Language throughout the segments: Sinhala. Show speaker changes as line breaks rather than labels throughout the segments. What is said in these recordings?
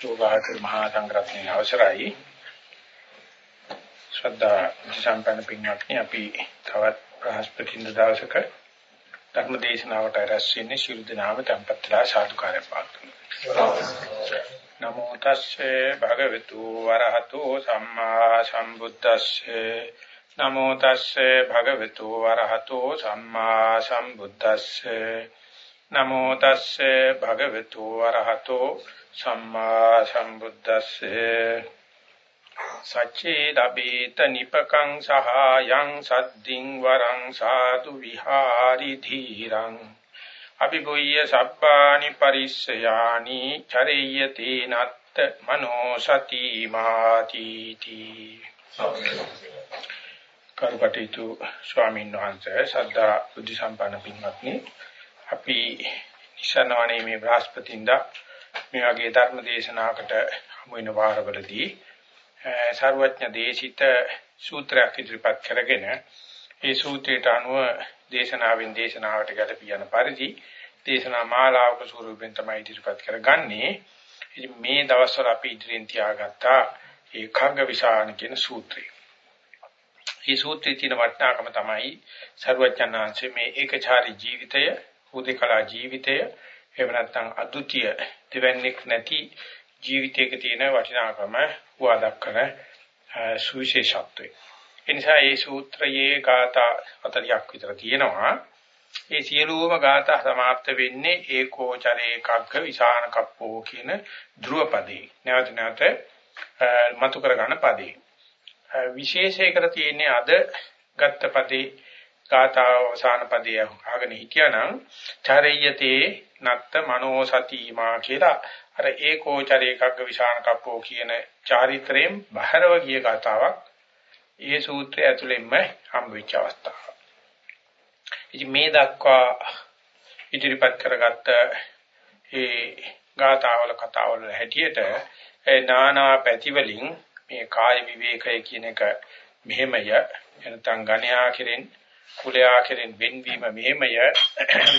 යෝගාචර මහා සංඝරත්නයේ අවසරයි. ශ්‍රද්ධා සම්පන්න පින්වත්නි අපි තවත් බ්‍රහස්පතින්ද දවසක ධර්ම දේශනාවට රැස් වෙන්නේ ශිරු දිනාම tempatla සාදුකාරය පාත්තුමු නමෝ තස්සේ භගවතු වරහතෝ සම්මා සම්බුද්දස්සේ. නමෝ තස්සේ භගවතු වරහතෝ සම්මා සම්බුද්දස්සේ. නමෝ තස්සේ භගවතු වරහතෝ සම්මා සම්බුද්දස්සේ සච්චේ දබේත නිපකං සහායං සද්දින් වරං සාදු විහාරි ධීරං අபிබුය්‍ය සබ්බානි පරිස්සයානි චරේයති නත්ත මනෝ සති මාති තී කරුකටීතු ස්වාමීන් වහන්සේ සද්ධා බුද්ධ සම්පන්න පින්වත්නි අපි නිසනවනේ මේ බ්‍රහස්පතින්දා මේ වගේ ධර්ම දේශනාවකට හමු වෙන වාරවලදී සර්වඥ දේශිත සූත්‍රයක් ඉදිරිපත් කරගෙන ඒ සූත්‍රයට අනුව දේශනාවෙන් දේශනාවට ගැලපී යන පරිදි දේශනා මාලාවක ස්වරූපෙන් තමයි ඉදිරිපත් කරගන්නේ. ඉතින් මේ දවස්වල අපි ඉදිරියෙන් තියාගත්තා ඒ කග්ග විසාන කියන සූත්‍රය. මේ සූත්‍රයේ තියෙන වටිනාකම තමයි සර්වඥාන්සේ මේ ඒකචාරී ජීවිතය හුදේකලා ජීවිතය එහෙම නැත්නම් අද්විතීය දෙවන්නේක් නැති ජීවිතයක තියෙන වටිනාකම හුවා දක්වන සුවිශේෂත්වය. එනිසා මේ සූත්‍රයේ ગાථා 40ක් විතර තියෙනවා. ඒ සියලුම ગાථා સમાપ્ત වෙන්නේ ඒකෝචරේ කග්ග විසාන කප්පෝ කියන ධ්‍රුව පදේ. නැවත නැවත මතු කර ගන්න පදේ. විශේෂයකට තියෙන්නේ අද ගත්ත පදේ ගාථා අවසාන පදයේ අහගෙන හිටියානම් චරය්‍යතේ නත්ත මනෝ සතිමා කියලා අර ඒකෝචර එකග්ග විශාන කප්පෝ කියන චාරිත්‍රයෙන් බහැරව ගිය ගාතාවක් ඒ සූත්‍රය ඇතුළෙන්ම හම් වෙච්ච අවස්ථාවක්. ඉතින් මේ දක්වා ඉදිරිපත් කරගත්ත ඒ ගාතාවල කතාවල හැටියට නානා පැති වලින් මේ කාය විවේකය කියන එක මෙහෙමය එනතන් ගණ්‍යා කෙරෙන් කුලයා කෙරෙන් වෙන්වීම මෙහෙමය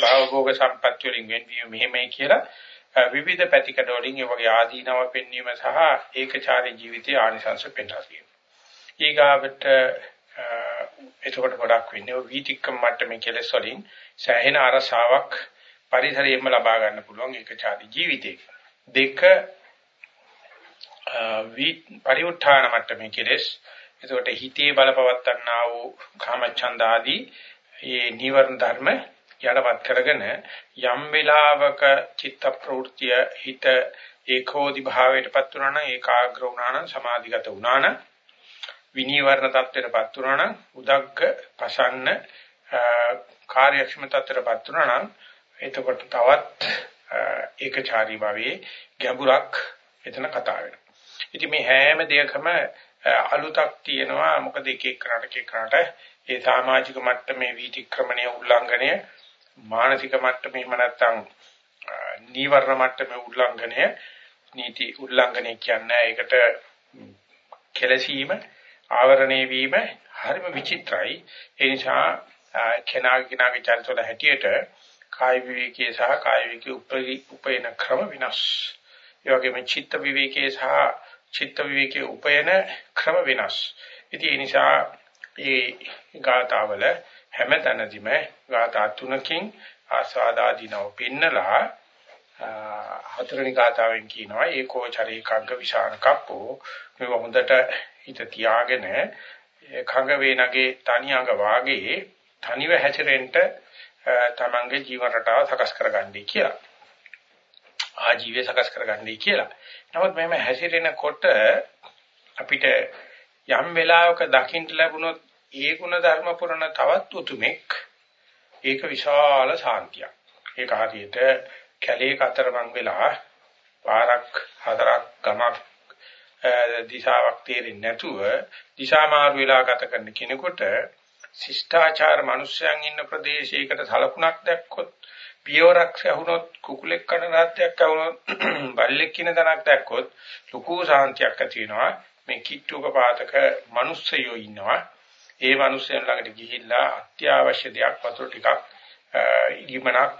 භවභෝග සම්පත් වලින් වෙන්වීම මෙහෙමයි කියලා විවිධ පැතිකඩ වලින් ඒ වගේ ආදීනව පෙන්වීම සහ ඒකචාරී ජීවිතයේ ආනිසංශ පෙන්වා දීම. ඊගාවට එතකොට ගොඩක් වෙන්නේ වීතික්කම් මට්ටමේ කෙලෙස් වලින් සෑහෙන අරසාවක් පරිසරයෙන්ම ලබා ගන්න පුළුවන් ඒකචාරී ජීවිතයක. දෙක වී පරිඋත්ථාන මට්ටමේ කෙලෙස් එතකොට හිතේ බලපවත්න්නා වූ කාමච්ඡන්ද ආදී මේ නිවර්ණ ධර්ම යටපත් කරගෙන යම් වෙලාවක චිත්ත ප්‍රවෘත්තිය හිත ඒකෝදි භාවයටපත් වුණා නම් ඒකාග්‍ර වුණා නම් සමාධිගත වුණා නම් විනීවරණ தත්ත්වයටපත් වුණා නම් උදග්ග පසන්න කාර්යක්ෂම தත්ත්වයටපත් වුණා නම් එතකොට තවත් ඒකචාරී භාවයේ ගැඹුරක් එතන කතා වෙනවා. ඉතින් මේ හැම දෙයකම අලුතක් තියෙනවා. මොකද එක එක කරාට එක කරාට ඒ සමාජික මට්ටමේ වීතික්‍රමණය උල්ලංඝනය මානසික මට්ටමේ එහෙම නැත්නම් නීවරණ මට්ටමේ උල්ලංඝනය නීති උල්ලංඝනය කියන්නේ ඒකට කෙලසීම ආවරණය වීම හරිම විචිත්‍රයි. ඒ නිසා කෙනාගේ කෙනාගේ චරිතවල හැටියට කාය විවේකයේ සහ කාය විවේකයේ උපේන ක්‍රම විනාශ. ඒ වගේම චිත්ත විවේකයේ සහ චිත්ත විවේකයේ උපයන ක්‍රම වෙනස්. ඉතින් ඒ නිසා ඒ ගාතාවල හැමතැනදීම ගාථා තුනකින් ආස්වාදාදීනව පින්නලා හතරවෙනි ගාතාවෙන් කියනවා ඒකෝ චරේකග්ග විශාන කප්පෝ මේ හොඳට හිත තියාගෙන කඟ වේනගේ තනි අඟ වාගේ තනිව හැසිරෙන්න තමන්ගේ ජීවන රටාව සකස් කරගන්නයි කියලා. ආජීවය සකස් කරගන්නයි කියලා. නමුත් මෙහෙම හැසිරෙනකොට අපිට යම් වෙලාවක දකින්න ලැබුණොත් ඒ ගුණ ධර්ම පුරන තවත් උතුමෙක් ඒක විශාල ශාන්තියක්. ඒක හරියට කැලේ කතරමං වෙලා පාරක් හතරක් ගමක් දිශාවක් තේරෙන්නේ නැතුව දිශා මාරු වෙලා ගත කරන කෙනෙකුට ශිෂ්ටාචාර මිනිස්යන් ඉන්න ප්‍රදේශයකට සලකුණක් දැක්කොත් පියවරක් ඇහුනොත් කුකුලෙක් කන රාත්‍යක් ඇහුනොත් බල්ලෙක් කින තනක් දැක්කොත් ලুকু සාන්තියක් ඇති වෙනවා මේ කිට්ටුක පාතක මිනිස්සයෝ ඉන්නවා ඒ මිනිස්සයන් ළඟට ගිහිල්ලා අත්‍යවශ්‍ය දෙයක් වතුර ටිකක් ඉගිමනක්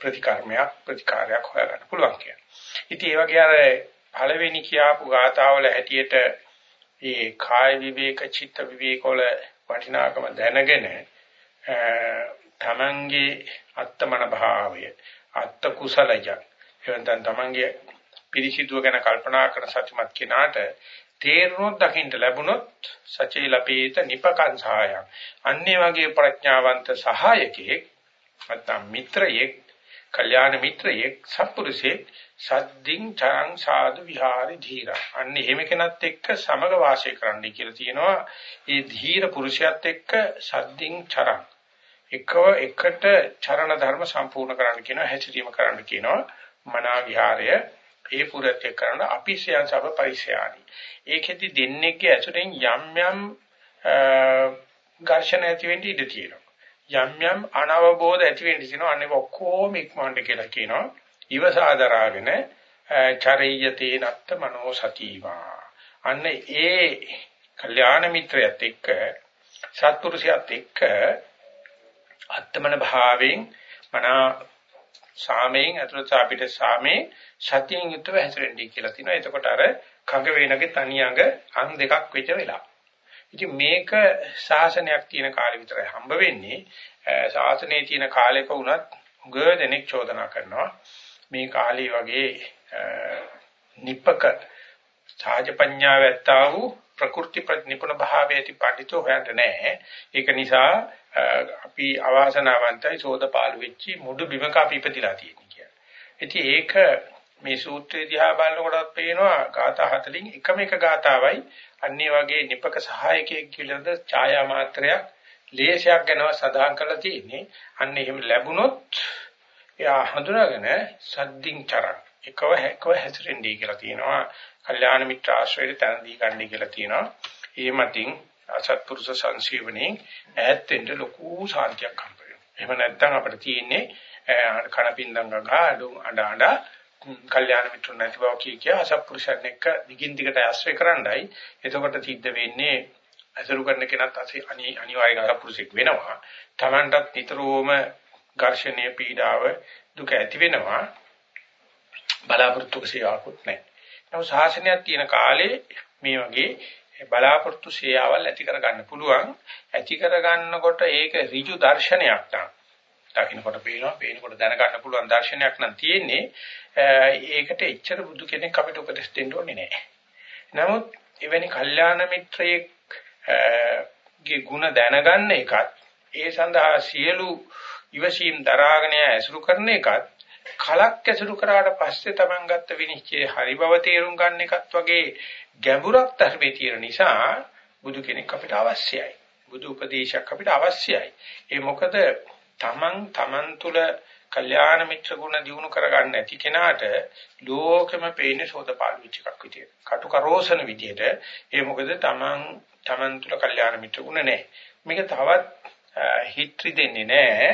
ප්‍රතිකර්මයක් ප්‍රතිකාරයක් හොයාගන්න පුළුවන් කියන්නේ. ඉතින් ඒ වගේ අර පළවෙනි කියාපු ගාතාවල හැටියට ඒ කාය විවේක චිත්ත විවේක වල වටිනාකම දැනගෙන තමන්ගේ අත්තමන භාවය අත්ත කුසලජ. එවන්තන් තමන්ගේ පිරිසිදුව ගැන කල්පනා කරන සත්‍යමත් කෙනාට තේරුණොත් දකින්න ලැබුණොත් සචේ ලපේත නිපකංසාය අන්නේ වගේ ප්‍රඥාවන්ත සහායකෙක් නැත්නම් මිත්‍රයෙක් කල්යාණ මිත්‍රයෙක් සත්පුරුෂයෙක් සද්දින් චරං සාදු විහාරි ධීර. අන්නේ එහෙම කෙනත් එක්ක සමග වාසය කරන්න කියලා තියෙනවා. ඒ ධීර පුරුෂයාත් එක්ක සද්දින් චරං. එකව එකට චරණ ධර්ම සම්පූර්ණ කරන්න කියනවා හැසිරීම කරන්න කියනවා. මනා විහාරය ඒ පුරත් කරන අපිසයන් සබ පරිසයානි ඒකෙදි දෙන්නේගේ ඇසුරෙන් යම් යම් ඝර්ෂණ ඇති වෙන්න ඉඩ තියෙනවා. යම් යම් අනවබෝධ ඇති වෙන්න තියෙනවා. අනේ ඔක්කොම ඉක්මනට කියලා කියනවා. ඉවසාදරාගෙන චරියතේ නත්ත මනෝ සතිවා. අන්න ඒ කල්යාණ මිත්‍රයත් එක්ක සත්පුරුෂයත් එක්ක අත්තමන භාවයෙන් මනා සාමයෙන් අතුලත අපිට සාමේ සතියෙන් යුතුව හැසිරෙන්නයි කියලා තිනවා. එතකොට අර කඟ වේනගේ තනි අඟ අං දෙකක් වෙච්ච වෙලා. ඉතින් මේක ශාසනයක් තියෙන කාලෙ විතරයි හම්බ වෙන්නේ. ශාසනයේ තියෙන කාලෙක වුණත් උග දෙනෙක් චෝදනා කරනවා. මේ කාලේ වගේ නිපක සාජපඤ්ඤාව ඇත්තා වූ ප්‍රකෘති ප්‍රනිපුණ භාවයේදී පඬිතෝ හොයන්න නැහැ. ඒක නිසා අපි අවාසනාවන්තයි සෝදපාලු වෙච්චි මුඩු බිමක අපි ඉපදිලා තියෙන්නේ කියලා. ඉතින් ඒක මේ සූත්‍රය දිහා බලනකොටත් පේනවා ગાථා 40න් එකම එක ગાතාවයි අන්නේ වගේ නිපක සහායකයෙක් කියලාද ඡායා මාත්‍රයක් ලේෂයක් ගැනව සඳහන් කරලා තියෙන්නේ. අන්න එහෙම ලැබුණොත් එයා හඳුනාගෙන සද්දින් චරණ එකව එකව හැසිරෙන්නේ කියලා තියෙනවා. කල්යාණ මිත්‍ර ආශ්‍රයයට තන දී ගන්නයි කියලා තියෙනවා. ඒ මතින් අසත්පුරුෂ සංසීවණේ ඈත් වෙන්න ලොකු සාන්තියක් හම්බ වෙනවා. එහෙම නැත්නම් අපිට තියෙන්නේ කණපින්දම් ගගා අඬ අඬ කල්යාණ මිත්‍ර නැති බව කිය කිය අසත්පුරුෂයන් එක්ක දිගින් දිගට ආශ්‍රය කරන්නයි. එතකොට සිද්ධ වෙන්නේ අසරු කරන කෙනත් අනිවාර්ය අසත්පුරුෂෙක් වෙනවා. Tamanටත් නිතරම ඝර්ෂණීය පීඩාව දුක ඇති වෙනවා. බලාපොරොත්තු සේවාවකුත් නැහැ. නමුත් ශාසනයක් තියෙන කාලේ මේ වගේ බලාපොරොත්තු සේයාවල් ඇති කරගන්න පුළුවන්. ඇති කරගන්නකොට ඒක ඍජු දර්ශනයක් තමයි. දකින්නකොට පේනවා, පේනකොට දැනගන්න පුළුවන් දර්ශනයක් නම් තියෙන්නේ. ඒකට එච්චර බුදු කෙනෙක් අපිට උපදෙස් දෙන්න ඕනේ නැහැ. නමුත් එවැනි කල්යාණ මිත්‍රයෙක් ගේ ಗುಣ දැනගන්න එකත් ඒ සඳහා සියලු ඉවසීම් දරාගෙන ඇසුරු කරන එකත් කලක් ඇසුරු කරාට පස්සේ Taman ගත්ත විනිශ්චය හරි බව තේරුම් ගන්න එකත් වගේ ගැඹුරක් ධර්මයේ තියෙන නිසා බුදු කෙනෙක් අපිට අවශ්‍යයි. බුදු උපදේශයක් අපිට අවශ්‍යයි. ඒ මොකද Taman Taman තුල කල්යාණ මිත්‍ර ගුණ දිනු කරගන්න නැති කෙනාට ලෝකෙම පේන්නේ සෝතපාල විච එකක් විදියට. කටුකරෝසන විදියට. ඒ මොකද Taman Taman තුල කල්යාණ මිත්‍ර ගුණ නැහැ. මේක තවත් හිත්‍රි දෙන්නේ නැහැ.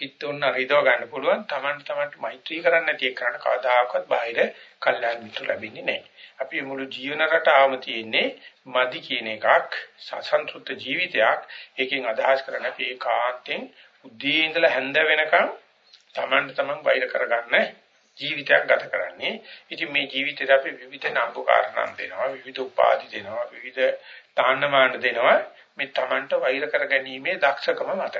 හිත උන්න රිදව ගන්න පුළුවන් Taman Tamanට මෛත්‍රී කරන්න නැති එකන කවදාකවත් බාහිර කල්යාණ මිත්‍ර ලැබෙන්නේ නැහැ. අපි මුළු ජීවන රටාවම තියෙන්නේ මදි කියන එකක් සසන්තුත් ජීවිතයක්. ඒකෙන් අදහස් කරන්නේ අපි ඒකාන්තයෙන් උදේ ඉඳලා හැන්ද වෙනකන් Tamanට Taman වෛර කරගන්න ජීවිතයක් ගත කරන්නේ. ඉතින් මේ ජීවිතේට අපි විවිධ නම්බුකාරණම් දෙනවා, විවිධ උපාධි දෙනවා, විවිධ තාන්නමාන දෙනවා. මේ Tamanට වෛර කරගැනීමේ දක්ෂකම මත.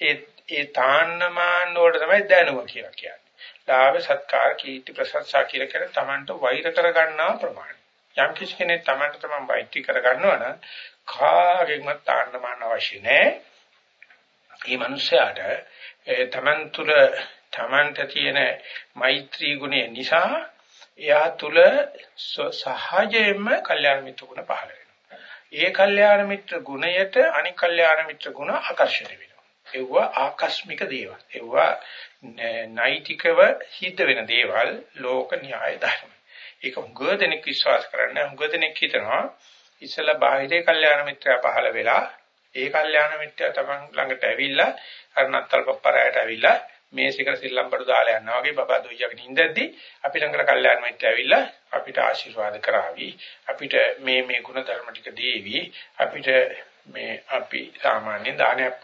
ඒ ඒ තාන්නමාන වලට තමයි දැනුම කියලා කියන්නේ. ලාභ සත්කාර කීර්ති ප්‍රශංසා කියලා කියන තමන්ට වෛර කරගන්නා ප්‍රමාණය. යම් කිසි කෙනෙක් තමන්ට තමන් වෛත්‍රි කරගන්නවා නම් කාගෙන්වත් තාන්නමාන අවශ්‍ය නැහැ. මේ මිනිස්යාට තමන් තුළ තමන්ට තියෙන මෛත්‍රී ගුණය නිසා එයා තුළ සහජයෙන්ම කල්යාණ මිත්‍ර ගුණ පහළ වෙනවා. ඒ කල්යාණ මිත්‍ර ගුණයට අනික් කල්යාණ මිත්‍ර ගුණ ආකර්ෂණය වෙනවා. ඒවා ආකස්මික දේවල්. ඒවා නෛතිකව හිත වෙන දේවල් ලෝක න්‍යාය ධර්ම. ඒක හුඟ දෙනෙක් විශ්වාස කරන්නේ හුඟ දෙනෙක් හිතනවා ඉස්සලා බාහිරේ කල්යාණ මිත්‍රයා පහළ වෙලා ඒ කල්යාණ මිත්‍රයා තමන් ළඟට ඇවිල්ලා අර නත්තල් පප්පරයට ඇවිල්ලා මේසෙකට සිල්ලම් බඩු දාලා යනවා වගේ බබා දුයියගෙන ඉඳද්දී අපි ළඟට කල්යාණ මිත්‍රයා ඇවිල්ලා අපිට ආශිර්වාද කරાવી අපිට මේ මේ ගුණ ධර්ම ටික දේවි අපිට මේ අපි සාමාන්‍ය දානයක්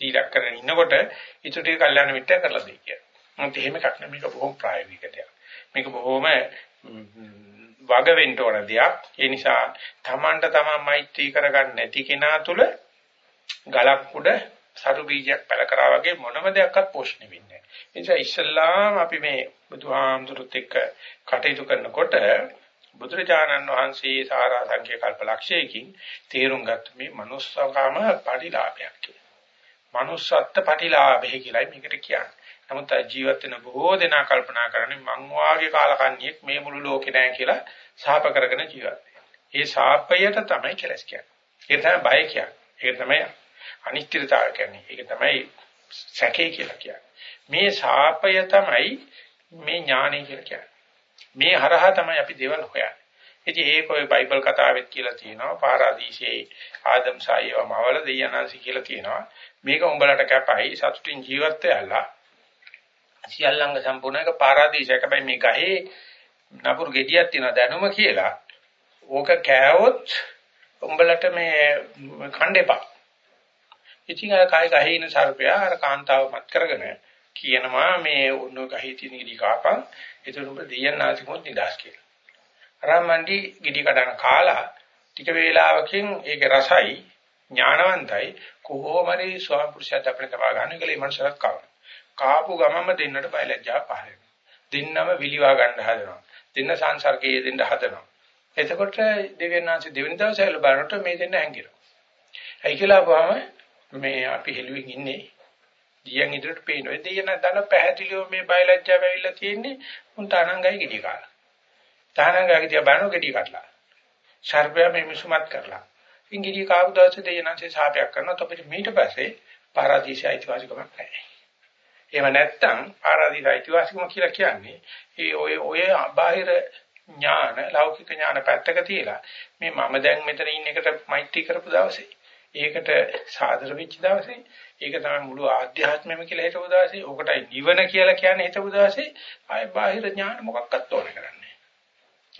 සීලක් කරගෙන ඉන්නකොට ඊට ටික කල්යාණ මිත්‍යා කරලා දෙයි කියලා. මොකද එහෙම එකක් නෙමෙයි මේක බොහොම ප්‍රායෝගික දෙයක්. මේක බොහොම වග වෙන්න ඕන දෙයක්. ඒ නිසා තමන්ට තමන් මෛත්‍රී කරගන්න නැති කෙනා තුල ගලක් උඩ සරු බීජයක් පැල කරා වගේ මොනම දෙයක්වත් පෝෂණය වෙන්නේ නැහැ. ඒ නිසා ඉස්සල්ලාම අපි මේ බුදුහාමුදුරුත් එක්ක කටයුතු කරනකොට බුදුරජාණන් වහන්සේ සාරා සංඛ්‍ය කල්පලක්ෂයකින් තේරුම් ගත්ත මේ manussකම පරිලාභයක් කියලා. Manussත්ත්ව පරිලාභය කියලායි මේකට කියන්නේ. නමුත් ජීවත් වෙන බොහෝ දෙනා කල්පනා කරන්නේ මං වාගේ කාලකන්ණියෙක් මේ මුළු ලෝකේ නැහැ කියලා ශාප කරගෙන ජීවත් ඒ ශාපයට තමයි කෙලස් කියන්නේ. ඒක තමයි බය කියන්නේ. ඒක තමයි අනිත්‍යතාවය කියන්නේ. ඒක තමයි සැකේ කියලා කියන්නේ. මේ ශාපය තමයි මේ ඥානය කියලා කියන්නේ. මේ හරහා තමයි අපි දේවල් හොයන්නේ. ඉතින් ඒක ඔය බයිබල් කතාවෙත් කියලා තියෙනවා. පාරාදීසයේ ආදම් සායවම අවල දෙයනාසි කියලා තියෙනවා. මේක උඹලට කැපයි සතුටින් ජීවත් වෙලා. සියල්ලංග සම්පූර්ණ එක පාරාදීසයක බයි මේ ගහේ නපුරු ගෙඩියක් තියෙනවා දැනුම කියලා. ඕක කෑවොත් උඹලට මේ කණ්ඩේපා. ඉතින් අර කයි ගහේ ඉන සර්පයා අර කාන්තාව මත් කරගෙන කියනවා මේ උණු ගහේ තියෙන ගෙඩි කාපන් එතකොට ඔබ දෙයයන් ආසිකොත් නිදාස් කියලා. අරමණ්ඩි ගෙඩි කඩන කාලා ටික වේලාවකින් ඒක රසයි ඥානවන්තයි කොහොමරි ස්වාම පුරුෂයාට අපිට තබා ගන්න කියලා මනසක් කවන. කාපු ගමම දෙන්නට බයලජ්ජා පහල දෙන්නම විලිවා ගන්න හදනවා. දෙන්න සංසර්ගයේ දෙන්න හදනවා. එතකොට දෙවියන්ාංශ දෙවෙනි දවසේ බලනකොට මේ දෙන්න හැංගිනවා. ඇයි කියලා වහම මේ අපි හෙළුවෙන් ඉන්නේ දියන් ඉදිරියට පේනවා. ඒ දියන දන පැහැදිලිව මේ බයලජ්ජාව ඇවිල්ලා තියෙන්නේ උන්ට අනංගයි ගෙඩි කාලා. තානංගයි දිහා බලන ගෙඩි කඩලා. ශර්පයා මේ මිසුමත් කරලා. ඉංගිරිය කාපු දවසේ දෙයනන්සේ සාපයක් කරනවා. අපිට මීට පස්සේ පාරාදීසයි අයිතිවාසිකමක් නැහැ. එහෙම නැත්නම් පාරාදීස අයිතිවාසිකම කියලා කියන්නේ ඒ ඔය ඔය බාහිර ඥාන ලෞකික ඥාන පැත්තක තියලා මේ මම දැන් මෙතන ඉන්න එකට මෛත්‍රී කරපු දවසේ ඒකට සාදර වෙච්ච දවසේ ඒක තමයි මුළු ආධ්‍යාත්මෙම කියලා හිතපු දවසේ ඕකටයි නිවන කියලා කියන්නේ හිතපු දවසේ ආය බාහිර ඥාන මොකක්වත් ඕන කරන්නේ.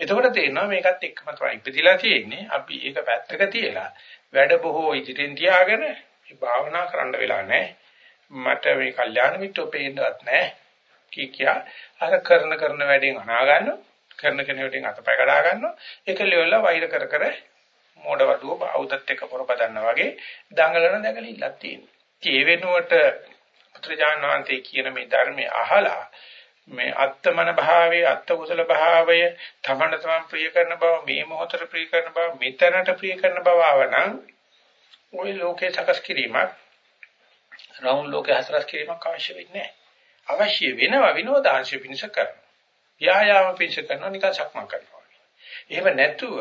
එතකොට තේරෙනවා මේකත් එක්කම තමයි ඉපදිලා තියෙන්නේ. අපි ඒක පැත්තක තියලා වැඩ බොහෝ ඉදිරියෙන් තියාගෙන මේ භාවනා කරන්න වෙලා නැහැ. මට මේ කල්යාණ මිත්‍රෝ පේන්නවත් නැහැ. කී කියා අර කරන කරන වැඩෙන් අනා ගන්නවා. කරන කෙනෙකුට අතපය කඩා ගන්නවා. ඒක ලෙවලා වෛර කර කර මෝඩ වඩුව බෞද්ධත් එක්ක පොරපදන්න වගේ දඟලන දැකලිල්ලක් තියෙනවා. ඒ වෙනුවට පුත්‍රජාන වහන්සේ කියන මේ ධර්මයේ අහලා මේ අත්තමන භාවයේ අත්ත කුසල භාවය තමන තමන් ප්‍රිය කරන බව මේ මොහොතට ප්‍රිය කරන බව මෙතනට ප්‍රිය කරන බව ආවනම් ওই ලෝකේ සකස් කිරීමක් රවුන් ලෝකේ හසරස් කිරීමක් අවශ්‍ය වෙන්නේ නැහැ. අවශ්‍ය වෙනවා විනෝදාංශ පිණිස කරනවා. ව්‍යායාම පිණිස කරනවා නිකන් සක්මන් කරනවා. එහෙම නැතුව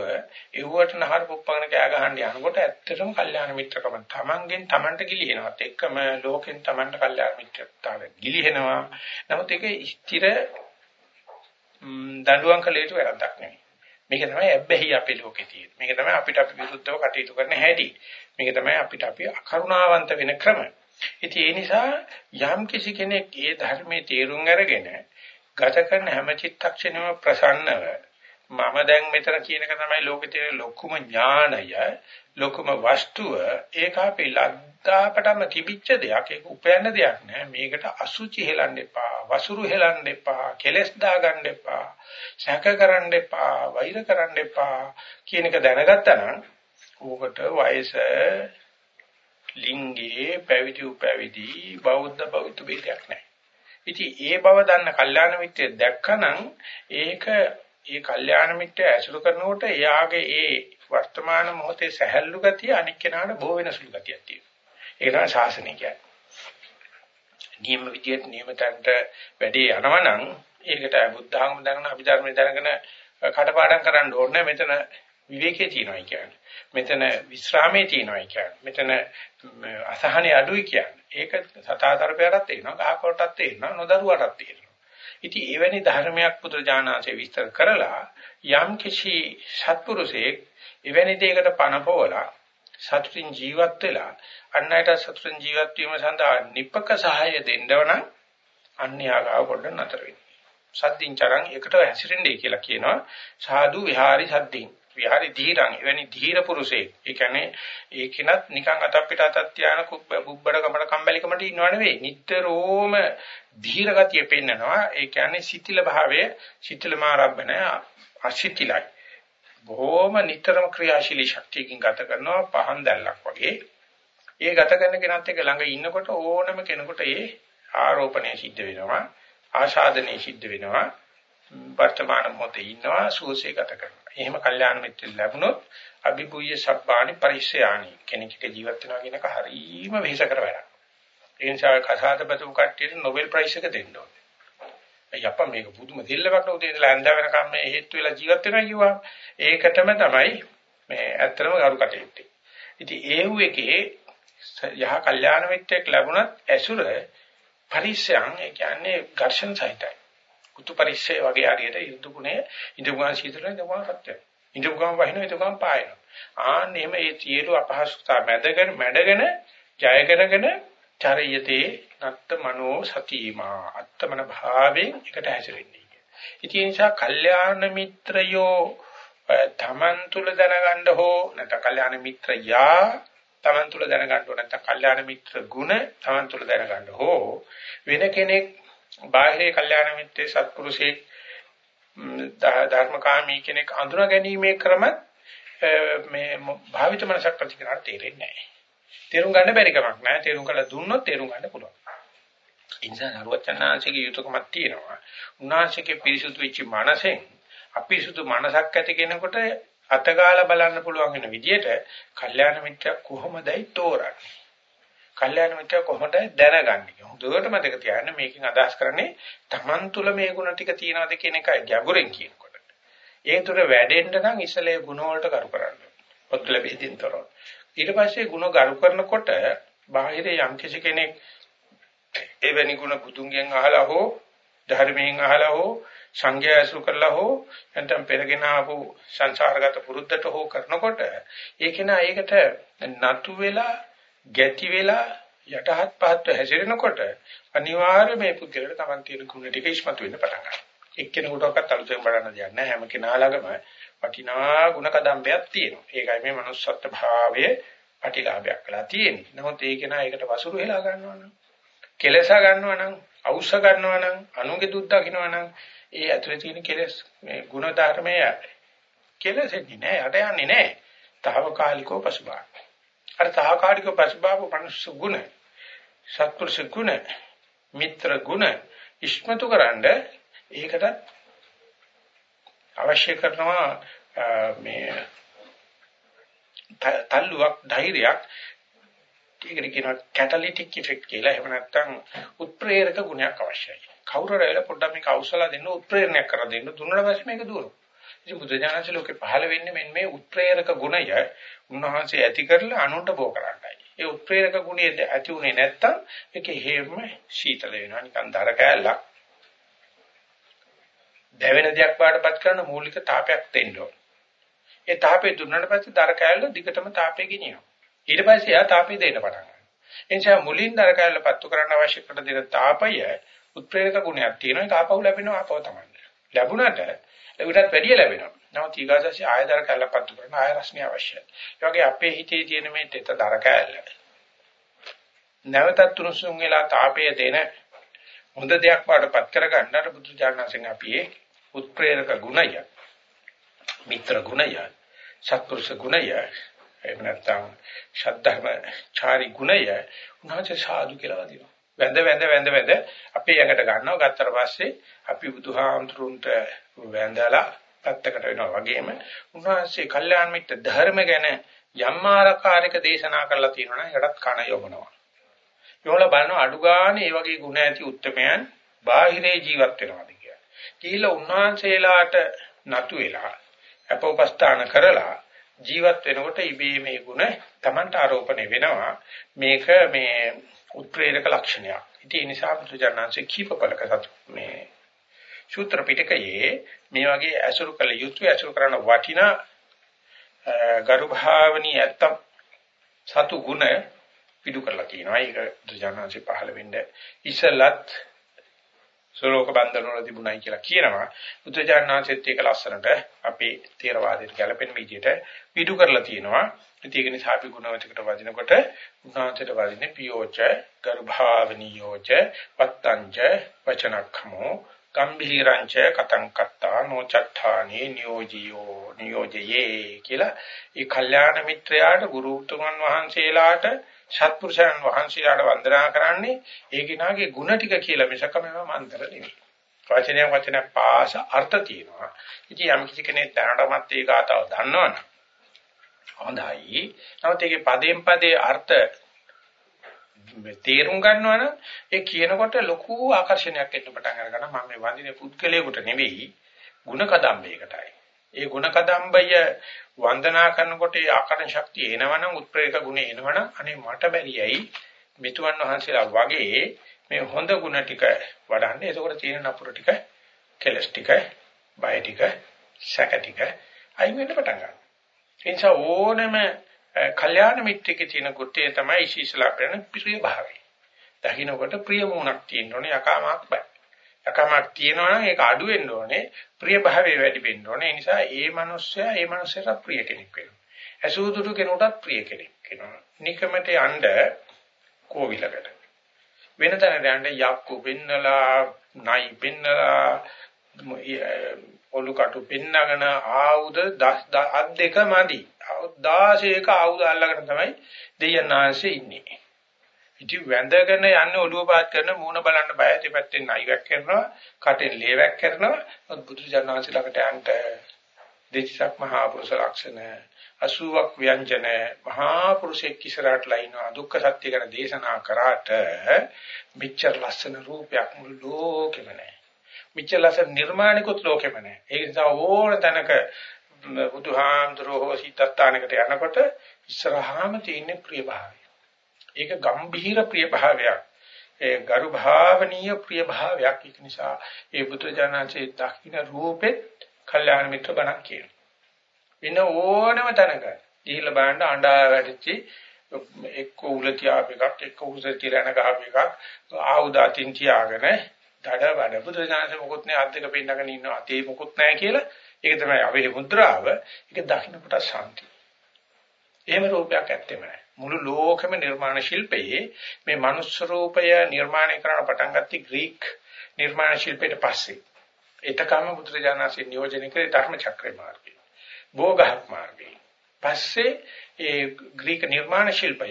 එව්වට නහර පුප්පගෙන කෑ ගහන්න යනකොට ඇත්තටම කල්යාණ මිත්‍රකම තමන්ගෙන් තමන්ට ගිලිහෙනවත් එක්කම ලෝකෙන් තමන්ට කල්යාණ මිත්‍රතාවය ගිලිහෙනවා. නමුත් ඒක ස්ථිර දඬුවම් කළ යුතු වැරද්දක් නෙවෙයි. මේක තමයි ඇබ්බැහි අපේ ලෝකේ තියෙන. මේක තමයි අපිට අපි විරුද්ධව කටයුතු කරන හැටි. මේක තමයි අපිට අපි අකරුණාවන්ත වෙන ක්‍රම. ඉතින් ඒ නිසා යම් කිසි කෙනෙක් ඒ ධර්මයේ තේරුම් අරගෙන ගත කරන හැම චිත්තක්ෂණයම ප්‍රසන්නව මම දැන් මෙතන කියන එක තමයි ලෝකේ තියෙන ලොකුම ඥානය ලොකුම වස්තුව. ඒක අපි ලද්දාපටම තිබිච්ච දෙයක්. ඒක උපයන්න දෙයක් නෑ. මේකට අසුචි හෙලන්න එපා වසුරු හෙලන්න එපා කෙලස් දාගන්න එපා සැක කරන්න එපා වෛර කරන්න එපා කියන එක දැනගත්තා නම් ඕකට වයස ලිංගේ පැවිදි උපැවිදි බෞද්ධ බෞද්ධ ભેදයක් නෑ. ඉතින් ඒ බව දන්න කල්යාණ මිත්‍රය දැක්කනම් ඒක ඒ කල්යාණ මිත්‍ය ඇසුරු කරනකොට එයාගේ ඒ වර්තමාන මොහොතේ සැහැල්ලු ගතිය අනික් කෙනාට බෝ වෙන සුළු ගතියක් තියෙනවා. ඒක තමයි ශාසනය කියන්නේ. නියම විදියට නියමතන්ට වැඩේ යනවනම් ඒකට බුද්ධ ආගම දැනගෙන අභිධර්ම දැනගෙන කටපාඩම් කරන්න ඕනේ මෙතන විවේකයේ තියෙනවා කියන්නේ. මෙතන විස්රාමයේ තියෙනවා කියන්නේ. මෙතන අසහනේ අඩුයි කියන්නේ. ඒක සතාතරපයටත් තේරෙනවා, ගහකොටත් තේරෙනවා, නොදරුවටත් තේරෙනවා. ඉතින් එවැනි ධර්මයක් පුදුජානනාංශය විස්තර කරලා යම් කිසි සත්පුරුෂයෙක් එවැනි දෙයකට පනපවලා සතුටින් ජීවත් වෙලා අන්නයට සතුටින් ජීවත් වීම සඳහා නිපක සහාය දෙන්නවනම් අන්‍යයාගාව පොඩ්ඩක් නතර වෙන්න. සද්දින් චරං එකට හැසිරෙන්නේ කියලා කියනවා සාදු විහාරි සද්දින් විහාරි ධීරං එවැනි ධීර පුරුෂයෙක්. ඒ කියන්නේ ඒකිනත් නිකන් අතක් පිට අතක් තියාන බුබ්බඩ කමඩ කම්බැලිකමට ඉන්නව නෙවෙයි. නිට්ටරෝම ධීර ගතිය පෙන්නනවා. ඒ කියන්නේ සිතිල භාවය සිතිලමාරබ්බන අසිතිලයි. බොහොම නිතරම ක්‍රියාශීලී ශක්තියකින් ගත කරනවා පහන් දැල්ලක් වගේ. ඒ ගත කරන කෙනත් එක්ක ළඟ ඉන්නකොට ඕනම කෙනෙකුට ඒ ආරෝපණය සිද්ධ වෙනවා. ආශාදනය සිද්ධ වෙනවා. වර්තමාන මොහොතේ ඉන්නවා සුවසේ ගත කරනවා. එහෙම කල්යාණ මිත්‍ර ලැබුණොත් අභිභූය සබ්බානි පරිශ්‍රයානි කෙනෙක්ගේ ජීවත් වෙනවා කියන එක හරීම වෙහෙස කර වැඩක්. ඒ නිසා කසාදපතු කට්ටියට නොබෙල් ප්‍රයිස් එක දෙන්න ඕනේ. අයියප්ප මේක පුදුම දෙල්ලවක් නෝතේ ඉඳලා ඇඳ වෙනකම් මේ හේතු වෙලා ජීවත් වෙනවා කිව්වා. ඒකටම තමයි මේ ඇත්තම ගරු කටයුත්තේ. ඉතින් ඒව් එකේ යහ කල්යාණ මිත්‍රෙක් ලැබුණත් ඇසුර පරිශ්‍රයන් ඒ කියන්නේ ඝර්ෂණ සහිතයි. කුතු පරිශ්‍රය වගේ හරියට ඉර්ධු ගුණය ඉඳුගාන සීතල ඉඳුගාන සත්‍යයි. ඉඳුගාන වහින ඉඳුගාන පායන. ආන්නේම මේ සියලු අපහසුතා මැදගෙන මැඩගෙන ජය කරගෙන චරියතේ නත්ත මනෝ සතිමා අත්තමන භාවයෙන් එකට හැසිරෙන්නේ. ඉතින් ඒ නිසා කල්යාණ මිත්‍රයෝ තමන් තුල දැනගන්න හෝ නැත්නම් කල්යාණ මිත්‍රයා තමන් තුල දැනගන්න හෝ නැත්නම් කල්යාණ මිත්‍ර ගුණ තමන් තුල දැනගන්න හෝ වෙන කෙනෙක් බාහිරේ කල්යාණ මිත්‍රේ සත්පුරුෂේ ධර්මකාමී කෙනෙක් අඳුනා ගැනීමේ ක්‍රම මේ භාවිත මනසක් ප්‍රතික්‍රියා තේරෙන්නේ නැහැ. තේරුම් ගන්න බැරි කමක් නැහැ. තේරුම් කළා දුන්නොත් තේරුම් ගන්න පුළුවන්. ඒ නිසා නරුවචනාංශිකේ යුතුයකමක් තියෙනවා. උන්වහන්සේගේ පිරිසුදු වෙච්ච මනසෙන් අපිරිසුදු මනසක් ඇති කෙනෙකුට අතගාලා බලන්න පුළුවන් වෙන විදිහට කල්යාණ මිත්‍ර කොහොමදයි තෝරන්නේ? කල්යාණ මිත්‍ර කොහොමද දැනගන්නේ? හොඳට මතක තියාගන්න මේකෙන් අදහස් කරන්නේ Taman තුල මේ ගුණ ටික තියනවාද කියන එකයි ගැඹුරෙන් කියනකොට. ඒ තුර වැඩෙන්න නම් ඉස්සලේ ගුණ වලට කරු කරන්න. පොත්ල බෙදින්තරව. ඊට පස්සේ ගුණ කරු කරනකොට බාහිර යම් කිසි කෙනෙක් එවැනි ගුණ බුදුන්ගෙන් අහලා හෝ ධර්මයෙන් අහලා හෝ සංඝයා අසු කරලා හෝ නැත්නම් පෙරගෙන ආපු සංසාරගත පුරුද්දට හෝ කරනකොට ඒක නා ඒකට නතු වෙලා ගැති වෙලා යටහත් පහත්ව හැසිරෙනකොට අනිවාර්යයෙන් මේ පුද්ගලයාට Taman තියෙන ගුණ ටික ඉස්මතු වෙන්න පටන් ගන්නවා. එක්කෙනෙකුටවත් අලුතෙන් බලන්න දෙයක් නැහැ. හැම කෙනා ළඟම වටිනා ගුණ කදම්බයක් තියෙනවා. ඒකයි මේ manussත් භාවයේ ප්‍රතිලාභයක් වෙලා තියෙන්නේ. නමුත් ඒක නා ඒකට වසුරු වෙලා ගන්නවා නම්, කෙලස ගන්නවා නම්, අවශ්‍ය ගන්නවා නම්, අනුගේ දුක් දකින්නවා නම්, ඒ ඇතුලේ තියෙන කෙලස් මේ ගුණ ධර්මයේ කෙලසෙන්නේ නැහැ, යට යන්නේ නැහැ. తాවකාලිකව පසුබා. අර තාකාලික පරිබාව මනුෂ්‍ය ගුණ සත්පුරුෂ ගුණ මිත්‍ර ගුණ ඉස්මතු කරන්න ඒකට අවශ්‍ය කරනවා මේ තල්ලුවක් ධෛර්යයක්. ඒකට කියනවා කැටලිටික් ඉෆෙක්ට් කියලා. එහෙම නැත්නම් උත්ප්‍රේරක ගුණයක් අවශ්‍යයි. කවුරු රැළ පොඩ්ඩක් මේක අවසල දෙන්න උත්ප්‍රේරණයක් කර දෙන්න. දුන්නා පස්සේ මේක දුරනවා ඉතින් බුදුජානක ලෝකේ පහළ වෙන්නේ මෙන්න මේ උත්ප්‍රේරක ගුණය උන්වහන්සේ ඇති කරලා අනුන්ට බෝ කරන්නයි. ඒ උත්ප්‍රේරක ගුණය ඇති උනේ නැත්තම් ඒක හේම සීතල වෙනවා නිකන් දර කෑල්ලක්. දැවෙන දෙයක් බාටපත් කරන මූලික තාපයක් දෙන්න ඕන. ඒ තාපේ දුන්නාට පස්සේ දර කෑල්ල දිගටම තාපේ ගෙනියනවා. ඊට පස්සේ එයා තාපේ දෙන්න පටන් ගන්නවා. ඒ නිසා මුලින් දර කෑල්ල පත්තු කරන්න අවශ්‍ය කරන දෙන තාපය උත්ප්‍රේරක ගුණයක් තියෙනවා. ඒක ආපහු ලැබෙනවා ආපහු තමයි. ලැබුණාට ඒකටත් වැඩිය ලැබෙනවා. නමුත් ඊගාසසි ආයදර කැලපත්තු කරන ආය රස්නිය අවශ්‍යයි. ඒ වගේ අපේ හිතේ තියෙන මේ තෙත දර කැලල. නැවතත් තුනුසුම් වෙලා තාපය දෙන හොඳ දෙයක් වඩපත් කරගන්නට බුදු දානසෙන් අපි ඒ උත්ප්‍රේරක ගුණය මිත්‍ර ගුණය සත්පුරුෂ ගුණය එහෙම නැත්නම් ශද්ධර්ම චාරි ගුණය උන්වහන්සේ සාදු කියලා වදිනවා. වැඳ වැඳ වැඳ වැඳ අපේ යකට ගන්නවා ගත්තට පස්සේ අපි බුදුහාමුදුරුන්ට වැඳලා පැත්තකට වෙනවා වගේම උන්වහන්සේ කල්යාණ මිත්‍ර ධර්ම ගැන යම් ආකාරයක දේශනා කරලා තියෙනවා නම් ඒකටත් කණ යොමනවා. යොමල බලන අඩු ගන්න මේ වගේ ගුණ ඇති උත්තරමයන් බාහිරේ ජීවත් වෙනවාද කියලා. කීලා උන්වහන්සේලාට නතු වෙලා අපෝපස්ථාන කරලා ජීවත් වෙනකොට ඉබේ මේ ගුණ Tamanට ආරෝපණය වෙනවා. මේක මේ උත්ප්‍රේරක ලක්ෂණයක්. ඉතින් ඒ නිසා බුදුජානනාංශේ කීපපලක සතු මේ සූත්‍ර පිටකයේ මේ වගේ අසුරු කළ යුතු අසුරු කරන වටිනා ගරු භාවනී ඇත්තම් සතු ගුණ පිටු කරලා කියනවා. ඒක බුදුජානනාංශේ පහළ වෙන්න ඉසලත් ශ්ලෝක බන්ධන වල තිබුණයි කියලා කියනවා. බුදුජානනාංශෙත් ඒක ලස්සනට අපේ තේරවාදයට ගැලපෙන විදිහට පිටු කරලා තියෙනවා. ඒක නිසා අපි ගුණවතකට වදිනකොට උන්වහන්සේට වදින්නේ පියෝච ගර්භාවනියෝච වත්තංච වචනක්ඛමෝ ගම්භීරංච කතං කත්තා නොචත්තානේ නියෝජියෝ නියෝජයේ කියලා ඒ කල්යාණ මිත්‍රයාට ගුරු උතුමන් වහන්සේලාට සත්පුරුෂයන් වහන්සේලාට වන්දනා කරන්නේ ඒ කිනාගේ ಗುಣ ටික කියලා මිසක මේවා මන්තර නෙවෙයි. වචනය වචන පාස අර්ථ තියෙනවා. ඉතින් යම් කිසි කෙනෙක් දැනටමත් ඒ ගාතාව දන්නවනම් හොඳයි. නමුත් ඒකේ පදයෙන් පදේ අර්ථ තේරුම් ගන්නවනම් ඒ කියනකොට ලොකු ආකර්ෂණයක් එන්න පටන් අරගන්න මම මේ වඳින පුද්ගලයෙකුට නෙවෙයි ಗುಣ කදම්බයකටයි. ඒ ಗುಣ කදම්බය වන්දනා කරනකොට ඒ ආකර්ෂණ ශක්තිය එනවනම් උත්ප්‍රේක ගුණ එනවනම් අනේ මට බැරියයි මිතුන් වහන්සේලා වගේ මේ හොඳ ಗುಣ ටික වඩන්නේ. එතකොට තියෙන නපුර ටික, කෙලස් ටික, බය ටික, සැක ටික අයින් වෙන්න පටන් ගන්නවා. ඒ නිසා ඕනම කල්යාණ මිත්‍රකේ තියෙන ගුණය තමයි ශීසලා කරන ප්‍රිය භාවය. දකින්නකොට ප්‍රිය මූණක් තියෙන්න ඕනේ යකාමක් බෑ. යකාමක් තියෙනවා නම් ඒක අඩු වෙන්න ඕනේ ප්‍රිය භාවය වැඩි වෙන්න ඕනේ. ඒ නිසා ඒ මනුස්සයා ඒ මනුස්සයට ප්‍රිය කෙනෙක් වෙනවා. ඇසූදුරු කෙනෙකුටත් ප්‍රිය කෙනෙක් වෙනවා. නිකමට යන්න කෝවිලකට. වෙන තැනට යන්න යක්කු පෙන්නලා, නයි පෙන්නලා, ඔලු කටු පෙන්නගෙන ආයුධ අත් දෙක මදි. 16ක ආයුධ අල්ලගෙන තමයි දෙයයන් ආංශේ ඉන්නේ. ඉති වැඳගෙන යන්නේ ඔළුව පාත් කරන මූණ බලන්න බය දෙපැත්තෙන් නයිවක් කරනවා කටෙන් ලේවක් කරනවා බුදු ජානනාංශ ළඟට යන්න දෙචක් මහා පුරුෂ ලක්ෂණ 80ක් ව්‍යංජන මහා පුරුෂෙක් ඉස්සරහට ලයිනවා දුක්ඛ සත්‍ය ගැන දේශනා කරාට මිච්ඡර ලස්සන රූපයක් මුළු ලෝකෙම නැහැ මිච්ඡර ලස්සන නිර්මාණිකුත් ලෝකෙම නැහැ ඒ නිසා ඕන තැනක බුදුහාමුදුරුවෝ හිතස්ථානකට යනකොට ඉස්සරහාම තියෙන ප්‍රිය භාවය. ඒක ගම්භීර ප්‍රිය භාවයක්. ඒ ගරු භාවනීය ප්‍රිය භාවයක්. ඒක නිසා ඒ බුදුජානකේ දකින්න රූපෙත් කල්යාණ මිත්‍ර ගණක් කියනවා. වෙන ඕනම තැනක දීලා බලන්න අඬා වැටිච්චි එක්ක උල තියාප එකක් එක්ක උස තිරණ ගහප එකක් ආයුධාතින් තියාගෙන දඩ බඩ බුදුජානකේ මොකුත් නෑ අත් දෙක පින්නගෙන ඉන්නවා අතේ මොකුත් නෑ කියලා ඒක තමයි අවේ මුද්‍රාව. ඒක දකින්න කොට ශාන්තිය. එහෙම රූපයක් ඇත්තෙම නැහැ. මුළු ලෝකෙම නිර්මාණ ශිල්පයේ මේ මනුස්ස රූපය නිර්මාණය කරන පටන් ගත්තී ග්‍රීක නිර්මාණ ශිල්පයට පස්සේ. එතකම බුදුරජාණන්සේ නියෝජනය කරේ ධර්ම චක්‍රේ මාර්ගය. භෝගහක් මාර්ගය. පස්සේ ඒ ග්‍රීක නිර්මාණ ශිල්පය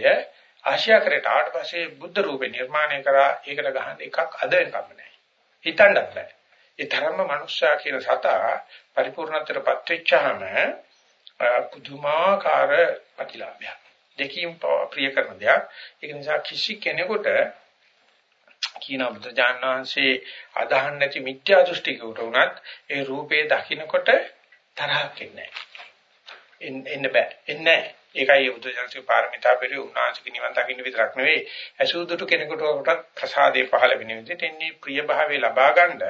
ආශ්‍යාකරයට ආවට පස්සේ බුද්ධ රූපේ නිර්මාණය කරා ඒකට ගහන එකක් අද වෙනකම් නැහැ. හිතන්නත් බෑ. ඒ ධර්ම මනුෂ්‍යයා කියන සතා පරිපූර්ණත්වයටපත් වෙච්චාම පුදුමාකාර ප්‍රතිලාභයක්. දෙකීම් ප්‍රිය කරන දෙයක්. ඒක නිසා කිසි කෙනෙකුට කියන බුදුජානනාංශේ අදහන් නැති මිත්‍යා දෘෂ්ටිකකට උනත් ඒ රූපේ දකින්නකොට තරහක් එන්නේ නැහැ. එන්න බෑ. එන්නේ ඒකයි බුදුජානකගේ පාරමිතා පෙරේ උන්වහන්සේ නිවන් දකින්න විතරක් නෙවෙයි ඇසුදුටු කෙනෙකුට උටත් ප්‍රසාදේ පහළ වෙන විදිහට එන්නේ ප්‍රිය භාවයේ ලබා ගන්න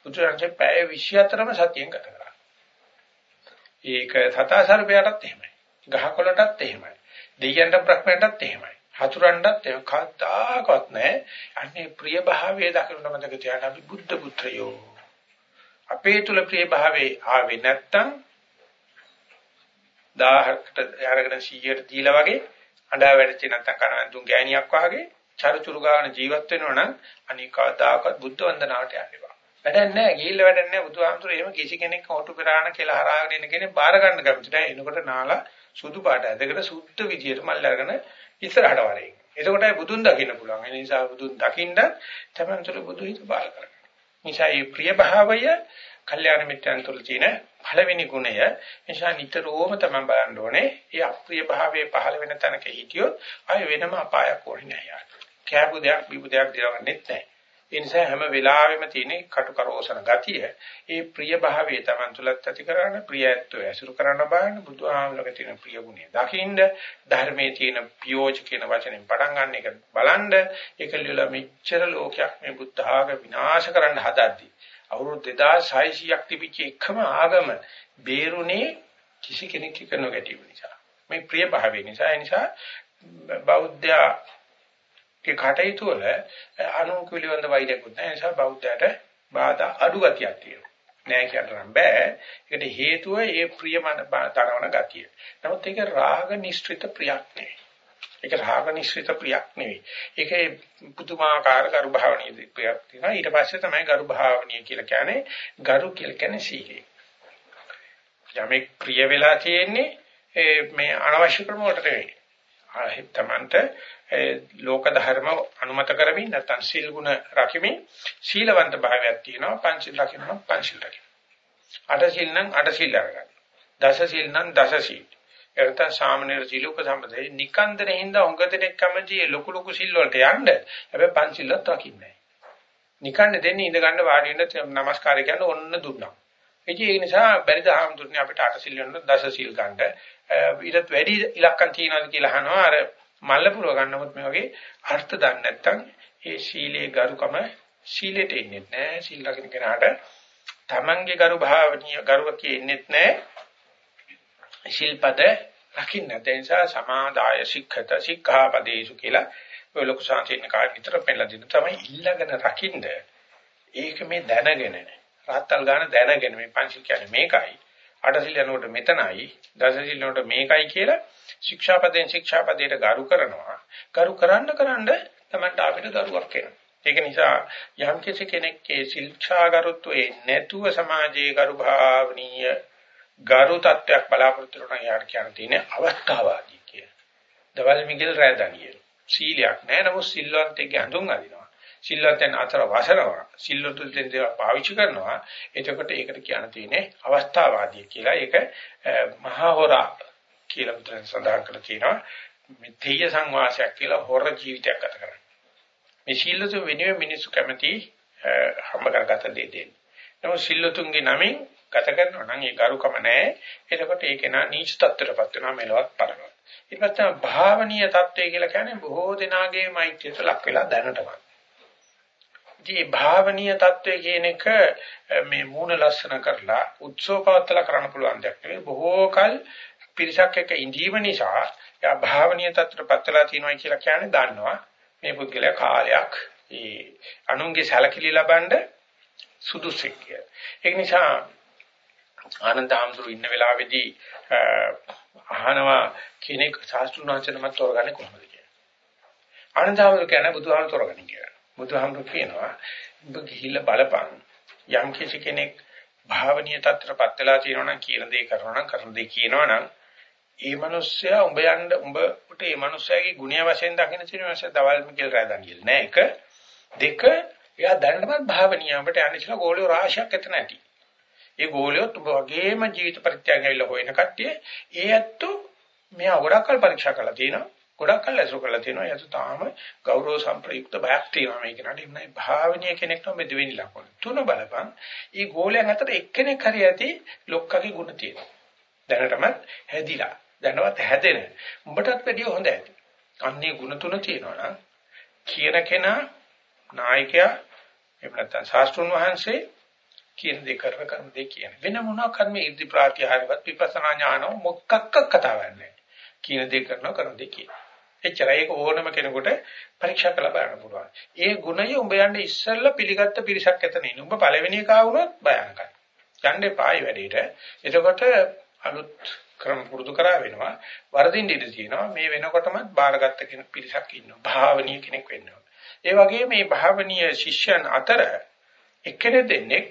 බුදුජානකේ පැය 24ම සතියෙන් ගත කරා. ඒක සතාසර්පයටත් එහෙමයි. ගහකොළටත් එහෙමයි. දෙයයන්ට ප්‍රඥයටත් එහෙමයි. හතුරන්ටත් ඒක කද්දාකවත් නැහැ. අන්නේ ප්‍රිය භාවයේ දකින්න මතක තියාගන්න අපි බුද්ධ පුත්‍රයෝ. අපේ තුල ප්‍රිය භාවයේ ආවේ නැත්තම් 1000කට අරගෙන 100ට දීලා වගේ අඬා වැඩච්ච නැත්තම් කනවන්තුන් ගෑණියක් වගේ චරුචුරු ගාන ජීවත් වෙනවා නම් අනිකාදාකත් බුද්ධ වන්දනාවට යන්න එපා. වැඩක් නැහැ ගිහිල්ලා වැඩක් නැහැ බුදුහාමුදුරේ එහෙම කිසි කෙනෙක් හොටු පෙරාන කියලා හරාගෙන ඉන්න කෙනෙක් බාර ගන්න කැමති නැහැ. එනකොට නාලා සුදු පාට ඇදගෙන සුද්ධ විදියට මල් අරගෙන ඉස්සරහට වරේ. එතකොටයි බුදුන් දකින්න පුළුවන්. ඒ නිසා බුදුන් දකින්න තමන්තුළු බුදු හිත බාර කරගන්න. නිසා මේ ප්‍රිය භාවය කල්යාණ මිත්‍යයන් තුළ තියෙන පළවෙනි ගුණය නිසා නිතරම තමයි බලන්න ඕනේ. ඒ අප්‍රිය භාවයේ පහළ වෙන තැනක හිටියොත් ආය වෙනම අපායක් ඕනේ නැහැ යාට. කෑපු දෙයක් බීපු දෙයක් දිරවන්නෙත් නැහැ. ඒ නිසා හැම වෙලාවෙම තියෙන කටුකරෝසන ගතිය ඒ ප්‍රිය භාවයේ Taman තුලත් ඇති කරගන්න ප්‍රියත්වය ඇසුරු කරන්න බලන්න බුදුහාමුදුරගේ තියෙන ප්‍රිය ගුණය දකින්න ධර්මයේ තියෙන පියෝජ කියන වචනෙන් පටන් ගන්න එක බලන්න ඒක ලියලා මෙච්චර ලෝකයක් මේ බුද්ධ ආගම විනාශ කරන්න හදද්දී අවුරුදු 2600ක් තිබිච්ච එකම ආගම බේරුනේ කිසි කෙනෙක් කරන ගැටීම නිසා මේ ප්‍රිය භාවය නිසා ඒ නිසා බෞද්ධයා ඒ කටයුතු වල අනුකූලවන්ත වෛරයක්වත් නැහැ. ඒ නිසා බෞද්ධයට බාධා අඩු ගතියක් තියෙනවා. නෑ කියන්න බෑ. ඒකට හේතුව ඒ ප්‍රියමන තරවන ගතිය. නමුත් ඒක රාග නිශ්චිත ප්‍රියක් නෙවෙයි. ඒක රාග නිශ්චිත ප්‍රියක් නෙවෙයි. ඒකේ පුදුමාකාර ගරු භාවනීය ප්‍රියක් තියෙනවා. ඊට පස්සේ තමයි ගරු භාවනීය කියලා කියන්නේ ගරු කියලා කියන්නේ සීලය. යමෙක් ප්‍රිය වෙලා තියෙන්නේ මේ අනවශ්‍ය ක්‍රම වලට නෙවෙයි. තමන්ට ලෝක ධර්ම අනුමත කරමින් නැත්නම් සීල් ගුණ රකිමින් සීලවන්ත භාවයක් තියෙනවා පංචශීල රකින්නවා පංචශීල රකින්න. අට සීල් නම් අට සීල් අරගන්න. දස සීල් නම් දස සීල්. එතන සාමනීර සීල උපසම්පදේ නිකන්දනේ හින්දා උඟතෙක් කැමති ලොකු ලොකු සීල් වලට යන්න. හැබැයි පංචශීලත් රකින්නේ නිකන් දෙන්නේ ඉඳ ගන්න වාඩි වෙන්න නමස්කාරය කියන්නේ ඔන්න දුන්නා. ඉතින් ඒ නිසා බැරිද ආම්තුරුනේ අපිට අට සීල් වෙන දස සීල් ගන්න. ඊටත් වැඩි ඉලක්කම් තියනවාද කියලා අහනවා. අර මල්ල පුරව ගන්නමුත් මේ වගේ අර්ථ දන්නේ නැත්නම් ඒ සීලේ ගරුකම සීලෙට එන්නේ නැහැ. සීල් රකින්න කෙනාට තමන්ගේ ගරු භාවනීය ගරුව කියෙන්නේ නැහැ. ශිල්පද රකින්න. ඒ නිසා සමාදාය සික්ඛත සික්ඛාපදේසු කියලා ඔය ලොකු සාන්තින කාර්ය විතර පෙන්නලා දෙන්න තමයි ඊළඟන රකින්න ඒක මේ දැනගෙන රාත්තල් ගන්න දැනගෙන මේ පංචිල් කියන්නේ මේකයි. අටසිල් යනකොට මෙතනයි දසසිල් යනකොට මේකයි කියලා ශික්ෂාපදයෙන් ශික්ෂාපදයට ගරු කරනවා. ගරු කරන්න කරන්න තමයි අපිට දරුවක් එනවා. ඒක නිසා යම් කිසි කෙනෙක්ගේ ශික්ෂාගරුත්වයේ නැතුව සමාජයේ ගරු භාවනීය ගරු තත්ත්වයක් බලාපොරොත්තු වෙන යාට කියන්න තියෙන අවස්ථාවාදී කිය. දවල් මිගිල් රැඳනිය. සීලයක් නැහැ. නමුත් සිල්වන්තයෙක්ගේ අඳුන් අදිනවා. සිල්වත්යන් අතර වසනවා. සිල්වතුන් දේවල් පාවිච්චි කරනවා. එතකොට ඒකට කියන්න තියෙන්නේ අවස්ථාවාදී කියලා. ඒක මහා හොරා කියලා මුද්‍රෙන් සඳහන් කරලා තියෙනවා. මේ තේය සංවාසයක් කියලා හොර ජීවිතයක් ගත කරන්නේ. මේ සිල්වතු වෙනුවෙන් මිනිස්සු කැමති හම්බ කරගත දෙය දෙන්නේ. නමුත් සිල්වතුන්ගේ නමින් ගත කරනවා නම් ඒ ගරුකම නැහැ. එතකොට ඒක නා නීච තත්ත්වයටපත් වෙනවා මෙලවත් පරලොවත්. ඊට පස්සේ භාවනීය තත්ත්වය කියලා කියන්නේ බොහෝ දෙනාගේ මෛත්‍රියට ලක් වෙලා දැනටමත්. මේ භාවනීය தত্ত্বය කියන එක මේ මූණ ලස්සන කරලා උත්සවපවත්තලා කරන්න පුළුවන් දෙයක් නෙවෙයි බොහෝ කල පිරිසක් එක්ක ඉඳීම නිසා යා භාවනීය தত্ত্বපත්තලා තියෙනවා කියලා කියන්නේ දන්නවා මේ පුද්ගලයා කාලයක් ඒ අනුන්ගේ සැලකිලි ලබන්න සුදුසෙක් කියලා. ඒ නිසා ආනන්ද හාමුදුරු ඉන්න වෙලාවේදී අහනවා කෙනෙක් ශාස්ත්‍රුණාචරමත් තෝරගන්නේ කොහොමද කියලා. ආනන්ද හාමුදුරු කියන්නේ බුදුහාමුදුරු තෝරගන්නේ කියලා. බුදුහාමුදුරු කියනවා ඔබ ගිහිල්ලා බලපන්. යම් කිසි කෙනෙක් භාවනීය තත්ත්වපත් වෙලා තියෙනවා නම් කියන දේ කරනවා නම් කරන දේ කියනවා නම් ඒ මිනිස්සයා උඹ යන්න උඹට ඒ මිනිස්සයාගේ ගුණය වශයෙන් දකින්න තියෙන මිනිස්සයා දවල් මිකල් රැඳන් කියලා නෑ. එක. දෙක. එයා දැනටමත් භාවනීය. අපිට අනිශ්චල ගෝලිය රාශියක් එතන ඇති. ඒ ගෝලියොත් ඔබ වගේම ජීවිත පරිත්‍යාගය ඇවිල්ලා හොයන කට්ටිය ඒ ඇත්තෝ මෙයා ගොඩක් කල් පරීක්ෂා කරලා තියෙනවා ගොඩක් කල් ඇසුරු කරලා තියෙනවා. එයාට තාම ගෞරව සම්ප්‍රයුක්ත බයක් තියෙනවා මේක නට ඉන්නයි භාවනීය කෙනෙක් නම් මේ දෙවෙනි ලකුණ. තුන බලපන්. ඊ ගෝලයන් අතර එක්කෙනෙක් හරි ඇති ලොක්කගේ ගුණ තියෙනවා. දැනටමත් හැදිලා. දැනවත් හැදෙන. උඹටත් වැඩිය හොඳ ඇති. අන්නේ ගුණ තුන තියෙනවා නම් කියන කෙනා නායකයා එහෙම නැත්නම් ශාස්ත්‍රුන් වහන්සේ කියන දේ කරන කරන දේ කියන. වෙන මොනවා කර්ම ඉර්ධි ප්‍රාතිහාරවත් විපස්සනා ඥාන මොකක්ක කතාවක් නැහැ. කියන දේ කරනවා කරන දේ කියන. එච්චරයි ඒක ඕනම කෙනෙකුට පරීක්ෂා කරලා බලන්න පුළුවන්. ඒ ගුණය උඹ යන්නේ ඉස්සෙල්ලා පිළිගත්ත පිරිසක් ඇතන ඉන්න. උඹ පළවෙනි එක ආවොත් භයානකයි. යන්න එපායි වැඩේට. එතකොට අලුත් ක්‍රම පුරුදු කරා වෙනවා. වරදින්න ඉඩ තියෙනවා. මේ වෙනකොටම බාරගත්ත කෙනෙක් පිරිසක් ඉන්නවා. භාවනීය කෙනෙක් වෙන්නවා. ඒ වගේ මේ භාවනීය ශිෂ්‍යයන් අතර එක්කෙනෙක් දෙන්නෙක්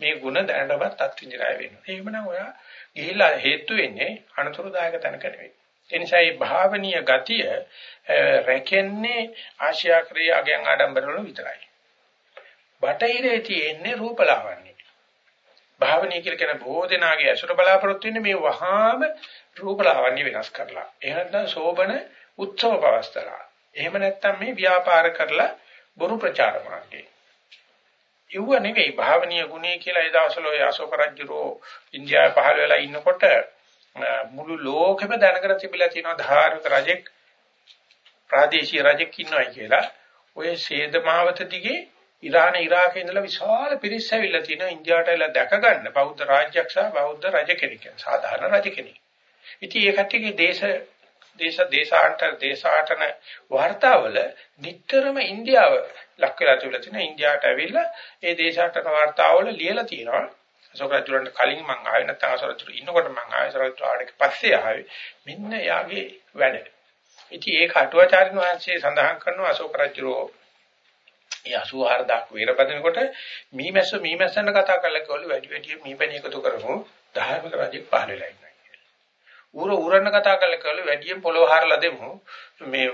මේ ಗುಣ දැනටවත් අත්විඳිරය වෙනවා. එහෙමනම් ඔයා ගිහිලා හේතු වෙන්නේ අනතුරුදායක තැනක නෙවෙයි. ඒ නිසා මේ භාවනීය ගතිය රැකෙන්නේ ආශ්‍යාක්‍රිය අගයන් ආඩම්බර වල විතරයි. බටහිරේ තියෙන්නේ රූපලාවන්‍ය. භාවනීය කියලා කියන බෝධනාගේ අසුර බලාපොරොත්තු වෙන්නේ මේ වහාම රූපලාවන්‍ය වෙනස් කරලා. එහෙම නැත්නම් සෝබන උත්සව පවස්තරා. එහෙම නැත්නම් මේ ව්‍යාපාර කරලා බොරු ප්‍රචාර මාර්ගේ. යුව නෙවෙයි භාවනීය ගුණය කියලා ඒ දවස්වල ඔය අශෝක රජුරෝ ඉන්දියාවේ පහළ වෙලා ඉන්නකොට මුළු ලෝකෙම දැනගෙන තිබිලා තියෙනවා ධාර්මික රජෙක් ප්‍රාදේශීය රජෙක් ඉන්නවයි කියලා. ඔය ශේද මහවත දිගේ ඉරාන ඉරාකේ ඉඳලා විශාල පිරිස් ඇවිල්ලා තිනවා ඉන්දියාවට එලා දැක ගන්න බෞද්ධ රාජ්‍යයක් සහ බෞද්ධ රජ කෙනෙක් සාධාරණ රජ කෙනෙක්. ඉතින් ඒ කට්ටියගේ දේශ දේශ දේශාන්තර දේශාටන වර්තාවල නිටතරම ඉන්දියාව ලක් වෙලා තිබිලා තියෙනවා ඉන්දියාවට ඇවිල්ලා ඒ දේශාටන වාර්තාවල ලියලා තියෙනවා අශෝක රජුරන්ට කලින් මං ආවේ නැත්නම් අශෝක රජු ඉන්නකොට මං ආවේ අශෝක රජු ආවට පස්සේ ආවේ මෙන්න යාගේ වැඩ. ඉතින් ඒක අටුවාචාර්ය වහන්සේ සඳහන් කරනවා අශෝක රජුරෝ ඒ 84000ක් වේරපදිනකොට මීමැස්ස මීමැස්සන්න කතා කරලා කිව්වලු වැඩි වැඩි මීපැණි එකතු කරමු ධාර්මික රජෙක් පහළ වෙලා ඉන්නවා කියලා. ඌර ඌරන්න කතා කරලා කිව්වලු වැඩියෙන් පොළොව හරලා දෙමු මේ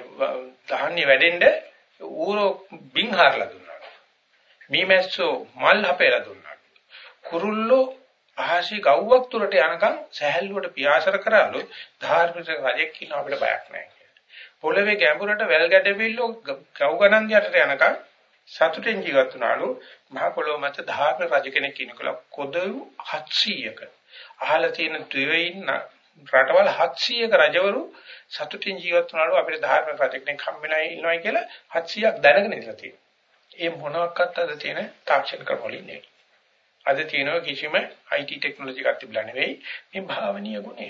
ධාන්‍ය වැඩෙන්න ඌර බින් හරලා දුන්නා. මීමැස්සෝ මල් හපේලා දුන්නා. කුරුල්ලෝ අහසි ගව්වක් තුරට යනකම් සහැල්ලුවට පියාසර කරාලු ධාර්මික රජෙක් කියන අපිට බයක් නැහැ. පොළවේ ගැඹුරට වැල් ගැටෙවිල්ලෝ ගව් ගණන් යටට යනකම් සතුටෙන් ජීවත් වුණාලු මහ පොළොව මත ධාර්ම රජ කෙනෙක් කෙනෙකුලා කොදව් 700ක අහලා තියෙන ද්වේයින් රටවල් 700ක රජවරු සතුටින් ජීවත් වුණාලු අපිට ධාර්ම රජ කෙනෙක් හම්බෙලා ඉන්නවයි කියලා 700ක් දැනගෙන ඉඳලා තියෙනවා. ඒ මොනවාක්වත් අද තියෙන තාක්ෂණික ක්‍රමවලින් නෙවෙයි. අද තියෙනවා කිසිම IT ටෙක්නොලොජි එකක් තිබුණා නෙවෙයි මේ භාවනීය ගුණය.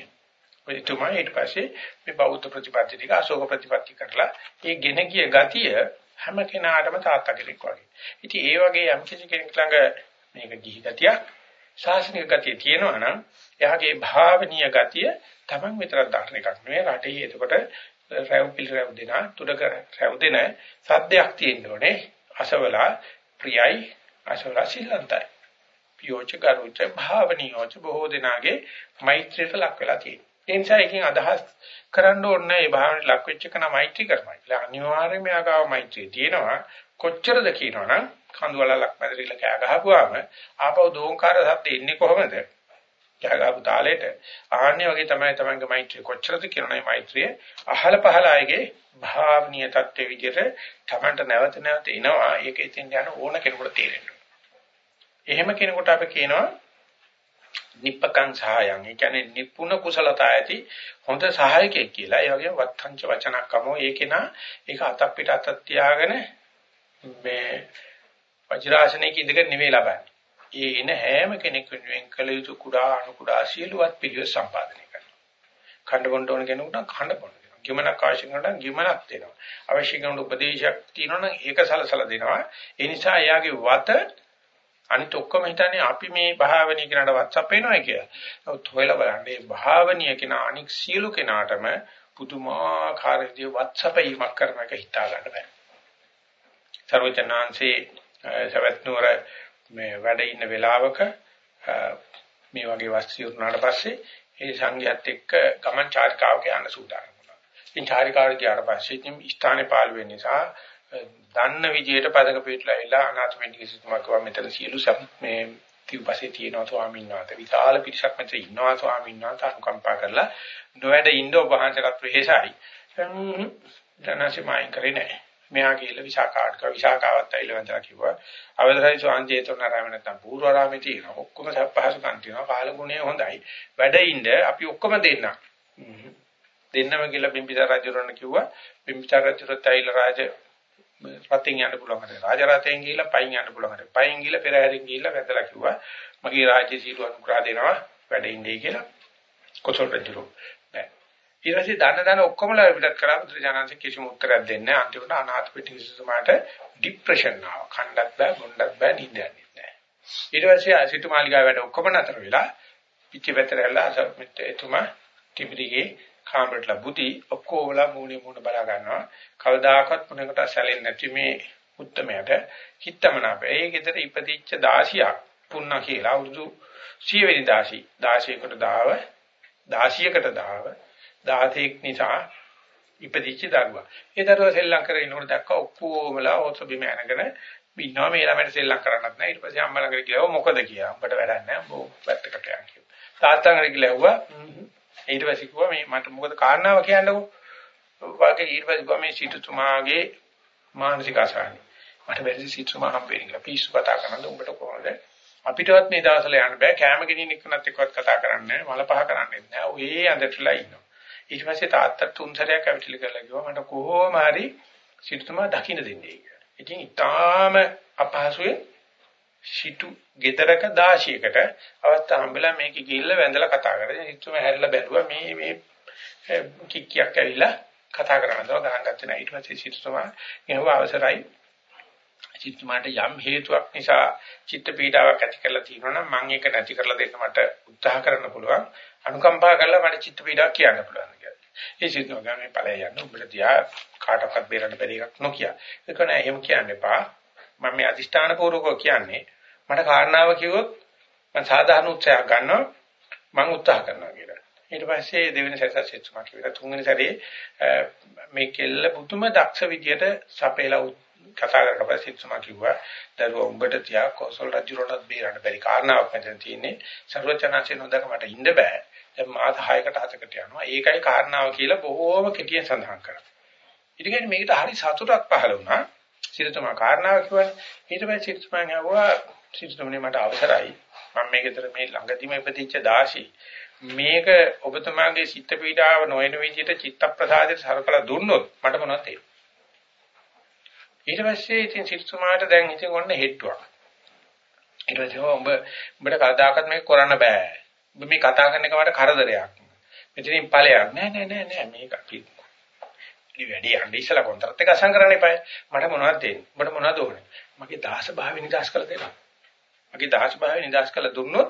ඔය තුමා ඊට පස්සේ මේ බෞද්ධ ප්‍රතිපත්ති ටික අශෝක ප්‍රතිපත්ති කරලා ඒ ගෙන ගිය ගතිය හැම කෙනාටම තාත්තා කෙනෙක් වගේ. ඉතින් ඒ වගේ යම් කිසි කෙනෙක් ළඟ මේක ගිහි ගතියක් ශාසනික ගතිය තියෙනවා නම් එයාගේ භාවනීය ගතිය Taman විතරක් දක්න එකක් නෙවෙයි රටේ එතකොට රැව් පිළ රැව් දෙන තුඩක රැව් දෙන සද්දයක් තියෙන්න ඕනේ අසවලා ප්‍රියයි අසවලා සිල්ලන්තයි පියෝච කරුච භාවනීයෝච බොහෝ දෙනාගේ මෛත්‍රියට ලක් වෙලා තියෙනවා ඒ නිසා එකකින් අදහස් කරන්න ඕනේ මේ භාවනාවට ලක් වෙච්ච කෙනා මෛත්‍රී කරනවා කියලා. අනිවාර්යයෙන්ම යාගාව මෛත්‍රිය තියෙනවා. කොච්චරද කියනවනම් කඳුවලක් මැදරිලා කෑ ගහපුවාම ආපහු දෝංකාර සද්ද එන්නේ කොහොමද? කෑ ගහපු තාලෙට ආන්නේ වගේ තමයි තමන්ගේ මෛත්‍රිය කොච්චරද කියනනේ මෛත්‍රිය අහල පහල අයගේ භාවනීය தත්ත්වයේ විදිහට තමන්ට නැවත නැවත එනවා. ඒක ඉතින් යන ඕන කෙනෙකුට තේරෙනවා. එහෙම කෙනෙකුට අපි කියනවා නිප්පකං සහායං. ඒ කියන්නේ නිපුණ කුසලතා ඇති හොඳ සහායකයෙක් කියලා. ඒ වගේම වත්තංච වචනක්කමෝ ඒකේන ඒක අතක් පිට අතක් තියාගෙන මේ වජිරාසනයක ඉඳගෙන නෙවෙයි ලබන්නේ. ඒ එන හැම කෙනෙක් වෙනුවෙන් කළ යුතු කුඩා අණු කුඩා සියලුවත් පිළිවෙල සම්පාදනය කරනවා. khand බොන්න ඕන කෙනෙකුට khand බොන්න දෙනවා. ගිමනක් අවශ්‍ය කෙනෙකුට ගිමනක් දෙනවා. අවශ්‍ය කෙනෙකුට උපදේශයක් තියෙනවා නම් ඒක සලසලා දෙනවා. ඒ නිසා එයාගේ වත අනිත් ඔක්කොම හිතන්නේ අපි මේ භාවනීය කෙනාට WhatsApp එනවා කියලා. නමුත් හොයලා බලන්න මේ භාවනීය කෙනා අනික් සියලු කෙනාටම පුදුමාකාර විදිහේ WhatsApp එකක් කරන එක හිතා ගන්න බෑ. සර්වචනාංශේ සවැත් නුවර මේ වැඩ ඉන්න වෙලාවක මේ වගේ වස්තු උනාට පස්සේ ඒ සංඝයාත් එක්ක ගමන් චාරිකාවක යන්න සූදානම් වුණා. ඉතින් චාරිකාවට ගියාට පස්සේ ඉතින් ස්ථානේ පාළු වෙන නිසා දන්න විදියට පදක පිටලා ඇවිල්ලා අනාථමෙන්ටික සිතුමා කිව්වා මෙතන සියලු මේ තිව්පස්සේ තියෙනවා ස්වාමීන් වහන්සේ. විශාල පිරිසක් මෙතන ඉන්නවා ස්වාමීන් වහන්සේ අනුකම්පා කරලා. නොවැඩ ඉන්න ඔබ වහන්සේලාත් ප්‍රහේසයි දැනසි මායින් කරේ නැහැ. මෙහා ගිහලා විසාකාට කව විසාකාවත් ඇවිල්ලා වන්දනා කිව්වා. අවදරයි ස්වාංජේතෝනාරාම නැත්තම් පූර්වාරාමේ තියෙනවා ඔක්කොම සප්පහසුකම් තියෙනවා. කාලගුණය හොඳයි. වැඩ ඉන්න අපි ඔක්කොම දෙන්න දෙන්නම කියලා බිම්බිසාර රජුරණ කිව්වා. බිම්බිසාර රජුරත් ඇවිල්ලා රාජ රතෙන් යන්න පුළුවන් හරි රාජ රතෙන් ගිහිල්ලා පයින් යන්න පුළුවන් හරි පයින් ගිහිල්ලා පෙරහැරින් ගිහිල්ලා වැදලා කිව්වා. මගේ රාජ්‍ය සීතු අනුග්‍රහ දෙනවා. වැඩ ඉන්නේ කියලා කොසල් රජුරෝ ඊට පස්සේ දන්න දන්න ඔක්කොමලා පිටත් කරා බුදුරජාණන්සේ කිසිම උත්තරයක් දෙන්නේ නැහැ. අන්තිමට අනාථ පිටිසුමාට ડિප්‍රෙෂන් ආවා. කණ්ඩක් බෑ බොණ්ඩක් බෑ නිින්ද යන්නේ නැහැ ඊට පස්සේ සිටු මාලිගාව වැඩ ඔක්කොම නතර වෙලා පිටිපැතරලා සම්මිත එතුමා ටිබිරිගේ කාමරේටලා බුටි ඔක්කොමලා මූණේ මූණ බලා ගන්නවා. කවදාකවත් මොනකට සැලෙන්නේ නැති මේ උත්තරමයට හිතමනාප. ඒ ගෙදර ඉපදිච්ච 16ක් පුන්න කියලා. අවුරුදු 100 වෙනි 16 16කට දාව 16කට දාව 16ක් නිසා ඉපදිච්ච දරුවා. ඒ දරුවා සෙල්ලම් කරගෙන ඉන්නකොට දැක්ක ඔක්කොමලා ඔත බිම ඇනගෙන ඉන්නවා මේ ළමයට සෙල්ලම් කරන්නත් නැහැ. ඊට පස්සේ අම්මා ළඟට ගියා මොකද කියලා. උඹට වැඩක් නැහැ. උඹ පැත්තකට යන්න කිව්වා. තාත්තා ළඟට ගිහලා ඊට පස්සේ කිව්වා මේ මට මොකද කාරණාව කියන්නකෝ. වාගේ ඊට පස්සේ කිව්වා මේ සිටුතුමාගේ මානසික අසහනයි. මට බැරි සිටුතුමා හම්බෙන්නේ කියලා. පිස්සු කතා කරනද උඹට කොහොමද? අපිටවත් මේ දවස්වල යන්න බෑ. කැම ගෙනින් එක්කනත් එක්කවත් කතා කරන්නේ නැහැ. මල පහ කරන්නේ නැහැ. ඔය ඇඳටලා ඉන්නවා. ඊට පස්සේ තාත්තට තුන් සැරයක් ඇවිත්ලි කරලා කිව්වා මට කොහොම හරි සිටුතුමා දකින්න දෙන්නේ කියලා. ඉතින් ඊටාම අපහසුයේ සිටු ගෙදරක 16කට අවස්ථා හම්බෙලා මේක ගිහිල්ලා වැඳලා කතා කරා. ඉතින් හැරිලා බැලුවා මේ මේ කික්කියක් ඇවිල්ලා කතා කරනවා ගහන්න ගත්තේ නැහැ. ඊට පස්සේ සිටුතුමා ගෙහුව අවසරයි. චිත්තමාට යම් හේතුවක් නිසා චිත්ත පීඩාවක් ඇති කරලා තියෙනවා නම් මම ඒක නැති කරලා දෙන්න මට උත්සාහ කරන්න පුළුවන් අනුකම්පා කරලා මට චිත්ත පීඩාවක් කියන්න පුළුවන් කියලා. ඒ සිද්ධ ගාමේ ඵලය යන උඹට තියා කාටවත් බේරන්න බැරි එකක් නොකිය. ඒක නෑ එහෙම කියන්න එපා. මම මේ අදිෂ්ඨාන පූර්වකව කියන්නේ මට කාරණාව කිව්වොත් මම සාධාරණ උත්සාහයක් ගන්නවා මම උත්සාහ කරනවා කියලා. ඊට පස්සේ දෙවෙනි සැරේ සෙච්චුමා කියලා තුන්වෙනි සැරේ මේ කෙල්ල පුදුම දක්ෂ විදියට සපේලා කතා කරලා පස්සේ සෙච්චුමා කිව්වා දරුවා උඹට තියා කෝසල් රජුරණත් බේරන්න බැරි කාරණාවක් මෙතන තියෙන්නේ සර්වචනාචේ නොදක මට ඉන්න බෑ. දැන් මාස 6කට 7කට යනවා. ඒකයි කාරණාව කියලා බොහෝම කෙටියෙන් සඳහන් කරා. ඊට කියන්නේ මේකට හරි සතුටක් පහළ වුණා. සිරිතමා කාරණාව කිව්වනේ. ඊට පස්සේ සිරිතමා ගාවා සිරිතමනේ මට අවසරයි. මම මේකතර මේ ළඟදිම ඉපදිච්ච දාසි. මේක ඔබතුමාගේ සිත් පීඩාව නොවන විදිහට චිත්ත ප්‍රසාදයට සරකලා දුන්නොත් මට මොනවද තේරෙන්නේ? ඊට පස්සේ ඉතින් සිරිතමාට දැන් ඉතින් ඔන්න හෙට්ටුවක්. ඊට පස්සේ ඔබ උඹට කවදාකවත් මේක කරන්න බෑ. ඔබ මේ කතා කරන එක මට කරදරයක්. මෙතනින් ඵලයක් නෑ නෑ නෑ නෑ මේක අපි ඉතින් වැඩි යන්නේ ඉස්සලා කොන්ත්‍රාත් එක අසං කරන්න එපා. මට මොනවද දෙන්නේ? මට මොනවද ඕනේ? මගේ දාස භාවය නිදාස් කරලා දෙන්න. මගේ දාස භාවය නිදාස් කරලා දුන්නොත්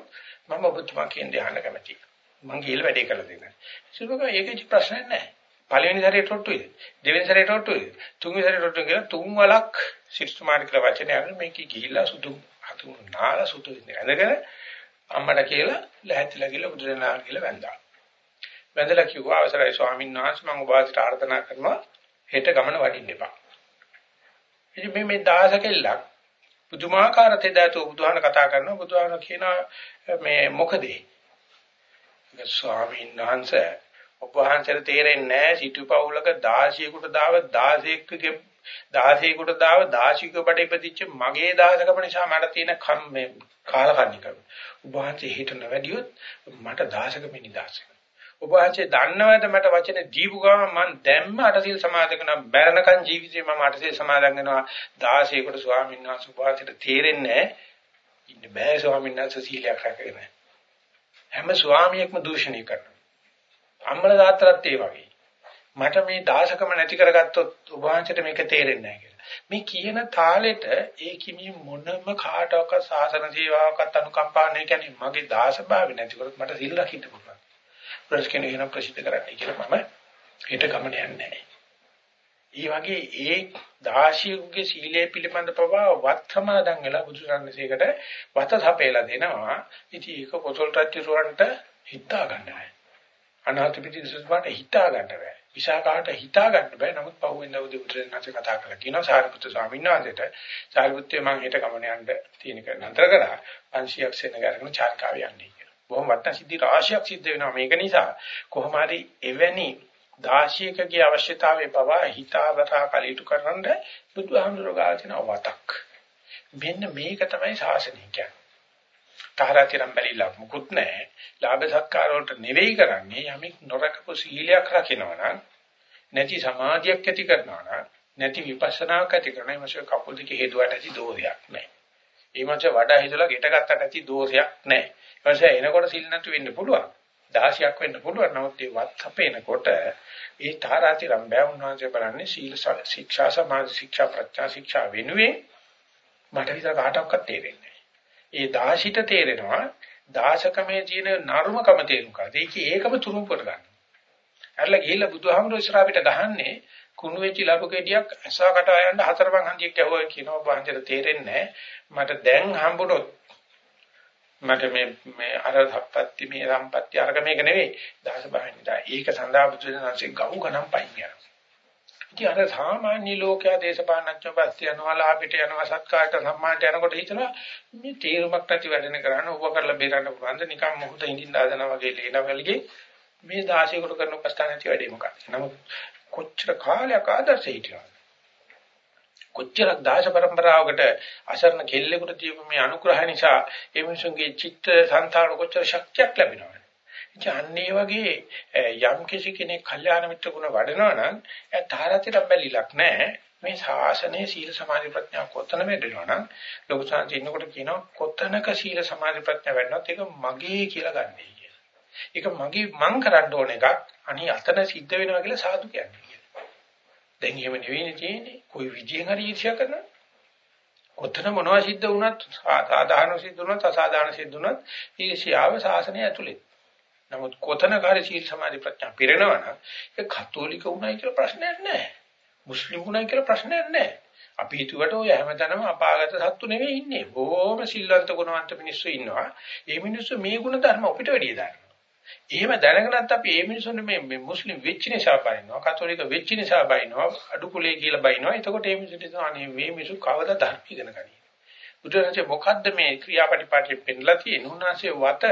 මම ඔබතුමා කියන දේ අහන්න කැමතියි. මං ගිහලා වැඩේ කරලා දෙන්න. සිල්වක ඒකේ ප්‍රශ්නයක් නැහැ. පළවෙනි සැරේට ඔට්ටුයිද? දෙවෙනි සැරේට ඔට්ටුයිද? තුන්වෙනි සැරේට ඔට්ටු කියලා තුන් වලක් සිස්ටමැටික් වචනය අරගෙන මේක ගිහිලා සුදු හතු නාල සුදු ඉඳගෙන අම්මට කියලා ලැහැත්තිලා ගිහලා බුදුරණා කියලා වැඳා. වැඳලා කිව්වා අවසරයි ස්වාමීන් වහන්සේ මම ඔබ වහන්සේට ආර්දනා කරනවා හෙට ගමන වඩින්න එපා. ඉතින් මේ මේ දහස කෙල්ලක් පුදුමාකාර තෙදතු බුදුහාම කතා කරනවා බුදුහාම කියනවා මේ මොකද ස්වාමීන් වහන්සේ ඔබ වහන්සේට තේරෙන්නේ නැහැ සිටුපවුලක 16කට දාව 16කගේ 16කට දාව 16ක බඩ ඉපදිච්ච මගේ දාසකම නිසා මට තියෙන කම් මේ කාලකන්නිකම ඔබ වහන්සේ හිතන වැඩියොත් මට දාසකම නිදාසක ඔබ වහන්සේ දන්නවද මට වචන දීපු ගම මම දැම්ම අටසිල් සමාදන් කරන බැරණකන් ජීවිතේ මම අටසිල් සමාදන් වෙනවා. 16කට ස්වාමීන් වහන්සේ ඔබ වහන්සේට තේරෙන්නේ ඉන්න බෑ ස්වාමීන් වහන්සේ සීලයක් රැකගෙන. හැම ස්වාමියෙක්ම දූෂණය කරනවා. අම්මල දාතරත් ඒ වගේ. මට මේ දාසකම නැති කරගත්තොත් ඔබ වහන්සේට මේක තේරෙන්නේ නැහැ කියලා මේ කියන තාලෙට ඒ කිමි මොනම කාටවත් සාසන සේවාවකත් අනුකම්පා නැහැ කියන්නේ මගේ දාසභාවය නැති කරොත් මට සිල් රකින්න පුළුවන් ප්‍රශ්න කියන ප්‍රසිද්ධ කරන්නයි කියලා මම හෙට ගමන යන්නේ නැහැ. ඒ වගේ ඒ දාශියුගේ සීලයේ පිළිබඳ පවා වත්තමාදන් වෙලා බුදුරණසේකට වත සපේලා දෙනවා. ඉතින් ඒක පොසල් රජුරවන්ට හිතා ගන්නයි. අනාථ පිටිසුස්මට හිතා ගන්න බෑ. විසාකාට හිතා ගන්න බෑ. නමුත් පහුවෙන්ද බුදුරණන්සේ කතා කරලා කියනවා සාරිපුත්‍ර ස්වාමීන් වහන්සේට සාරිපුත්‍රය මම හෙට ගමන යන්න තියෙන එක නතර කරා 500ක් සෙනග අරගෙන චාරිකාව යන්නේ. බොහොම වටන සිද්ධි රාශියක් සිද්ධ වෙනවා මේක නිසා කොහොම හරි එවැනි දාශිකගේ අවශ්‍යතාවයේ පවා හිතාවතා කලීතු කරන්න බුදුහාමුදුරුවෝ වතක් මෙන්න මේක තමයි ශාසනය කියන්නේ තාරාතිරම් බැලිලා මුකුත් නැහැ ලාභ සත්කාර වලට නෙවෙයි කරන්නේ යමෙක් නොරකපු සීලයක් රකින්නවා නම් නැති සමාධියක් ඇති කරනවා නම් නැති විපස්සනාවක් ඇති කරනවා එමස කකුල් දෙක හේතුවට ඇති දෝෂයක් නැහැ. ඒ මංස වඩා හිතලා ගෙට ගත්තට ඇති දෝෂයක් නැහැ. ඊපස්සේ එනකොට සිල් නැතු වෙන්න පුළුවන්. 16ක් වෙන්න පුළුවන්. නමුත් ඒ වත් අපේනකොට ඒ තාරාති රම්බය උන්වහන්සේ බලන්නේ සීල ශික්ෂා සමාධි ශික්ෂා ප්‍රඥා ශික්ෂා වෙනුවෙන් මට විතර කාටවත් තේරෙන්නේ ඒ 16ට තේරෙනවා දාශකමේ තියෙන නර්මකම තේරුම් ගන්න. ඒක ඒකම තුරුම්පට ගන්න. අරලා ගිහිල්ලා බුදුහාමුදුරුවෝ ඉස්සරහ පිට ගහන්නේ කුණු වෙච්ච ලබු කෙඩියක් අසාකට ආයන්න හතරපන් හන්දියක් ගැහුවා කියනවා වහන්සේට තේරෙන්නේ මට දැන් හම්බුනොත් මට මේ මේ අර සම්පත්‍ති මේ සම්පත්‍ති අරක මේක නෙවෙයි දහස බහින්දා ඒක සඳහා බුදුසසුනේ ගව් ගණන් පයින් යනවා ඉතින් අර සාමාන්‍ය ලෝකයා දේශපාලනඥයෝ පස්සේ යනවා ලාභිට යනවා සත්කාරට සම්මානට යනකොට හිතනවා මේ තීරමක් නැති වැඩන කරන්න උප කරලා බේරන්න පුළුවන්ද නිකන් මොහොත ඉඳින්න ආදනවා වගේ ලේනවලගේ මේ 16කට කරන ප්‍රස්ථාන නැති වැඩේ මොකක්ද? නමුත් කොච්චර කාලයක් ආදර්ශ හිටියවද? කොච්චරක් දාශ પરම්පරාවකට අසරණ කෙල්ලෙකුට දීපු මේ අනුග්‍රහ නිසා ඒ මිනිසුන්ගේ චිත්ත සංතාන කොච්චර ශක්තියක් ලැබෙනවද? ඉතින් අන්නේ වගේ යම් කිසි කෙනෙක් කල්යාණ මිත්‍ර ගුණ වඩනවා නම් ඒ තාරතිර බැලිලක් නැහැ. මේ ශාසනයේ සීල සමාධි ප්‍රඥා කොතන වැඩෙනවා නම් ලෝක සාන්ති ඉන්නකොට කියනවා කොතනක සීල සමාධි ප්‍රඥා වැඩනොත් ඒක මගේ කියලා ගන්නයි කියලා. ඒක මගේ මං කරන්න ඕන එකක්. අනිත් අතන සිද්ධ වෙනවා කියලා සාදු කියන්නේ. දැන් එහෙම නෙවෙයි තියෙන්නේ. કોઈ විදියෙන් හරි ඊර්ෂ්‍යා කරනවා. කොතන මොනවා සිද්ධ වුණත් සාධාරණ සිද්ධ වුණත් අසාධාරණ සිද්ධ වුණත් ඊර්ෂ්‍යාව සාසනය ඇතුලේ. නමුත් කොතන කාර්ය සීල සමාධි ප්‍රඥා පිරෙනවනම් ඒ කතෝලික වුණයි කියලා ප්‍රශ්නයක් නැහැ. මුස්ලිම් වුණයි කියලා ප්‍රශ්නයක් නැහැ. අපි හිතුවට ඔය හැමතැනම අපාගත සත්තු නෙවෙයි ඉන්නේ. බොහොම සිල්වන්ත ගුණවන්ත මිනිස්සු ඉන්නවා. මේ මිනිස්සු මේ ගුණ ධර්ම අපිට වැඩිය දානවා. එහෙම දැනගෙනත් අපි මේ මිනිස්සුන් මේ මුස්ලිම් වෙච්ච නිසා බයිනවා, කතෝලික වෙච්ච නිසා බයිනවා, අඩු කුලේ කියලා බයිනවා. එතකොට මේ මිනිස්සුන්ට අනේ මේ මිනිස්සු කවදා ධර්ම ඉගෙන ගනී. බුදුරජාණන් මොකද්ද මේ ක්‍රියාපටිපාටිය පෙන්ලා තියෙන්නේ? උන්වහන්සේ වත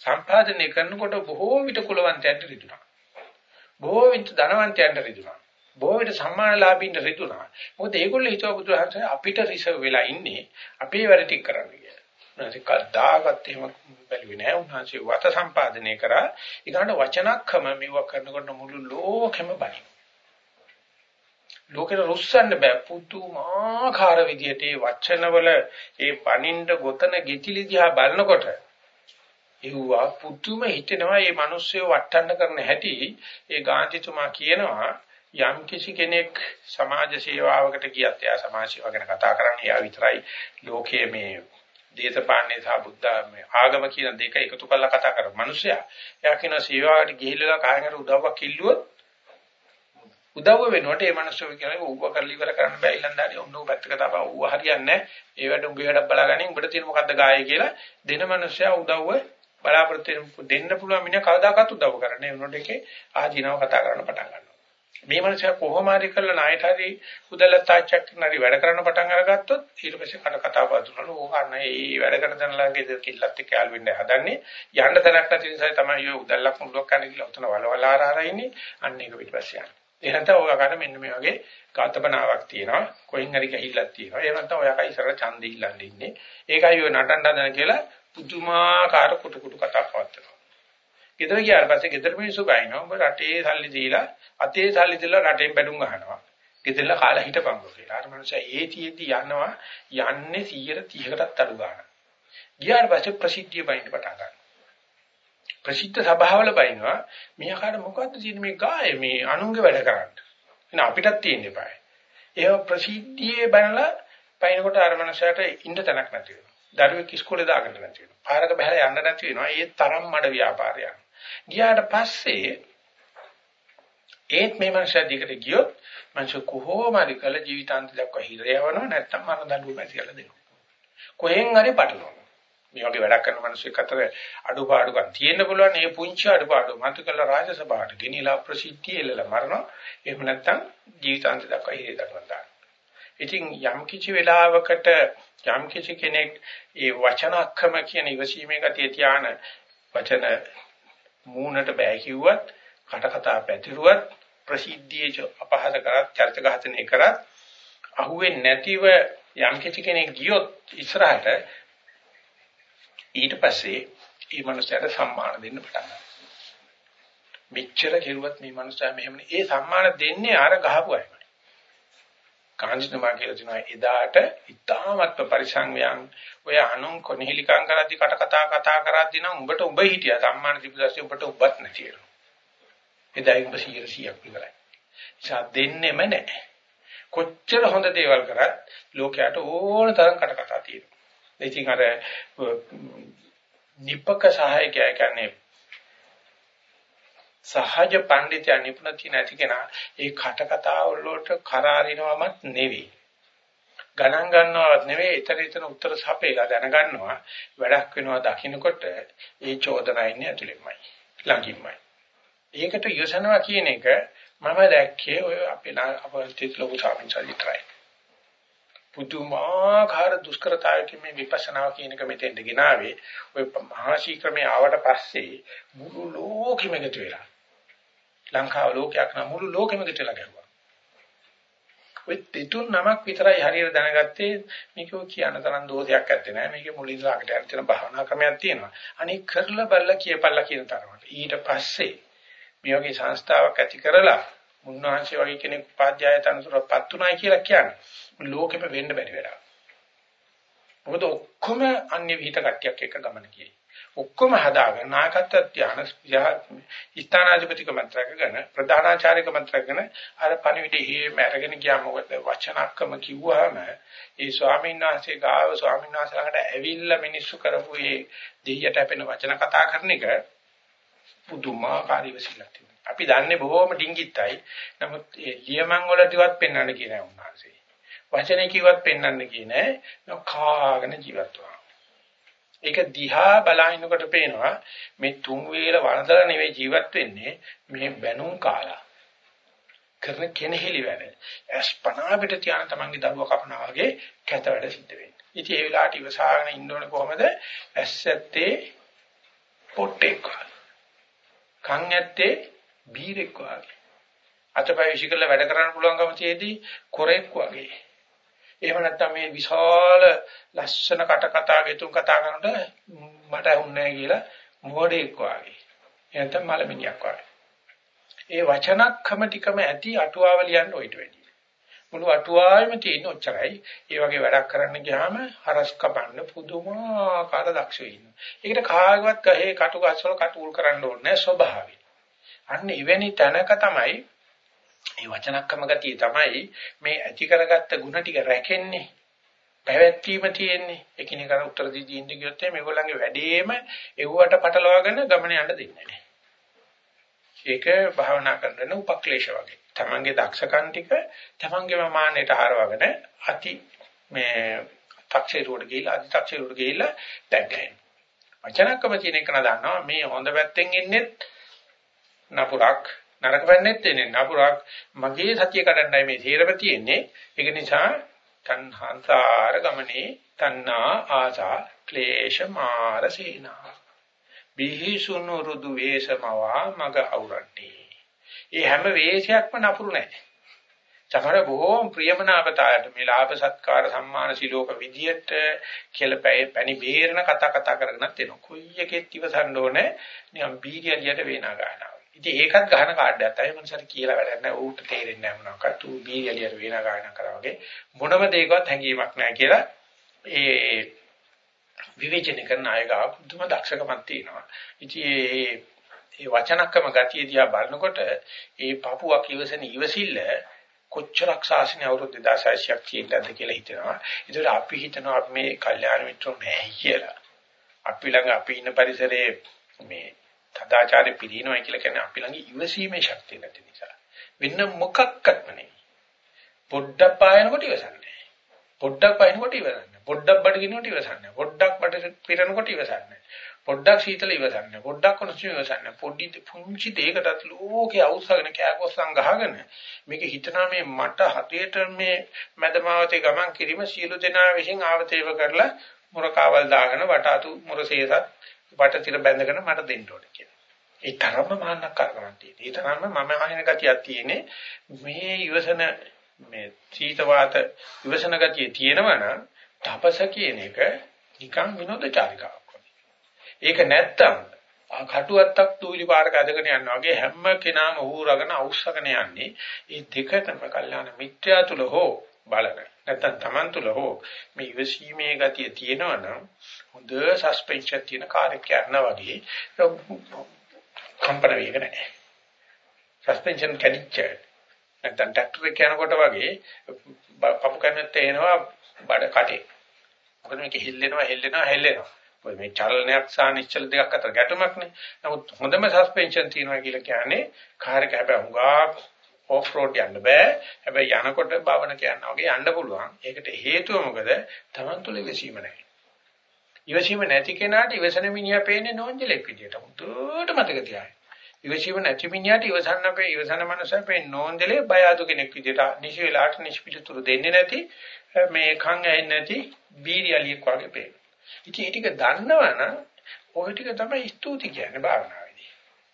සම්පාදනය කරනකොට බොහෝ විට කුලවන්තයන්ට රිදුනා. බොහෝ විට ධනවන්තයන්ට රිදුනා. බොහෝ විට සම්මානලාභීන්ට රිදුනා. මොකද ඒගොල්ලෝ හිතුවා බුදුරජාණන් අපිට රිසර්ව් වෙලා ඉන්නේ අපේ වැඩ ටික කරන්න කියලා. උන්වහන්සේ කද්දාගත් එහෙම බැලුවේ නෑ. උන්වහන්සේ වත සම්පාදනය කරා. ඊගාට වචනක්කම මෙව කරනකොට මුළු ලෝකෙම බණි. ලෝකෙට රුස්සන්න බෑ පුදුමාකාර විදියට ඒ වචනවල ඒ බණින්ද ගොතන ගෙතිලි දිහා බලනකොට ඒවා පුදුම හිතෙනවා මේ මිනිස්සු වටන්න කරන හැටි ඒ ගාන්ධිතුමා කියනවා යම් කිසි කෙනෙක් සමාජ සේවාවකට ගියත් එයා සමාජ සේවාව ගැන කතා කරන්නේ එයා විතරයි ලෝකයේ මේ දේශපාලනේ සහ බුද්ධ මේ ආගම කියන දෙක එකතු කරලා කතා කරන මිනිසයා. එයා කියන සේවාවට ගිහිල්ලා කායකට උදව්වක් කිල්ලුවොත් උදව්ව වෙනකොට ඒ මිනිස්සු කියන්නේ ඌව කරලි ඉවර කරන්න බෑ ඊළඳාරි ඔන්නෝ පැත්තක තබා ඌව හරියන්නේ නැහැ. ඒ වැඩ උඹේ වැඩක් බලාගනින් උඹට තියෙන මොකද්ද ගායේ කියලා දෙන මිනිසයා උදව්ව බලාපොරොත්තු දෙන්න පුළුවන් මිනිහා කවදාකවත් උදව් කරන්නේ. උනොට එකේ ආජීනව කතා කරන්න පටන් ගන්නවා. මේ මනුස්සයා කොහොම හරි කරලා ණයට හරි උදලතාච්චක් නරි වැඩ කරන්න පටන් අරගත්තොත් ඊට පස්සේ කඩ කතා වතුනලු ඕකන්න ඒ වැඩ කරන තැන ළඟේ කිල්ලත් එක්ක යාළු වෙන්න හදන්නේ. යන්න තැනක් නැති නිසා තමයි ඔය උදල්ලක් මුල්ලක් කරන්න කියලා උතන වලවලා ආරාරා ඉන්නේ. අන්න ඒක පිටපස්සේ යන්නේ ඒ නැත්නම් ඔය ගන්න මෙන්න මේ වගේ කාතබනාවක් තියෙනවා. කොයින් හරි ගහිල්ලක් තියෙනවා. ඒ නැත්නම් ඔය කයි ඉස්සර ඡන්දෙ ඉල්ලන්නේ ඉන්නේ. ඒකයි ඔය නටන්න හදන කියලා පුදුමාකාර කුටු කුටු කතා පවත්වනවා ගෙදර ගියාට පස්සේ ගෙදර මිනිස්සු ගයිනවා උඹ රටේ සල්ලි දීලා අතේ සල්ලි දීලා රටෙන් බැඩුම් ගහනවා. ගෙදරලා කාලා හිටපන්කෝ කියලා. අර මනුස්සයා ඒතියෙදි යනවා යන්නේ 130කටත් අඩු ගන්න. ගියාට පස්සේ ප්‍රසිද්ධිය බයින්න පටන් ගන්නවා. ප්‍රසිද්ධ සභාවල බයිනවා මෙයාකට මොකද්ද තියෙන්නේ මේ ගාය මේ අනුන්ගේ වැඩ කරන්න. එන අපිටත් තියෙන්න eBay. ඒ ප්‍රසිද්ධියේ බනලා පයින්කොට අර මනුස්සයාට ඉන්න තැනක් නැති වෙනවා. දරුවෙක් ඉස්කෝලේ දාගන්න නැති වෙනවා. පාරක බහලා යන්න නැති වෙනවා. ඒ තරම් මඩ ව්‍යාපාරයක්. ගියාට පස්සේ ඒත් මේ මනුස්සයා දිගට ගියොත් මනුස්ස කොහොම හරි කළ ජීවිතාන්ත දක්වා හිරයවනවා නැත්තම් මරණ දඬුවම ඇතිලා දෙනවා. කොහෙන් හරි පටලනවා. මේ වගේ වැඩක් කරන මිනිස්සුෙක් අතර අඩුපාඩුකම් තියෙන්න පුළුවන්. මේ පුංචි අඩුපාඩු මත කළ රාජසභාවට ගෙනිලා ප්‍රසිද්ධිය එල්ලලා මරනවා. එහෙම නැත්තම් ජීවිතාන්ත දක්වා හිරේ දක්වනවා. ඉතින් යම් කිසි වෙලාවකට යම් කිසි කෙනෙක් ඒ වචනක්කම කියන ඉවසීමේ ගතිය තියාන වචන මූණට බෑ කිව්වත් කට කතා පැතිරුවත් ප්‍රසිද්ධියේ අපහාස කරත් චර්ච ඝාතනය කරත් අහුවෙන්නේ නැතිව යම් කිසි කෙනෙක් ගියොත් ඉස්සරහට ඊට පස්සේ මේ මනුස්සයාට සම්මාන දෙන්න පටන් ගන්නවා. මෙච්චර කෙරුවත් මේ මනුස්සයා මෙහෙමනේ. ඒ සම්මාන දෙන්නේ අර ගහපු අයමයි. කාංචනමා කියලා තියෙනවා එදාට ඉතාමත්ව පරිසංවයන් ඔය අනුන් කොනෙහිලිකම් කරද්දි කට කතා කතා කරද්දි නම් උඹට උඹ හිටියා සම්මාන දීපුදාසේ උඹට උඹත් නැති වෙනවා. එදායි උඹ 100ක් ඉවරයි. ඉතින් දෙන්නෙම නැහැ. කොච්චර හොඳ දේවල් කරත් ලෝකයට ඕන තරම් කට කතා තියෙනවා. ඉතින් අර නිපක සහායකයා කියන්නේ සහජ පඬිතය නිපුණති නැති කෙනා ඒ කට කතා වලට කරාරිනවමත් නෙවෙයි. ගණන් ගන්නවත් නෙවෙයි ඊතර ඊතන උත්තර සපේලා දැනගන්නවා වැඩක් වෙනවා දකින්නකොට ඒ චෝදනා ඉන්නේ ඇතුළෙමයි ළඟින්මයි. ඒකට යොසනවා කියන එක මම දැක්කේ ඔය අපේ අපේ ලොකු සාමින්සලිටරයි. පුදුමාකාර දුෂ්කරතාවකින් මේ විපස්සනා කියන එක මෙතෙන්ද ගෙනාවේ ඔය මහා ශීක්‍රමයේ ආවට පස්සේ මුළු ලෝකෙම එකතු වෙලා ලංකාව ලෝකයක් නම් මුළු ලෝකෙම ගෙටලා ගැහුවා. ඔය දෙතුන් නමක් විතරයි හරියට දැනගත්තේ මේක කියන තරම් දෝෂයක් නැත්තේ නෑ මේකේ මුලින් ලාකට යන තියෙන භාවනා ක්‍රමයක් තියෙනවා. අනික කරලා බලලා කියපල්ලා කියන තරමට. ඊට පස්සේ මේ වගේ සංස්ථාවක් ඇති කරලා මුන්වහන්සේ වගේ කෙනෙක් උපාධ්‍යාය තනතුරපත් උනායි කියලා කියන්නේ ලෝකෙම වෙන්න බැරි වැඩක්. මොකද ඔක්කොම අන්‍ය විහිිත කට්ටියක් එක්ක ගමන කියයි. ඔක්කොම හදාගෙන නායකත්ව ධ්‍යාන ස්ථානාධිපතික මන්ත්‍රකගෙන ප්‍රධානාචාර්යක මන්ත්‍රකගෙන අර පණිවිඩේ හේම අරගෙන ගියා මොකද වචනක්කම කිව්වහම ඒ ස්වාමීන් වහන්සේ ගාව ස්වාමීන් වහන්සේ ළඟට ඇවිල්ලා මිනිස්සු කරපු ඒ දෙයියට අපෙන වචන කතා කරන එක පුදුමාකාර ඉවසිල්ලක් තිබුණා. අපි දන්නේ බොහොම ඩිංගිත්තයි. නමුත් ඒ ලියමන් වලදීවත් පෙන්වන්න කියන උන්වහන්සේ. වචනේ කිව්වත් පෙන්වන්න කියන්නේ කාගෙන ජීවත් වෙනවා. ඒක දිහා බලනකොට පේනවා මේ තුන් වේල වරදලා නෙවෙයි ජීවත් වෙන්නේ මේ බැනුම් කාලා. කරන කෙනෙහිලි වැඩ. අස්පනා පිට තියාන තමන්ගේ දරුවා කපනවා වගේ කැත වැඩ සිද්ධ වෙන්නේ. ඉතින් ඒ වෙලාවට ඉවසාගෙන ඉන්න ඕනේ කොහමද? ඇස්සත්තේ පොට්ටෙක් කන් ඇත්තේ බීරෙක් වගේ. අතපය විශ්ිකල වැඩ කරන්න පුළුවන්කම තියේදී කොරෙක් වගේ. එහෙම නැත්නම් මේ විශාල ලස්සන කට කතා ගෙතුම් කතා කරනකොට මට ඇහුන්නේ නැහැ කියලා මොඩෙක් වගේ. එහෙනම් මලමිණියක් වගේ. ඒ වචනක්කම ටිකම ඇති අටුවාව ලියන්න ඔයිට වැඩි. මුළු අටුවාවෙම තියෙන ඔච්චරයි. ඒ වගේ වැඩක් කරන්න ගියාම හරස් කපන්න පුදුමාකාර දක්ෂ වෙනවා. ඒකට කාගවත් ගහේ කටු ගස්වල කටුල් කරන්න ඕනේ නැහැ ස්වභාවය. අන්න එවැනි තැනක තමයි මේ වචනක්කම ගතිය තමයි මේ ඇති කරගත්ත ಗುಣ ටික රැකෙන්නේ. පැවැත්වීම තියෙන්නේ. එකිනෙකට උත්තර දී දින්න ගියොත් මේගොල්ලන්ගේ වැඩේම එව්වට පටලවාගෙන ගමන යන්න දෙන්නේ නැහැ. ඒක භාවනා කරන උපක්ලේශ වගේ. තමන්ගේ දක්ෂකම් ටික තමන්ගේම මාන්නයට හරවගෙන අති මේ තක්ෂේරුවට ගිහිලා අධි තක්ෂේරුවට ගිහිලා දැක්කේ. වචනක්කම කියන එක නදන්නවා මේ හොඳ පැත්තෙන් එන්නේ නපුරක් නරක වෙන්නෙත් එන්නේ නපුරක්. මගේ සතිය කඩන්නයි මේ තීරම තියෙන්නේ. ඒක නිසා තණ්හාන්තර ගමනේ තණ්හා ආසා ක්ලේශ මාර සේනා බිහිසුනු රුදු වේසමවා මග අවරන්නේ. ඒ හැම වේශයක්ම නපුරු නැහැ සමහර බොහෝම ප්‍රියමනාපතායට මේ ලාභ සත්කාර සම්මාන සිලෝක විදියට කියලා පැණි බේරන කතා කතා කරගෙනත් එනවා. කොයි එකෙත් ඉවසන්න ඕනේ නිකන් බීරියලියට වේනා ගන්නවා. ඉතින් ඒකත් ගහන කාඩයක් තමයි මනසට කියලා වැඩක් නැහැ. ඌට තේරෙන්නේ නැහැ මොනවාක්වත්. ඌ බීරියලියට වේනා ගායනා කරා වගේ මොනම දෙයකවත් හැඟීමක් නැහැ කියලා ඒ විවේචන කරන අය ගාව පුදුම දක්ෂකමක් තියෙනවා. ඉතින් ඒ ඒ වචනක්කම ගතිය දිහා බලනකොට ඒ පපුවක් ඉවසන ඉවසිල්ල කොච්චරක් සාසනය අවුරුදු 2600ක් තියෙන්නද කියලා හිතනවා. ඒකට අපි හිතනවා අපි මේ කල්යාණ මිත්‍රෝ නැහැ කියලා. අපි ළඟ අපි ඉන්න පරිසරයේ මේ තදාචාරය පිළිනොයි කියලා කියන්නේ අපි ළඟ ඉවසීමේ ශක්තිය නැති නිසා. වෙන මොකක්වත්ම නෙවෙයි. පොඩ්ඩක් පායනකොට ඉවසන්නේ. පොඩ්ඩක් පායනකොට ඉවසන්නේ. පොඩ්ඩක් බඩගිනනකොට ඉවසන්නේ. පොඩ්ඩක් බඩ පිරෙනකොට ඉවසන්නේ. පොඩ්ඩක් සීතල ඉවසන්නේ. පොඩ්ඩක් උණුසුම ඉවසන්නේ. පොඩි පුංචි දෙයකටත් ලෝකේ අවශ්‍යගෙන කෑකොස්සන් ගහගෙන මේක හිතනවා මේ මට හතියට මේ මැදමාවතේ ගමන් කිරීම සියලු දෙනා විසින් ආවතේව කරලා මුරකාවල් දාගෙන වටාතු මුරසේසත් වටතිර බැඳගෙන මට දෙන්න ඕනේ කියලා. ඒ තරම්ම මාන්නක්කාරකමක් තියෙනවා. ඒ තරම්ම මම ආහින ගතියක් තියෙන්නේ මේ ඉවසන මේ සීත වාත ඉවසන ගතිය තියෙනවනම් තපස කියන එක නිකන් විනෝදචාරිකාවක් වගේ. ඒක නැත්තම් කටුවත්තක් දූලි පාරක අදගෙන යනවා වගේ හැම කෙනාම ඌරගෙන අවුස්සගෙන යන්නේ. ඒ දෙකටම කල්යාණ මිත්‍යා තුල හෝ බලන නැත්තම් Taman තුල හෝ මේ ඉවසීමේ ගතිය තියෙනවනම් හොඳ සස්පෙන්ෂන් තියෙන කාර් එකක් යනවා වගේ කම්පන වේග නැහැ. සස්පෙන්ෂන් කැඩිච්ච නැත්නම් ට්‍රැක්ටර් එක යනකොට වගේ පපු කන්නත් එනවා බඩ කටේ. මොකද මේක හෙල්ලෙනවා හෙල්ලෙනවා හෙල්ලෙනවා. ඔය මේ චලනයක් සහ නිශ්චල දෙකක් අතර ගැටුමක්නේ. නමුත් හොඳම සස්පෙන්ෂන් තියෙනවා කියලා කියන්නේ කාර් එක හැබැයි හුඟා ඔෆ් රෝඩ් යන්න බෑ. හැබැයි යනකොට භවන කියනවා වගේ යන්න පුළුවන්. ඒකට හේතුව මොකද? Taman තුල ඉවසීම නැහැ. ඉවසීම නැති කෙනාට ඉවසන මිනිහා පේන්නේ නෝන්ජලෙක් විදියට. හුදුට මතක තියාගන්න. ඉවසීම නැති මිනිහාට ඉවසන්න අපේ ඉවසන මනුස්සයා පේන්නේ නෝන්ජලේ බය අඩු කෙනෙක් විදියට. නිසි වෙලාට නිෂ්පිලිතුරු දෙන්නේ නැති මේ කන් ඇහෙන්නේ නැති බීරියලියක් වගේ පේනවා. ඉතින් මේ ටික දන්නවනම් ওই ටික තමයි ස්තුති කියන්නේ භාවනාවේදී.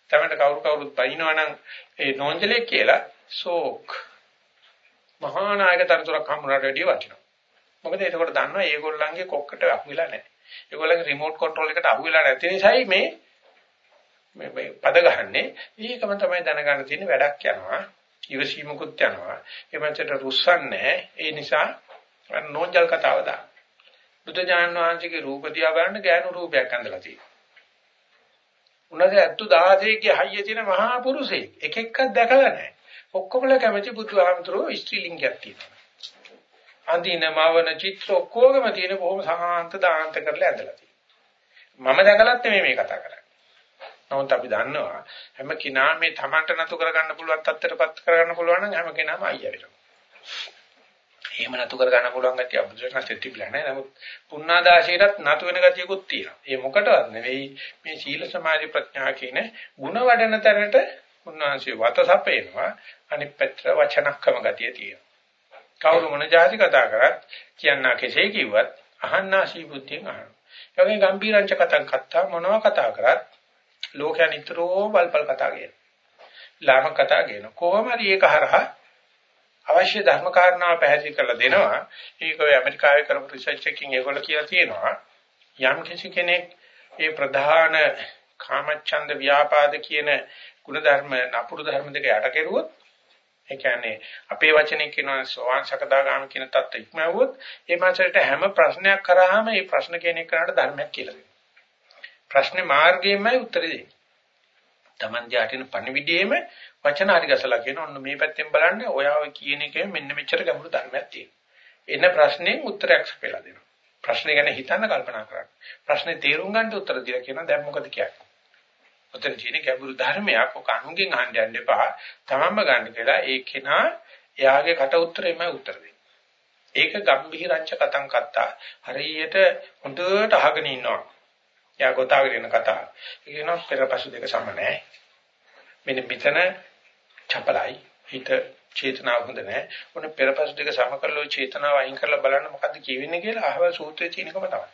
තමයි කවුරු කවුරුත් බයිනවනම් ඒ නෝන්ජලේ කියලා සෝක් මහා නායක තරතුරක් හම්බුනාට වැඩිය වටිනවා. මොකද එතකොට දන්නවා මේගොල්ලන්ගේ කොක්කට අහු වෙලා නැහැ. ඒගොල්ලන්ගේ රිමෝට් කන්ට්‍රෝල් එකට අහු වෙලා නැති නිසායි මේ මේ පද ගහන්නේ. ඒකම තමයි දැනගන්න තියෙන වැඩක් යනවා. ඉවසීමකුත් යනවා. ඒ මනසට රුස්සන්නේ ඒ නිසා නෝන්ජල් කතාව දා. බුදුජාන විශ්වංශිකේ රූප දිහා බලන්න ගෑනු රූපයක් ඇඳලා තියෙනවා. උනසේ අත්තු 16ගේ හයිය තියෙන මහා පුරුෂයෙක් එක එකක් දැකලා නැහැ. ඔක්කොමල කැමති බුදුහාමුදුරුවෝ ස්ත්‍රී ලිංගයක් තියෙනවා. අඳින මවන චිත්‍ර ඔක්කොගම තියෙන බොහොම සාන්ත දාන්ත කරලා ඇඳලා තියෙනවා. මම දැකලත් මේ මේ කතා කරන්නේ. නමුත් අපි දන්නවා හැම කෙනා මේ Tamanට නතු කරගන්න පුළුවන් තත්ත්වයටපත් කරගන්න පුළුවන් නම් හැම කෙනාම අයියා වෙනවා. එහෙම නතු කර ගන්න පුළුවන් ගැතිය අබුදුරණත් තිබිලා නැහැ. නමුත් පුණ්ණාදාශයටත් නතු වෙන ගතියකුත් තියෙනවා. ඒ මොකටවත් නෙවෙයි මේ සීල සමාධි ප්‍රඥා කියන ಗುಣ වඩන තැනට උන්වහන්සේ වත සපේනවා. අනිත් පැත්තට වචනක්කම ගතිය තියෙනවා. කවුරු මොන જાති කතා කරත් කියන්නා කෙසේ කිව්වත් අහන්නාසී බුද්ධියෙන් අහනවා. ඒ වගේ ගම්බීරංච කතං කත්තා මොනවා කතා කරත් ලෝකයන් නිතරම බල්පල් කතා කියනවා. ලාම කතා කියනවා. කොහොම හරි ඒක හරහා අවශ්‍ය ධර්ම කාරණා පැහැදිලි කරලා දෙනවා. ඒක ඔය ඇමරිකාවේ කරපු රිසර්ච් එකකින් ඒගොල්ලෝ කියලා තියෙනවා. යම් කිසි කෙනෙක් මේ ප්‍රධාන කාමච්ඡන්ද ව්‍යාපාද කියන ගුණ ධර්ම නපුරු ධර්ම දෙක යට කෙරුවොත් ඒ කියන්නේ අපේ වචනේ කියනවා සෝවාන් සකදාගාම කියන தත්ත්ව ඉක්මවුවොත් ඒ මාසයට හැම ප්‍රශ්නයක් කරාම ඒ ප්‍රශ්න කියන එකට ධර්මයක් කියලා දෙනවා. ප්‍රශ්නේ මාර්ගයෙන්මයි උත්තර දෙන්නේ. Taman දිහාටින පණිවිඩයේම වචන හරි ගසලා කියන ඔන්න මේ පැත්තෙන් බලන්න ඔයාව කියන එකේ මෙන්න මෙච්චර ගැඹුරු ධර්මයක් තියෙනවා. එන ප්‍රශ්නෙන් උත්තරයක් සපයලා දෙනවා. ප්‍රශ්නේ ගැන හිතන්න කල්පනා කරන්න. ප්‍රශ්නේ තේරුම් ගන්න උත්තර දීලා කියනවා දැන් මොකද කියන්නේ? ඔතන තියෙන ගැඹුරු ධර්මයක් ඔක අනුගෙන් අහන්න යන්න එපා. තමන්ම ගන්න කියලා ඒ කෙනා එයාගේ කට උත්තරෙමයි උත්තර දෙන්නේ. ඒක ගම්භීරංච කතං කත්තා. හරියට හොඳට අහගෙන ඉන්නවා. එයා ගොතාගෙන ඉන්න කතාව. ඒ කියනවා පෙරපසු දෙක සම නැහැ. මෙන්න මෙතන චපලයි හිත චේතනාව හොඳ නැහැ. ඔන්න පෙරපසු දෙක සම කරලා චේතනාව අයින් කරලා බලන්න මොකද්ද කියවෙන්නේ කියලා අහවල් සූත්‍රයේ තියෙන එකම තමයි.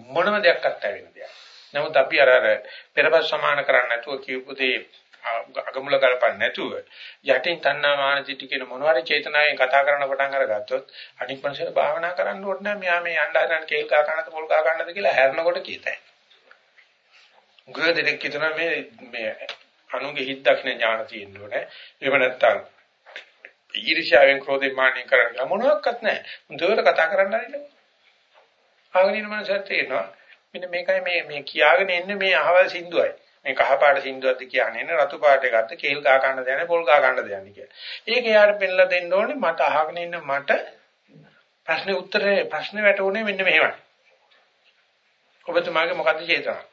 මොනම දෙයක් අත්හැර වෙන දෙයක්. නමුත් අපි අර අර පෙරපස් සමාන කරන්නේ නැතුව කියපු දේ අගමුල ගලපන්නේ නැතුව යටින් තණ්හා මාන දිටි කියන මොනවාරි චේතනාවෙන් කතා කරන්න පටන් අරගත්තොත් අනික් මනුස්සයල භාවනා කරන්න ඕනේ නැහැ මෙයා මේ යන්න හදන කේල් කා කන්නද පොල් කා කන්නද කියලා හැරෙනකොට කියතයි. ගොඩ දෙනෙක් හිතන මේ මේ අනුගේ හිත් දක්න ඥාන තියෙන්න ඕනේ. එහෙම නැත්තම් ඊර්ෂ්‍යාවෙන් ක්‍රෝධයෙන් මාන්නයෙන් කරන්න මොනවත් නැහැ. මුදවට කතා කරන්න හරිනේ. ආගිනින මනසත් තේනවා. මෙන්න මේකයි මේ මේ කියාගෙන එන්නේ මේ අහවල් සින්දුවයි. මේ කහපාට සින්දුවක්ද කියන්නේ නේ රතු පාට එකක්ද කේල් කා ගන්න දෙන්නේ පොල් කා ගන්න දෙන්නේ කියලා. ඒක යාට පෙන්නලා දෙන්න ඕනේ මට අහගෙන ඉන්න මට ප්‍රශ්නේ උත්තරේ ප්‍රශ්නේ වැටුනේ මෙන්න මෙහෙමයි. ඔබතුමාගේ මොකද්ද චේතනාව?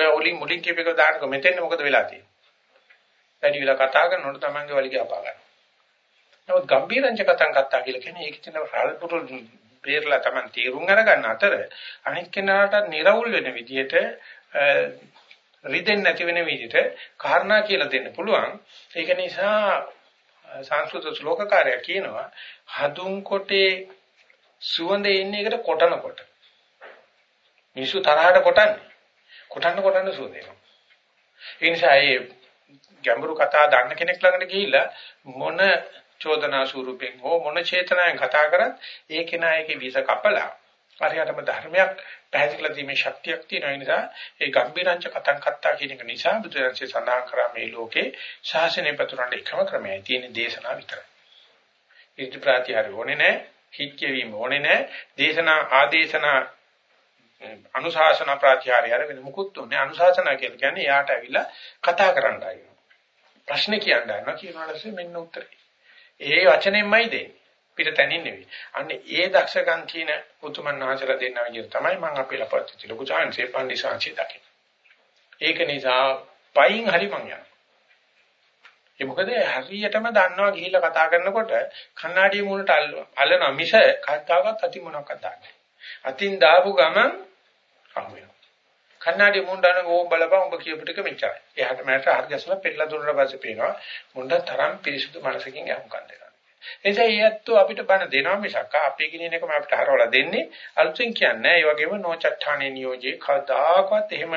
ඔය උලින් මුලින් කියපේක දාන්නකො මෙතෙන් මොකද වෙලා තියෙන්නේ? වැඩි වෙලා කතා කරනකොට තමන්ගේ වලිගය අපා ගන්න. නමුත් ගම්බීරංච කතං කත්තා කියලා කියන්නේ ඒක තියෙන රල්පුරු බේරලා තමන් තීරුම් අරගන්න අතර අනිත් කෙනාට නිර්වුල් වෙන විදිහට රිදෙන්නේ නැති වෙන විදිහට කාරණා කියලා දෙන්න පුළුවන්. ඒක නිසා සංස්කෘත ශ්ලෝකකාරය කියනවා හදුන් කොටේ සුවඳ එන්නේ එකට කොටනකොට. මිනිස්සු තරහට කොටන්නේ. කොටන්න කොටන්න සුවඳ එනවා. ඒ නිසා මේ ගැඹුරු කතා දන්න කෙනෙක් ළඟට ගිහිල්ලා මොන චෝදනා ස්වරූපෙන් හෝ මොන චේතනාවෙන් කතා කරත් ඒ කෙනා ඒකේ විස කපලා පරිහටම ධර්මයක් පැහැදිලිලා දීමේ ශක්තියක් තියෙන නිසා ඒ ගම්බීරංච කතං කත්තා කියන එක නිසා බුදුරජාණන්සේ සඳහන් කරා මේ ලෝකේ ශාසනය පතුරන්න එකම ක්‍රමයයි තියෙන දේශනා විතරයි. ඉති ප්‍රාතිහාර ඕනේ නැහැ, හිත් කියවීම ඕනේ නැහැ, දේශනා ආදේශනා අනුශාසන ප්‍රාතිහාරය අර වෙන මුකුත් උන්නේ අනුශාසනා කියලා කියන්නේ යාට ඇවිල්ලා කතා කරන්නයි. ප්‍රශ්න කියන්න යනවා කියනවාට මෙන්න උත්තරේ. ඒ වචනෙන්මයි දෙන්නේ. පිටතනින් නෙවෙයි. අන්න ඒ දක්ෂකම් කියන උතුමන් වහන්සේලා දෙන්න විදිහට තමයි මම අපේ ලපත් ලොකු chance පන්දිසාංශي දකින්න. ඒක නිසා පයින් හරි මං යනවා. ඒ මොකද හරියටම දන්නවා ගිහිල්ලා කතා කරනකොට කණ්ණාඩිය මූලට අල්ලනවා මිස කතාවවත් අති මොනවක්වත් දාන්නේ. අතින් දාපු ගමන් අහු වෙනවා. කණ්ණාඩිය මුණ්ඩන ඕම් බලපන් ඔබ කියපු ටික මෙච්චරයි. එහාට මට හරි ගැසලා පෙරලා දුන්නා පස්සේ පේනවා මුණ්ඩ තරම් පිරිසුදු මනසකින් යහුම්කම් දෙනවා. එනිසා ඊයත්තු අපිට බණ දෙනවා මිසක් අපේ කිනින එකම අපිට හරවලා දෙන්නේ අලුතෙන් කියන්නේ. ඒ වගේම නොචට්ඨානේ නියෝජේ කවදාකවත් එහෙම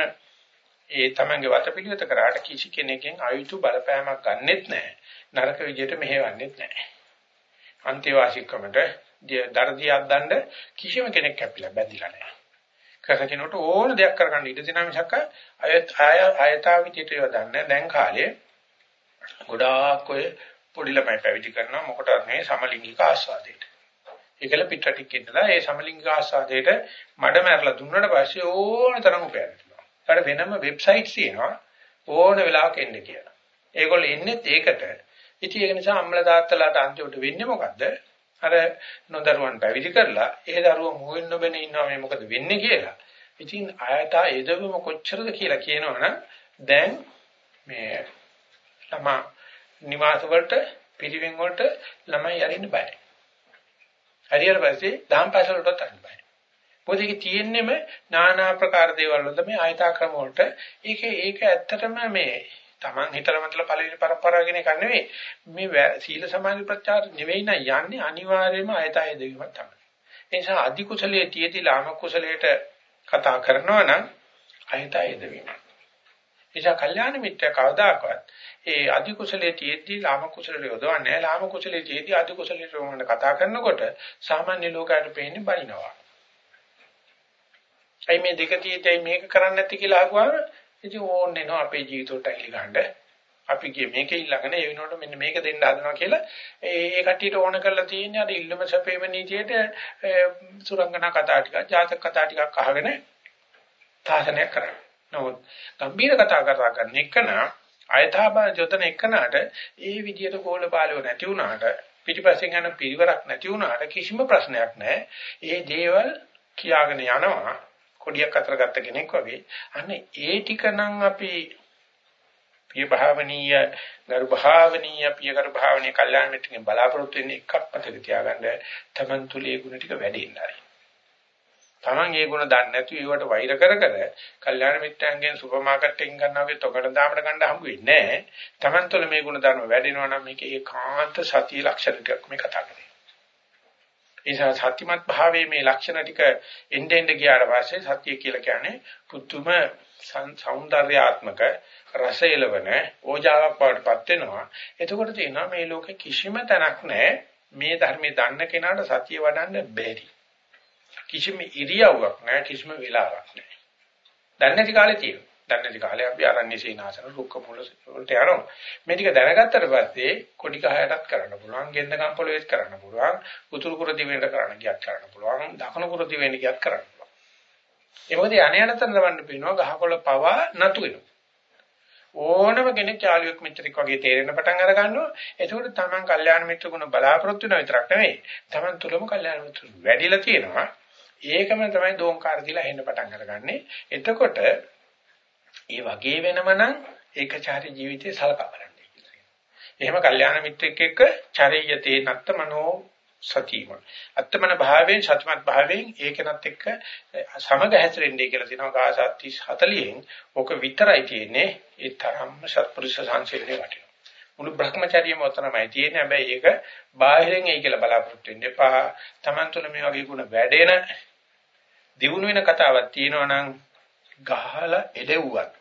ඒ තමන්ගේ වතපිළිවෙත කරාට කිසි කෙනෙක්ගෙන් ආයුතු බලපෑමක් ගන්නෙත් නැහැ. නරක විදියට මෙහෙවන්නෙත් නැහැ. අන්තිවාසිකමට දර්දියක් දඬ කිසිම කෙනෙක් කැපිලා බැඳිලා නැහැ. කරකිනකොට ඕන දෙයක් කරගන්න ඉඩ දෙනා මිසක් අය අයතාවිතියට යොදන්නේ දැන් කාලේ ගොඩාක් ඔය පොඩි ළමයි පැවිදි කරනවා මොකටද මේ සමලිංගික ආස්වාදයට. ඒකල පිටරටික් ඉඳලා ඒ සමලිංගික ආස්වාදයට මඩ මැරලා දුන්නට පස්සේ ඕන තරම් උපයන්න පුළුවන්. ඒකට වෙනම වෙබ්සයිට්ස් තියෙනවා ඕන වෙලාවක එන්න කියලා. ඒගොල්ලෝ එන්නේ ඒකට. ඉතින් ඒක නිසා අම්මලා තාත්තලාට අන්තිමට වෙන්නේ මොකද්ද? අර නොදරුවන් පැවිදි කරලා ඒ දරුවා මොහෙන් නොබෙන ඉන්නවා මේ මොකද වෙන්නේ කියලා. ඉතින් ආයත එදවම කොච්චරද කියලා කියනවනම් දැන් මේ ළමා නිවාස වලට පිරිවෙන් වලට ළමයි යරින්න බයයි. හරියට පස්සේ දහම් පාසල වලටත් අරින්න බයයි. මොකද ඒකේ තියෙන්නේම নানা ආකාර දේවල් වල මේ ආයතාක්‍රම වලට ඒක ඒක ඇත්තටම මේ Taman හිතලා මතලා පළවෙනි પરම්පරාව කියන එක නෙවෙයි. මේ සීල සමාධි ප්‍රත්‍යාර නෙවෙයි නම් යන්නේ අනිවාර්යයෙන්ම අයතය දෙවීමක් තමයි. ඒ නිසා අධි කුසලයේ තියදී ලාම කුසලයට කතා කරනවා නම් අයතය දෙවීම. එනිසා කල්යාණ මිත්‍ය කවදාකවත් ඒ අධි කුසලයේ තියදී ලාම කුසලයට යොදවන්නේ ලාම කුසලයේ තියදී අධි කුසලයට වුණ කතා කරනකොට සාමාන්‍ය ලෝකයට පේන්නේ බලිනවා. අයි මේ දෙක තියෙයි මේක කරන්නේ නැති කියලා අහුවාම ඉතින් ඕන්නේ නෝ අපේ ජීවිතවලට ඇලි ගන්න. අපි ගියේ මේකේ ඊළඟනේ ඒ වෙනකොට මෙන්න මේක දෙන්න හදනවා කියලා ඒ ඒ කට්ටියට ඕන කරලා තියෙන්නේ අර ඉල්ලම සැපේම නීතියට සුරංගනා කතා ටිකක් ජාතක කතා ටිකක් අහගෙන තාසනයක් කරන්නේ. නමුත් ගම්බීර කතා කරලා කරන එකන අයථාබා ජොතන එකනට ඒ විදියට ගෝල බාලව නැති වුණාට පිටිපස්සෙන් යන පිරිවරක් නැති වුණාට කිසිම ප්‍රශ්නයක් නැහැ. ඒ දේවල් කියාගෙන යනවා කොඩියක් අතර ගත්ත කෙනෙක් වගේ. අනේ ඒ ටික නම් අපි පිය භාවනීය ගරු භාවනීය පිය ගරු භාවනීය කල්යාණ මිත්‍රෙන් බලාපොරොත්තු වෙන්නේ එකක් මතක තියාගන්න තමන් තුලේ ගුණ ටික වැඩෙන්න හරි. තමන් ඒ ගුණ දන්නේ නැතු ඒවට වෛර කර කර කල්යාණ මිත්‍රයන්ගෙන් සුපර් මාකට් එකකින් ගන්නවා වගේ තොගඩ දාමඩ ගන්න හම්බ වෙන්නේ නැහැ. තමන් තුල මේ ගුණ ධර්ම වැඩෙනවා නම් මේක ඒකාන්ත සතිය ලක්ෂණ ටිකක් මේ කතා කරන්නේ නිසා සත්‍යමත් භාවයේ මේ ලක්ෂණ ටික එන්න එන්න ගියාට පස්සේ සත්‍ය කියලා කියන්නේ පුදුම సౌందర్యාත්මක රසයලවන ඕජාවක් වඩටපත් වෙනවා. එතකොට තේනවා මේ ලෝකේ කිසිම තැනක් නැහැ මේ ධර්මයේ දන්න කෙනාට සතිය වඩන්න බැරි. කිසිම ඉරියව්වක් නැහැ කිසිම වෙලාවක් නැහැ. දැන් නැති කාලේ තියෙනවා. දැන් නැති කාලේ අපි ආරණ්‍ය සීනාසන රුක්ක මුල වලට යනවා. මේ ටික දැනගත්තට පස්සේ කොඩි කහයටත් කරන්න පුළුවන්, ගෙන්ද කම්පලෙත් කරන්න පුළුවන්, උතුරු කුර දිවෙන්ට කරන්න ගියත් කරන්න පුළුවන්, දකුණු කුර දිවෙන්ට ගියත් කරන්න පුළුවන්. ඒ මොකද අනයනතර ලවන්න පිනවා ගහකොළ පවා නතු වෙනවා. ඕනම කෙනෙක් යාළුවෙක් මෙච්චරක් වගේ තේරෙන පටන් අර ගන්නවා. එතකොට තමන් කල්යාණ මිත්‍ර ගුණ බලාපොරොත්තු වෙන විතරක් නෙවෙයි. තමන් තුළම කල්යාණ මිත්‍ර වැඩිලා තියෙනවා. ඒකම තමයි දෝංකාර දීලා හෙන්න පටන් අරගන්නේ. එතකොට ඒ වගේ වෙනම නම් ඒකචාරී ජීවිතේ සලකා බලන්නේ කියලා. එහෙම කල්යාණ මිත්‍රෙක් එක්ක චරියතේ නත්ත මනෝ සතියම. අත්තමන භාවයෙන් සත්‍යමත් භාවයෙන් ඒකනත් එක්ක සමග හැසිරෙන්නේ කියලා තියෙනවා ගාසාත්ති 40න්. ඕක විතරයි තියෙන්නේ ඒ තරම්ම සත්පුරුෂ සංසිල්ලේ වටිනවා. මුළු Brahmacharyaම උතරමයි තියෙන්නේ. හැබැයි ඒක බාහිරින් එයි කියලා බලාපොරොත්තු වෙන්න එපා. Taman තුල මේ වගේ ගුණ වැඩෙන දිනු වෙන කතාවක් තියෙනවා නම් ගහලා එදෙව්වත්.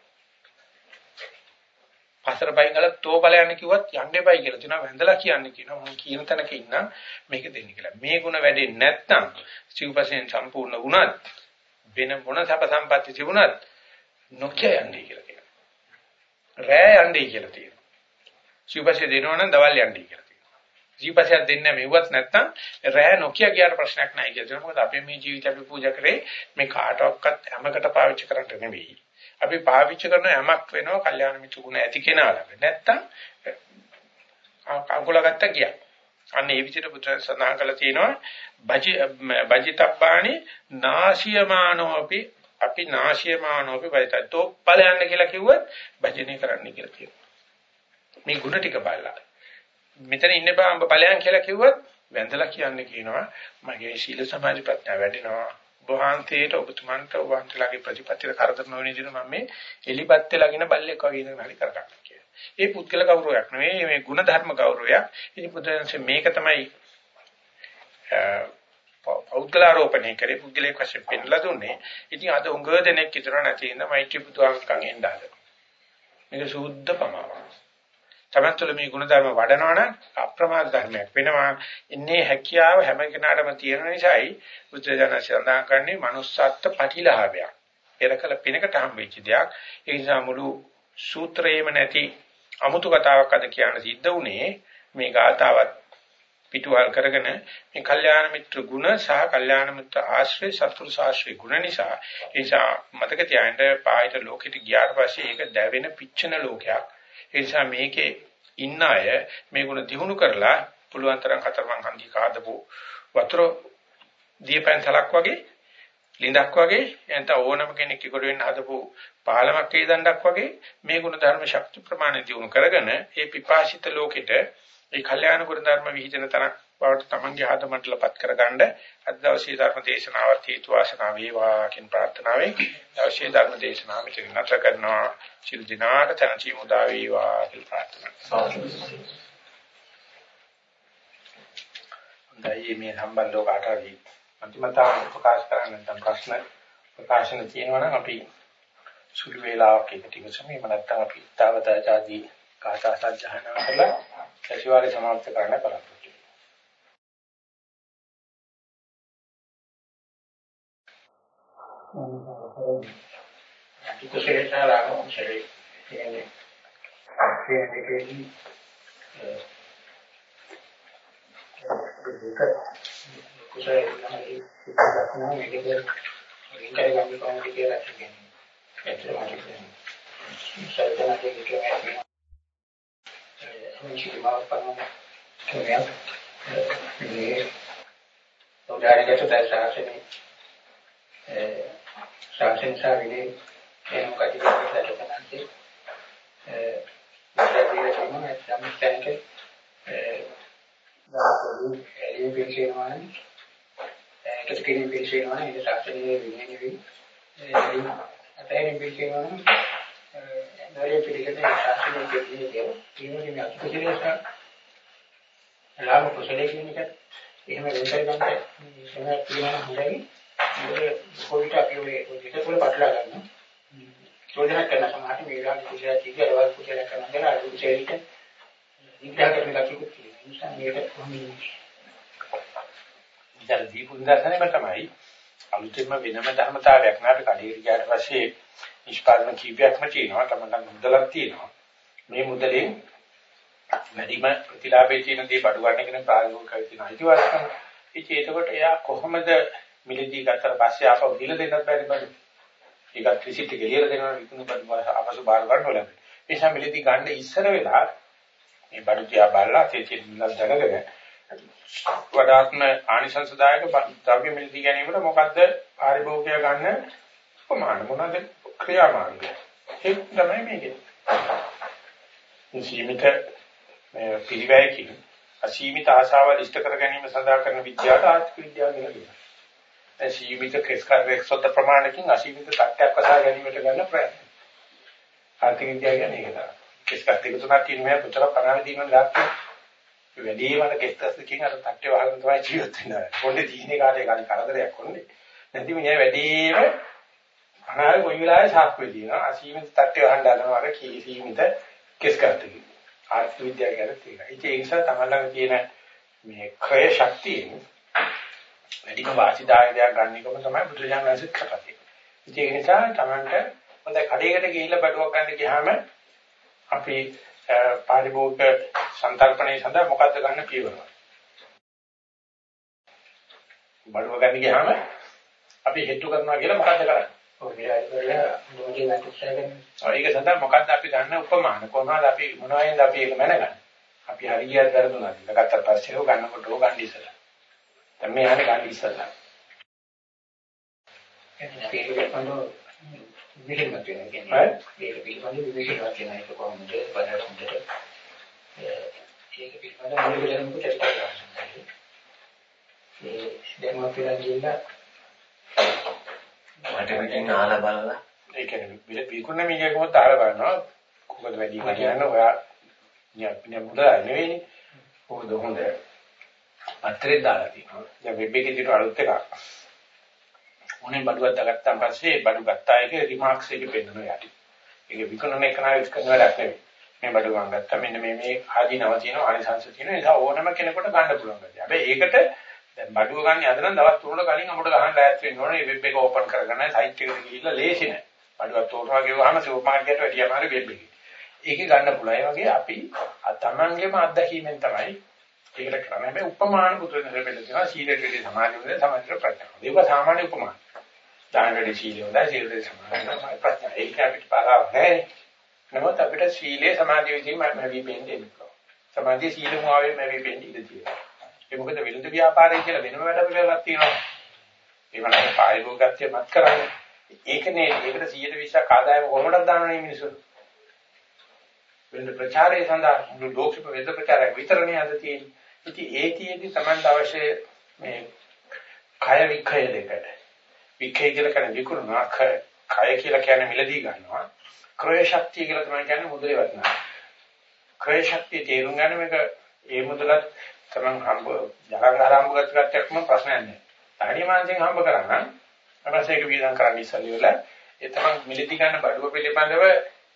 පසර බයින් ගල තෝපල යන්න කිව්වත් යන්න එපයි කියලා තියෙනවා වැඳලා කියන්නේ කියනවා. මම කියන තැනක ඉන්නම් මේක දෙන්න කියලා. මේ ಗುಣ වැඩෙන්නේ නැත්නම් සිව්පසෙන් සම්පූර්ණ වුණත් වෙන මොන සැප සම්පatti තිබුණත් නොකිය යන්නේ කියලා කියනවා. රෑ යන්නේ කියලා තියෙනවා. සිව්පසෙ දෙනවනම් දවල් යන්නේ කියලා ජීවිතයක් දෙන්නේ මෙව්වත් නැත්නම් රෑ නොකිය ගියාට ප්‍රශ්නයක් නැහැ කියලා. මොකද අපේ මේ ජීවිතය අපි පූජා කරේ මේ කාටවත් හැමකට පාවිච්චි කරන්න නෙවෙයි. අපි පාවිච්චි කරන යමක් වෙනවා කල්යාණ මිත්‍ර ගුණ ඇති කෙනා ළඟ. නැත්නම් අකුලගත්ත ගියා. අන්න ඒ විදිහට පුත්‍ර සඳහන් කළා තියෙනවා බජි බජිතබ්බාණි නාශියමානෝපි අපි නාශියමානෝපි බජිතෝ ඵලයන් කියලා කිව්වොත් භජනය කරන්න කියලා කියනවා. මේ ಗುಣ ටික බලලා මෙතන ඉන්න බා අඹ ඵලයන් කියලා කිව්වොත් වැඳලා කියන්නේ කියනවා මගේ සීල සමාධි ප්‍රඥා වැඩෙනවා වහන්සේට ඔබතුමන්ට වහන්සලාගේ ප්‍රතිපත්තිය කරදර නොවන විදිහට මම මේ එලිපත් වෙලාගෙන බල්ලෙක් වගේ ඉඳන් හරි කරගන්න කියලා. ඒ පුද්ගල ගෞරවයක් නෙවෙයි මේ ගුණ ධර්ම ගෞරවයක්. ඉතින් පුදුරන්සේ මේක තමයි පෞද්ගලාරෝපණය කරේ පුද්ගලයෙක් වශයෙන් පෙන්නලා දුන්නේ. ඉතින් අද උඟ දෙනෙක් විතර නැති ඉඳ මෛත්‍රී පුදුආංකම් එන්දාද. මේක සුද්ධ පමාවක්. තමන් තුළ මේ ගුණධර්ම වඩනවනම් අප්‍රමාද ධර්මයක් වෙනවා. ඉන්නේ හැකියාව හැම කෙනාටම තියෙන නිසායි බුද්ධජන සඳහන් කරන්නේ manussත්ත්ව පටිලාභයක්. එරකල පිනකට හම් වෙච්ච දෙයක්. ඒ නිසා මුළු සූත්‍රයේම නැති අමුතු කතාවක් අද කියන්න සිද්ධ වුණේ මේ ගාතාවත් පිටුවල් කරගෙන මේ කල්යාණ මිත්‍ර ගුණ සහ කල්යාණ මිත්‍ර ආශ්‍රය සතුරු සාශ්‍රය ගුණ නිසා ඒ නිසා මතක තියාගන්න පායට ලෝකෙට ගියාට පස්සේ ඒක දැවෙන පිච්චෙන ලෝකයක් ඒ නිසා මේකේ ඉන්න අය මේ ගුණ දිනු කරලා පුළුවන් තරම් හතරමං හන්දි කාදපු වතුර දීපෙන්සලක් වගේ ලිඳක් වගේ එතන ඕනම කෙනෙක් ඉක්කොට වෙන්න හදපු පාලමක් ඒ දණ්ඩක් වගේ මේ ගුණ ධර්ම ශක්ති ප්‍රමාණය දිනු කරගෙන ඒ පිපාසිත ලෝකෙට ඒ කල්යාණ ගුණ ධර්ම විහිදෙන තරක් බවට තමන්ගේ ආදමණ්ඩලපත් කරගන්න අද දවසේ ධර්ම දේශනාවත් හේතු වාසනා වේවා කියන ප්‍රාර්ථනාවෙන් දවසේ ධර්ම දේශනාව මෙතන නැතර කරනවා. සිල් දිනාට තනචි මුදා වේවා කියලා ප්‍රාර්ථනා හොඳයි. මේ සම්බන්ධව කාට හරි අන්තිමතාව ප්‍රකාශ කරන්න නැත්නම් ප්‍රශ්න ප්‍රකාශන තියෙනවා නම් අපි සුළු වේලාවක් එකට ඉවසමු. එහෙම නැත්නම් අපි තාවතාචාදී කාථා සජ්ජහනා කරලා සතිವಾರේ සමාප්ත කරන්න බලාපොරොත්තු කුසලතා රාගම ශරීරය කියන්නේ ඒ දෙකේදී කුසලයේ තමයි සිද්ධාත්මක මේකද රින්කරි ගන්න කොහොමද කියලා කියන්නේ. ඇත්තටම කියන්නේ. සල්තනකේ කියන්නේ විශේෂමාවපන්න කියන්නේ මේ උදාහරණයකට දැන් ශාසනයේ ඒ ශාසන සාවිලේ එනම් කටියට ලැබෙනන්ති ඒ විද්‍යාවේ තමයි සම්ස්තන්ක ඒ දාපොළු එළිය පිළිසෙනවා නම් ඒකට කෙනෙක් පිළිසෙනවා නම් ඒක ශාසනයේ විනය නෙවෙයි ඒ අතහැරීම පිළිසෙනවා නම් නරේ පිළිගන්නේ ශාස්ත්‍රීය කෙරෙහි කියන මේ අකුසලේශ ලාභ කුසලයේ කියන එක එහෙම වෙන කරගන්න එහෙම කියනවා හොඳයි මොකද කොවිත අපි ඔය විදිහට පොළ පටලවා ගන්නවා චෝදනා කරන සමාහට මේ විලාස කුසලයේ තියෙන අරවල් කුසලයක් කරනවා කියලා අර කුසලෙට විග්‍රහ කරන ලක්ෂිකුත් තියෙනවා නිසා මේක කොහොමද ඉතින් දීපු නිදර්ශනයම තමයි අලුතෙන්ම වෙනම ධර්මතාවයක් නාට කඩේට ගියාට පස්සේ නිෂ්පාදන කීපයක්ම තියෙනවා. තමන්ට මුදලක් තියෙනවා. මේ මුදලෙන් වැඩිම ප්‍රතිලාභයේ තියෙන දේ බඩු ගන්න කෙනෙක් ප්‍රායෝගිකව තියෙන අයිතිවාසිකම් ඉතින් ඒකට එයා කොහොමද මිලදී ගත්තට පස්සේ ආපහු දීලා දෙන්නත් බැරි බඩු? ඒකත් රිසිට් එක ලියලා දෙනවා විකුණු බඩු ආපසු බාර ගන්න ඕනේ ඒ නිසා මිලදී ගන්න ඉස්සර වෙලා මේ බඩු තියා බලලා තේචින් මිලක් දැනගෙන වඩාත්ම ආනිසංසදායක ද්‍රව්‍ය මිලදී ගැනීමට මොකද්ද පාරිභෝගිකය ගන්න ප්‍රමාණ මොනවද? ක්‍රියාමාර්ගය. ඒක තමයි මේකේ. සීමිත මේ පිළිවෙයකින් අසීමිත ආශාවල් ඉෂ්ට කර ගැනීම සඳහා කරන විද්‍යාවට ආර්ථික විද්‍යාව කියලා කියනවා. ඒ සීමිත කෙස්කාරයක්සොත් ප්‍රමාණකින් අසීමිත තත්ත්වයක් වසා ගැනීමට ගන්න ප්‍රයත්න. ආර්ථික විද්‍යාව කියන්නේ ඒක තමයි. කෙස්කාර දෙක තුනක් තියෙන මේ පුතල පරාම දීමන දාන්නේ. වැඩිමන කෙස්කස්කින් අර තට්ටේ වහගෙන තමයි ජීවත් වෙන්නේ. කොණ්ඩේ දීනේ කාටේ කාලේ කරදරයක් කොණ්ඩේ. නැති මිනිහා වැඩිම අනාර කොයි වෙලාවෙ සාක්කුවේ දිනවා අසීමිත තට්ටේ වහන්න හදනවා අර කී සීමිත කෙස් කරතකි ආර්ථික විද්‍යාව ගැන තියෙනවා ඒ නිසා තමයි ළඟ තියෙන මේ ක්‍රය ශක්තියෙන් වැඩිම වාසිදායක දෙයක් ගන්න එකම තමයි බුදුජානනාංශ කරපතිය. ඒක නිසා Tamanට හොඳ කඩේකට ගිහිල්ලා බඩුවක් ගන්න ගියාම අපි පාරිභෝගික සංකල්පණය සඳහා මොකද්ද ගන්න පියවර? බඩුව ගන්න ගියාම අපි හෙට්ටු කරනවා කියලා මොකද්ද කරන්නේ? ඔය ඒක සඳහා මොකද්ද අපි ගන්න උපමාන කොහොමද අපි මොනවායින්ද අපි ඒක මැනගන්නේ? අපි හරියට දරනවා. ගත්තට පස්සේ ඕක ගන්නකොට ඕක ගන්න ඉස්සලා. දැන් මේ ආනේ ගන්න ඉස්සලා
ඒක පිළිබඳව විහිළුවක් වෙනවා. කියන්නේ ඒක පිළිබඳව විහිළුවක් වෙන එක කොහොමද? බලන්න හොඳට ඒක පිළිබඳව මොනවද කරන්නේ කියලා ඒ දැන් අපි ගිහිල්ලා
මට මෙතෙන් ආලා බලලා.
ඒ කියන්නේ විකුණන මීඩියකමත් ආලා බලනවා? කොහොමද වැඩි කියන්නේ? ඔයා නිය මුදල් නෙවෙයි කොහොමද හොඳ පත්‍රේ දාලා තියෙනවා. දැන් වෙබ් එකේ තියෙන අලුත් එකක්. මොනේ බඩුවක් දාගත්තාන් පස්සේ බඩු ගත්තා එකේ රිමාක්ස් එකේ පෙන්නනවා යටි. ඒක විකුණන එක නායක කරන වැඩක් නෙවෙයි. මේ බඩු ගන්න ගත්තා. මෙන්න මේ මේ ආදීනව තියෙනවා ආනිසංශ තියෙනවා. ඒක ඕනම කෙනෙකුට ගන්න පුළුවන් ගැතිය හැබැයි ඒකට දැන් බඩුව ගන්න යදනම් දවස් තුනකට කලින් අපිට ගහන්න ඈත් වෙන්න ඕනේ. වෙබ් එක ඕපන් කරගන්න සයිට් එකට ගිහිල්ලා ලේසි නෑ. බඩුවක් තෝරනවා කියවහම සුපර් මාකට් වැඩි අමාරු වෙබ් එකේ. ඒකේ ගන්න පුළුවන්. ඒ වගේ අපි තමන්ගේම අත්දැකීමෙන් තමයි ඒකට කරන්නේ හැබැයි උපමාන බුදුරජාණන් වහන්සේ කියනවා සීලයට වඩා සමාධිය වඩා සමාධියට ප්‍රඥාව. ඒක සාමාන්‍ය උපමාන. දානකදී සීලය වඩා සීලයට සමාධිය ප්‍රඥාව. ඒක අපිට පාරාව නැහැ. නමුත් අපිට සීලේ සමාධිය විදිහම ලැබී වෙන්නේ නැහැ. සමාධිය සීල මොහාවේ ලැබී වෙන්නේ ඉඳී තියෙනවා. ඒ මොකද විරුද්ධ ව්‍යාපාරය කියලා වෙනම වැඩ පිළිවෙලක් තියෙනවා. ඒ වගේ පාරිභෝගිකත්වය මත් කරන්නේ. ඒකනේ ඒකට 120ක් ආදායම කොහොමද දානවනේ මිනිස්සු. වෙන ප්‍රචාරය සඳහා ලෝකෙ වෙද ප්‍රචාරය විතරනේ අද තියෙන්නේ. ඉතින් ඒතියෙදි Tamanට අවශ්‍ය මේ කය වික්‍රය දෙකට. වික්‍රය කියලා කියන්නේ විකුණනවා කය කියලා කියන්නේ මිලදී ගන්නවා. ක්‍රය ශක්තිය කියලා තමයි කියන්නේ මුදලේ වටිනා. ක්‍රය ශක්තිය තේරුම් ගන්න මේක ඒ මුදලත් Taman හම්බ ජරංග ආරම්භ කරගත්තක්ම ප්‍රශ්නයක් නෑ. තහණිය මාංශයෙන් හම්බ කරා නම් අවශ්‍යක වියදම් කරන්න ඉස්සෙල්ලා වල ඒ Taman මිලදී ගන්න බඩුව පිළිබඳව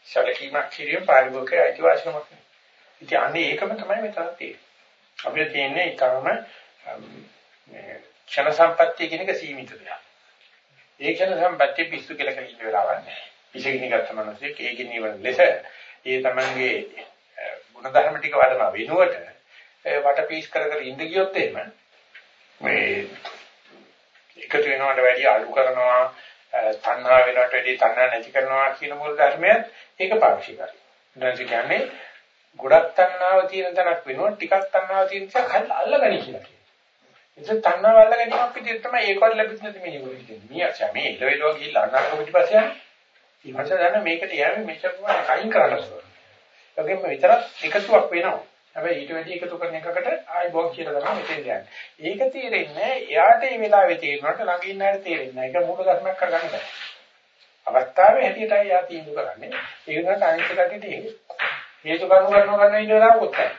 සැලකීමක් කිරීම පාරිභෝගික අයිතිවාසිකමක් නේ. ඉතින් අන්නේ ඒකම තමයි මෙතන තියෙන්නේ. අපිට තියෙන්නේ ඊටම මේ ක්ෂණ සම්පත්තිය කියන එක සීමිත දෙයක්. ඒ ක්ෂණ සම්පත්තිය පිස්සු කියලා කියන වෙලාවක් නෑ. පිසකින් ගත්ත මනසේ ඒකේ නිවන ලෙස ඒ තමන්ගේ ಗುಣධර්ම ටික වඩන වෙනුවට වටපීස් කර කර ඉඳ ගියොත් එහෙම මේ එකතු වෙනවට වැඩිය අඩු කරනවා තණ්හා වෙනවට වැඩිය තණ්හා නැති කරනවා කියන මූල ධර්මය ඒක පාක්ෂිකයි. ඊට කියන්නේ ගොඩක් තණ්හාව තියෙන තැනක් වෙනුවට ටිකක් තණ්හාව තියෙන තැනක් අල්ලගනි කියලා කියනවා. ඒක තණ්හාව අල්ලගැනීමක් විදිහට තමයි ඒකවල ලැබෙන්නේ නැති මේ නෙවෙයි කියන්නේ. මියා මේ ඉලවෙලෝ ගිහිල්ලා අනාගත පිටිපස්සේ යන්නේ. ඊමණට දැන මේකට යෑමේ මෙච්චර කොහොමද කයින් කරන්න ඕන. ඒකෙම විතරක් එකතුවක් වෙනවා. හැබැයි ඊට වැඩි එකතු කරන එකකට ආයි බොක් කියලා තමයි මෙතෙන් යන්නේ. ඒක තේරෙන්නේ එයාට මේ වෙලාවේ තේරෙනවට ළඟ ඉන්න අයට තේරෙන්නේ නැහැ. ඒක මූල ධර්මයක් කරගන්න බෑ. අවස්ථාවේ හැටියටයි යා තීන්දුව කරන්නේ. ඒ වුණාට අනිත් කටට හේතු කර්ම කරනවා කරන ඉන්න වෙලාවකුත් නැහැ.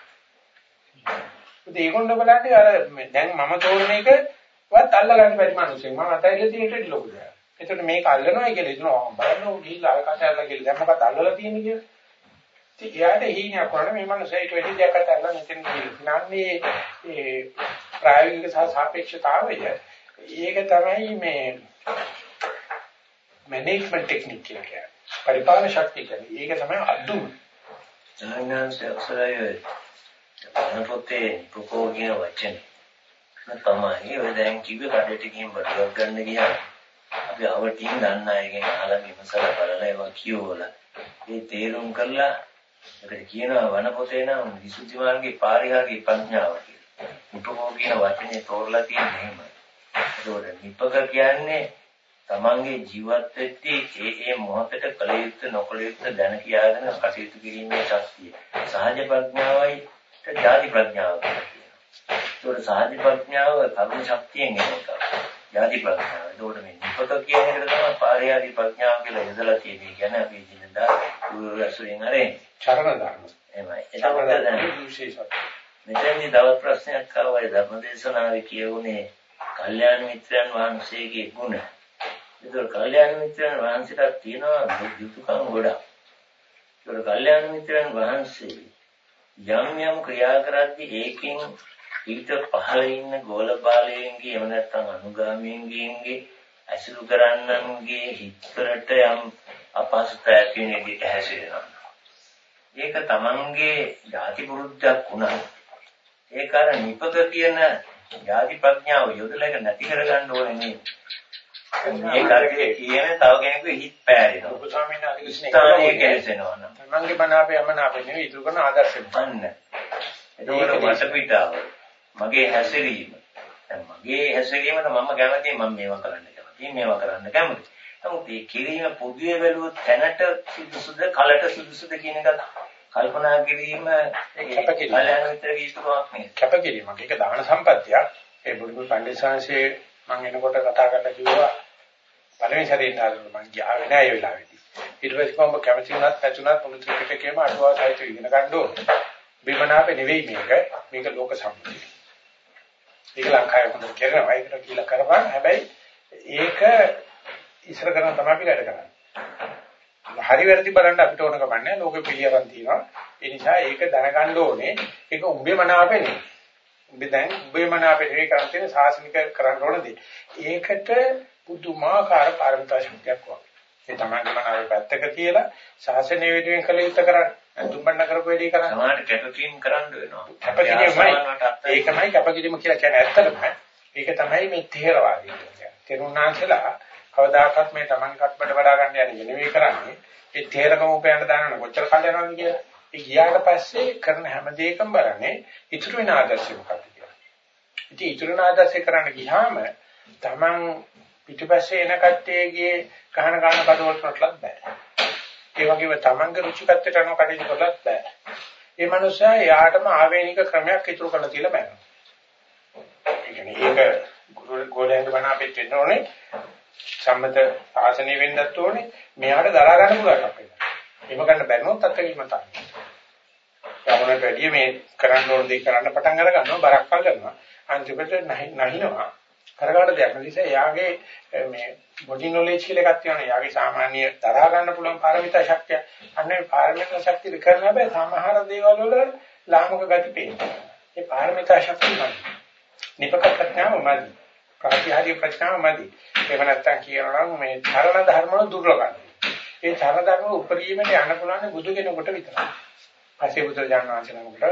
ඒගොල්ලෝ බලන්නේ අර දැන් මම තෝරන එකවත් අල්ලගන්න බැරි මිනිස්සුන්. මම අතයිලා තියෙන ටෙඩි ලොකු දෙයක්. එතකොට මේක අල්ලනවා කියලා හිතනවා බලන්න ඕක ගිහිල්ලා අර කතාවලා කියලා දැන් මොකද අල්ලලා තියෙන්නේ කියලා. ඉතින් එයාට හීනයක් කරන මේ මිනිස්සයිට වැඩි දෙයක් අතල්ලා මෙතෙන් ගිහිල්ලා. නන්නේ ඒ ප්‍රායෝගික සහ සාපේක්ෂතාවය ඒක තමයි මේ මැනේජ්මන්ට් ටෙක්නික් කියලා කියන්නේ. පරිපාලන ශක්තිය කියන්නේ. ඒක තමයි අදුම.
සාමාන්‍යයෙන් අසරය අනපොතේ පුකෝ කියන වචනේ තමයි ඔය දැන් කිව්ව කඩේට ගිහින් බඩුවක් ගන්න ගියා අපි අවටින් දන්න අයගෙන් අහලා විමසලා බලලා ඒවා කියවලා ඒ තේරුම් කරලා ඒකට කියනවා වනපොතේ නම් විසුද්ධි මාර්ගයේ පාරිහාරගේ ප්‍රඥාව කියලා. මුතුකෝ කියන වචනේ තෝරලා තියෙන්නේ එහෙමයි. ඒකෝට නිපක කියන්නේ තමන්ගේ ජීවත් වෙද්දී ඒ ඒ මොහොතට කල යුත්තේ නොකල යුත්තේ දැන කියාගෙන කටයුතු කිරීමේ ශක්තිය. සහජ ප්‍රඥාවයි ජාති ප්‍රඥාව කියනවා. ඒකට සහජ ප්‍රඥාව කර්ම ශක්තියෙන් එන එක. ජාති ප්‍රඥාව. ඒකට මේ නිපත කියන එකට තමයි පාරියාදී ප්‍රඥාව කියලා යොදලා තියෙන්නේ. කියන්නේ අපි ජීඳා උරසුරින් අරේ.
චරණ ධර්ම.
එහෙමයි. එතකොට දැන් විශේෂයක්. මෙතෙන්දි තවත් ප්‍රශ්නයක් ආවයි ධර්මදේශනාවේ කියුනේ කල්යාණ මිත්‍රයන් වහන්සේගේ ගුණ ඒතර කල්යාණ මිත්‍රයන් වහන්සේට තියෙනවා යුතුයකම් ගොඩක්. ඒතර කල්යාණ මිත්‍රයන් වහන්සේ යම් යම් ක්‍රියා කරද්දී ඒකෙන් ඊට පහළ ඉන්න ගෝලපාලයෙන්ගේ එහෙම නැත්නම් අනුගාමීන්ගේ ඇසුරු කරන්නන්ගේ හිතවලට යම් අපහසුතාවයක් වෙන විදිහට හැසිරෙනවා. ඒක තමන්ගේ ಜಾති පුරුද්දක් වුණා. ඒක අර නිපක කියන ಜಾති ප්‍රඥාව යොදලා ඒක නැති කරගන්න ඕනේ නේද? මේ කරගේ කියන තව කෙනෙකුගේ හිත් පෑරෙනවා.
ඔබ ස්වාමීන් වහන්සේ
ස්ථානයේ ගැලසෙනවා නම්.
තමන්ගේ මනාපේ යමනාපේ නෙවෙයි ඉතුරු කරන ආදර්ශෙ.
අන්න. එතකොට වටපිටාව මගේ හැසිරීම. දැන් මගේ හැසිරීමට මම කැමතියි මම මේවා කරන්න කැමතියි මේවා කරන්න කැමතියි. නමුත් මේ කිරීම පොදුවේ බැලුවොත් තැනට සුදුසුද කලට සුදුසුද කියන එක කල්පනා කිරීම කැපකිරීමක්.
කැපකිරීමක්. ඒක දාන සම්පත්තියක්. ඒ බුදු පඬිසාංශේ මම එනකොට කතා කරලා කිව්වා පළවෙනි සැරේ ඉඳලා මම ගියාවේ නෑ ඒ වෙලාවේදී. ඊට පස්සේ මම කැමති වුණත් නැතුණත් මුළු ත්‍රිපිටකයම අටුවා සහිත ඉගෙන ගන්න ඕනේ. බිමනාපේ නෙවෙයි මේක. මේක ලෝක සම්මුතිය. ඒක ලංකාවේ හොඳට කරනවා. ඒකට කියලා කරපන්. හැබැයි ඒක ඉස්සර කරන තමයි අපි වැඩ කරන්නේ. හරි වැරදි බලන්න අපිට ඕන කමන්නේ ලෝකෙ පිළියරන් තියෙනවා. ඒ නිසා ඒක දැනගන්න ඕනේ. ඒක උඹේ මනාපේ නෙවෙයි. උඹේ දැන් උඹේ මනාපේ නෙවෙයි කරන් තියෙන සාසනික කරන්න ඕන දේ. ඒකට පුදුමාකාර පාරමිතා ශක්තියක් වගේ. ඒ තමයි අර පැත්තක තියලා ශාසනය වෙනුවෙන් කළ යුත්තේ කරන්නේ. දුම්බන්න කරපු වැඩේ කරන්නේ.
සමාජ කැපකිරීම කරන්න වෙනවා.
කැපකිරීමයි. ඒකමයි කැපකිරීම කියලා කියන්නේ ඇත්තටම. ඒක තමයි මේ තේරවාදී කියන්නේ. තේරුණාන්සලා කවදාකවත් මේ Taman කට්බඩ වඩා ගන්න යන්නේ නෙවෙයි කරන්නේ. ඒ තේරකම උපයන්න දානන කොච්චර කල් යනවද කියලා. ඒ ගියාට පස්සේ කරන හැම දෙයකම බලන්නේ ඉතුරු වෙන ආදර්ශය මොකක්ද කියලා. ඉතින් ඉතුරු වෙන ආදර්ශය කරන්න ගියාම Taman පිටිපස්සේ එන කට්ටියගේ ගහන ගන්න බඩවලට නටලත් බෑ. ඒ වගේම Tamange රුචිකත්වයට අනුව කටයුතු කළත් බෑ. ඒ මනුස්සයා යාටම ආවේනික ක්‍රමයක් ඉතුරු කරලා තියලා බෑනවා. ඒ කියන්නේ ඒක ගෝලෙන්ද බණ අපිට වෙන්න ඕනේ. සම්මත ආසනෙ වෙන්නත් ඕනේ. මෙයාට දරා ගන්න පුළුවන් අපේ. එහෙම ගන්න බැරිනොත් අත්කීම තමයි. යමුණට වැඩිය මේ කරන්න ඕන දේ කරන්න පටන් අර ගන්නවා බරක් කල් කරනවා. අන්තිමට නැහිනවා. කරගන්න දෙයක් නිසා එයාගේ මේ බොඩි නොලෙජ් කියලා එකක් තියෙනවා. එයාගේ සාමාන්‍ය දරා ගන්න පුළුවන් පාරමිතා ශක්තිය. අන්නේ පාරමිතා ශක්තිය කරන්න බෑ. සමහර දේවල් වල ලාමක ගති පේනවා. ඒ පාරමිතා ශක්තිය මදි. නිපක ප්‍රඥාව මදි. ප්‍රතිහාරී ප්‍රඥාව මදි. එහෙම නැත්තම් කියනවා නම් මේ චරණ ධර්ම වල දුර්ලභයි. ඒ චරණ ධර්ම උපරිමයට යන්න පුළුවන් බුදු කෙනෙකුට විතරයි. පස්සේ බුදු ජානනාංශ නමකට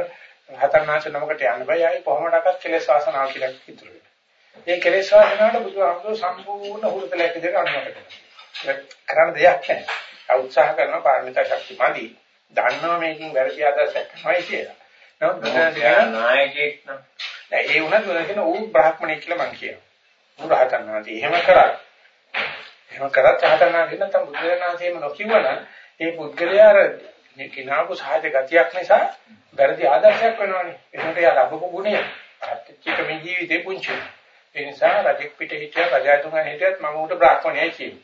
හතරනාංශ නමකට යන්න බෑ. ආයි කොහොමඩක්වත් කෙලෙස් වාසනාව කියලා ඉතුරු වෙනවා. ඒ කෙලෙස් වාසනාවට බුදුහාමුදුරුවෝ සම්පූර්ණ හුරුතලයක් විදිහට අනුමත කරනවා. කරන්න දෙයක් නැහැ. උත්සාහ කරනවා පාරමිතා ශක්ති මදි. දන්නවා මේකෙන් වැරදි ආදර්ශයක් කරනවා කියලා. නමුත් බුදුන්
නායකයෙක් නම්
ඒ වුණත් කියන ඌ බ්‍රාහ්මණයෙක් කියලා මං කියනවා. ඌ රහතන් වහන්සේ එහෙම කරා. එහෙම කරත් රහතන් වහන්සේ නැත්නම් බුදුරජාණන්සේම නොකියවනම් ඒ පුද්ගලයා අර මේ කිනාපු සහජ ගතියක් නිසා වැරදි ආදර්ශයක් වෙනවනේ. ඒකට යා ලැබපු ගුණය. අත්‍යච්චික මේ ජීවිතේ පුංචි. ඒ නිසා රජෙක් පිට හිටියා රජතුමා හිටියත් මම උට බ්‍රාහ්මණයයි කියන්නේ.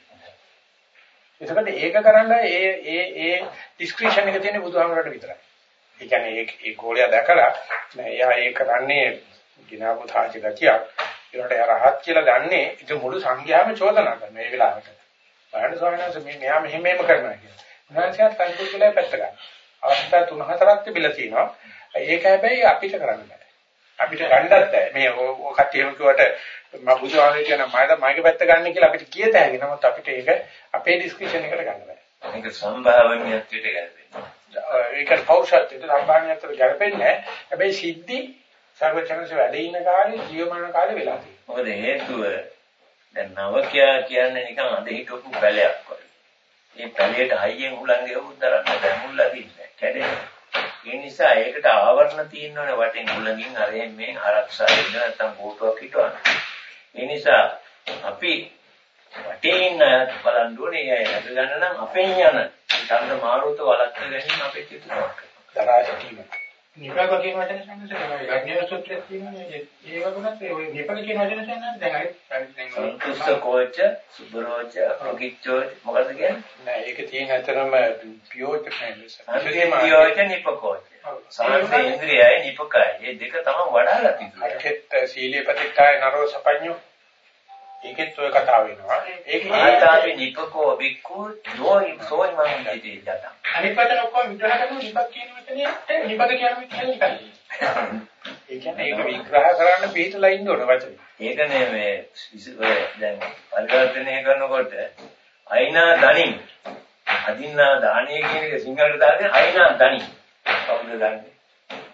ඒකකට ඒක කරන්න ඒ ඒ ඒ ඩිස්ක්‍රිප්ෂන් එක තියෙන බුදුහාමරට විතරයි. ඒ කියන්නේ ඒ ඒ ගෝලයා දැකලා එයා ඒ කරන්නේ ගිනාපු තාජ ගතියක්. ඒකට එයා රහත් කියලා ගන්නේ ඒක මුළු සංඝයාම චෝදනා කරන මේ වෙලාවට. බලන්න ස්වාමීන් වහන්සේ මේ මෙයා මෙහෙම මෙහෙම කරනවා කියලා. උන්වහන්සේත් කල්පුරුලා පැත්ත ගන්න. අවස්ථා තුන හතරක් තිබිලා තියෙනවා. ඒක හැබැයි අපිට කරන්න බෑ. අපිට ගන්නත් බෑ. මේ ඔය කට්ටියම කිව්වට මම බුදුහාමේ කියන මම මගේ පැත්ත ගන්න කියලා අපිට කියත හැකි. නමුත් අපිට ඒක අපේ ඩිස්කෂන් එකට ගන්න බෑ.
මේක සම්භාවනීයත්වයට ගැලපෙන්නේ.
ඒක පෞෂත්වයට සම්භාවනීයත්වයට ගැලපෙන්නේ. හැබැයි සිද්ධි සර්වචනස වැඩ ඉන කාලේ ජීවමාන කාලේ වෙලා තියෙනවා.
මොකද හේතුව දැන් නවකයා කියන්නේ නිකන් අද හිටපු බැලයක් වගේ. මේ පැලයට හයියෙන් හුලං ගෙවුත් දරන්න බැහැ මුල්ලා දින්නේ. කැඩෙනවා. ඒ නිසා ඒකට ආවරණ තියෙනවනේ වටින් හුලඟින් අරෙන් මේ ආරක්ෂා වෙන්න නැත්නම් කෝටුවක් හිටවන්න. ඒ නිසා අපි වටේ ඉන්න බලන්න ඕනේ අය හද ගන්න නම් අපෙන් යන ඡන්ද මාරුත වළක්ව ගැනීම අපේ චිත්තයක්.
දරා සිටීම.
නිපක කියන වචන සංගතන යඥ සූත්‍රයේ තියෙනවා ඒ වගේත් ඒ නිපක කියන වචන සංගතන දැන් අයි දැන්
සන්තුෂ්ඨ කෝච සුබරෝච ප්‍රකිච්චෝ මොකද කියන්නේ?
නෑ ඒක තියෙන අතරම පියෝච
පියෝච නිපකෝච. සමස්ත ඉන්ද්‍රියයි නිපකයි මේ දෙක තමයි වඩාලා තියෙන්නේ
අර්ථෙත් සීලේ ප්‍රතික්කාය නරෝ සපඤ්ඤෝ ඒකෙත් ඔය කතාව වෙනවා ඒක
ආතාපි නිපකෝ බික්කු යෝයි සෝයි මං ඉදී දත
අනිත් පැත්තට ඔක්කොම විග්‍රහ කරනවා නිපක කියන වචනේ නිපක කියන විදිහට නිකන්
ඒ කියන්නේ ඒක විග්‍රහ කරන්න පිටලා ඉන්න ඕන වචනේ.
ඒකනේ මේ දැන් පරිවර්තනය කරනකොට අයිනා දනින් අදින්නා දාණය කියන එක සිංහලට දාන්නේ අයිනා දනින්. කවුද දන්නේ?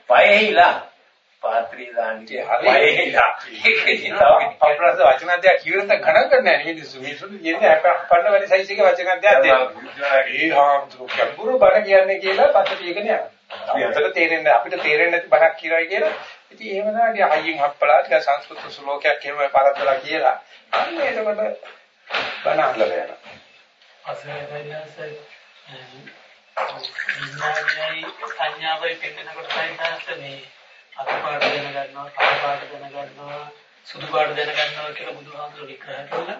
පයෙහිලා පාත්‍රී දාන්නේ පයෙහිලා.
අපරාධ වචන අධ්‍යය කියනත ගණන් ගන්න නැහැ නේද? සුමිසුදු කියන්නේ අපන්න වැඩි සයිස් එකේ වචන අධ්‍යය දෙනවා. ඒ හාමුදුරු කම්බුරු බණ කියන්නේ කියලා පස්සේ ඒකනේ යනවා. අපි අතට තේරෙන්නේ අපිට තේරෙන්නේ නැති බණක් කියලායි කියලා. ඉතින් එහෙම තමයි අයියෙන් හප්පලා ටික සංස්කෘත ශ්ලෝකයක් එහෙම පරද්දලා කියලා. අන්න එතකොට බණ අහලා යනවා.
අසරණයන්සේ විඥානයයි සංඥාවයි පෙන්නකොට තමයි මේ අතපාඩ දැන ගන්නවා, කහපාඩ දැන ගන්නවා, සුදු පාඩ දැන ගන්නවා කියලා බුදුහාමුදුරුවෝ විග්‍රහ කළා.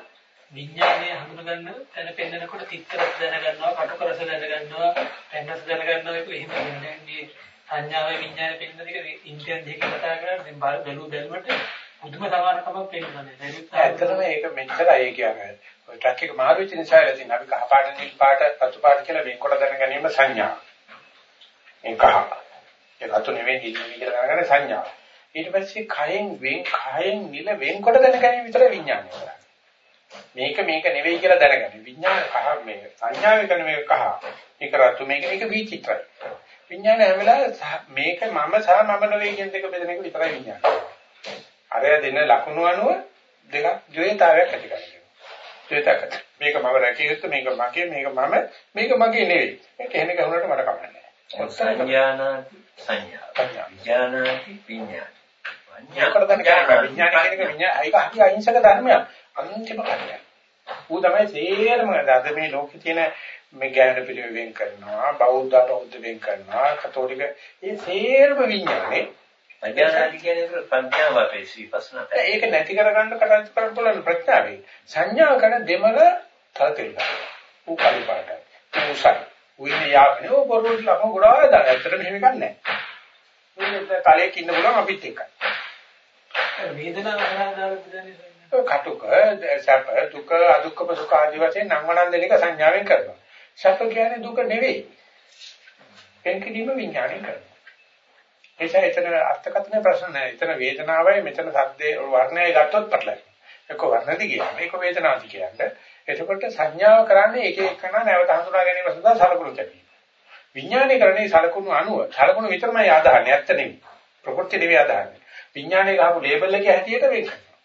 විඥානය හඳුනගන්න තැන පෙන්නකොට තිත්තරස් දැන ගන්නවා, කටුකරස දැන ගන්නවා, පෙන්නස් දැන ගන්නවා ඒක එහෙම වෙන්නේ. සංඥාවේ විඥානය පෙන්නන එක ඉන්දියන් දෙකේ කතා කරලා දැන් බැලු බැලුමට පුදුම සමානකමක් පෙන්නන්නේ.
ඇත්තටම ඒක මෙච්චරයි ඒ කියන්නේ. ඔය ට්‍රක් එක මාරු වෙච්ච නිසා ඉතින් අපි කහ පාට නිල් පාට රතු පාට කියලා වෙන්කොට දැන ගැනීම සංඥා. මේ කහ. ඒ රතු නෙවෙයි නිල් නෙවෙයි කියලා දැනගන්න සංඥා. ඊට පස්සේ කයෙන් වෙන් කයෙන් නිල වෙන්කොට දැන ගැනීම විතර විඥානය කරන්නේ. මේක මේක නෙවෙයි කියලා දැනගන්න. විඥාන කහ මේක. සංඥාවේ කරන මේක කහ. මේක රතු මේක මේක විචිත්‍රයි. විඥාන හැම වෙලාවෙම මේක මම සහ මම නෙවෙයි කියන දෙක බෙදෙන එක විතරයි විඥාන. අරය දෙන ලකුණු අනුව දෙකක් ද්වේතාවයක් ඇති කරගන්නවා. ද්වේතකට. මේක මම රැකිය යුතු මේක මගේ මේක මම මේක මගේ නෙවෙයි. මේක එහෙම ගහුනට මට කමක් නැහැ.
සංඥානාති සංඥා. විඥානාති විඥාන.
විඥාන කියන එක විඥාන ඒක අහි අහිංසක ධර්මයක්. අන්තිම කාර්යයක්. ඌ තමයි සේරම අද මේ ලෝකේ තියෙන මේ ගැහැණ පිළිවෙල වෙන් කරනවා බෞද්ධ බෞද්ධ වෙන් කරනවා කතෝලික මේ සේරම විඥානේ
අඥානාදී කියන්නේ ප්‍රඥාව අපේ විපස්සනා
ඒක නැති කරගන්න කටයුතු කරන්න පුළුවන් ප්‍රඥාවෙන් සංඥා කරන දෙමළ තලතෙල් ගන්න. ඌ කලි පාටයි. ඌසයි. ඌිනේ යාවනේ ඕ බොරුවට ලම ගොඩාක් දාන. ඇත්තට මෙහෙම ගන්නෑ. ඌනේ තලයක ඉන්න පුළුවන් අපිත් එක්කයි.
වේදනාව
කටුක සැප දුක අදුක්කම සුඛ ආදී වශයෙන් නම්වනන් දෙන එක සංඥාවෙන් කරනවා. සැප කියන්නේ දුක නෙවෙයි. එන්කදීම විඥාණයෙන් කරනවා. එيشා එතන අර්ථකථන ප්‍රශ්න නැහැ. එතන වේදනාවයි මෙතන සද්දේ වර්ණයයි ගත්තොත් පටලයි. ඒක වර්ණදි කියන්නේ මේක වේදනාවදි කියන්නේ. එතකොට සංඥාව කරන්නේ එක එකන නැවත හඳුනා ගැනීම සඳහා සලකුණු කැපීම. විඥානය කරන්නේ සලකුණු අනුව. සලකුණු විතරමයි ආදාහන්නේ ඇත්ත නෙවෙයි. ප්‍රකෘති නෙවෙයි ආදාහන්නේ. විඥානයේ ගහපු ලේබල් එකේ හැටියට වෙන් කරනවා.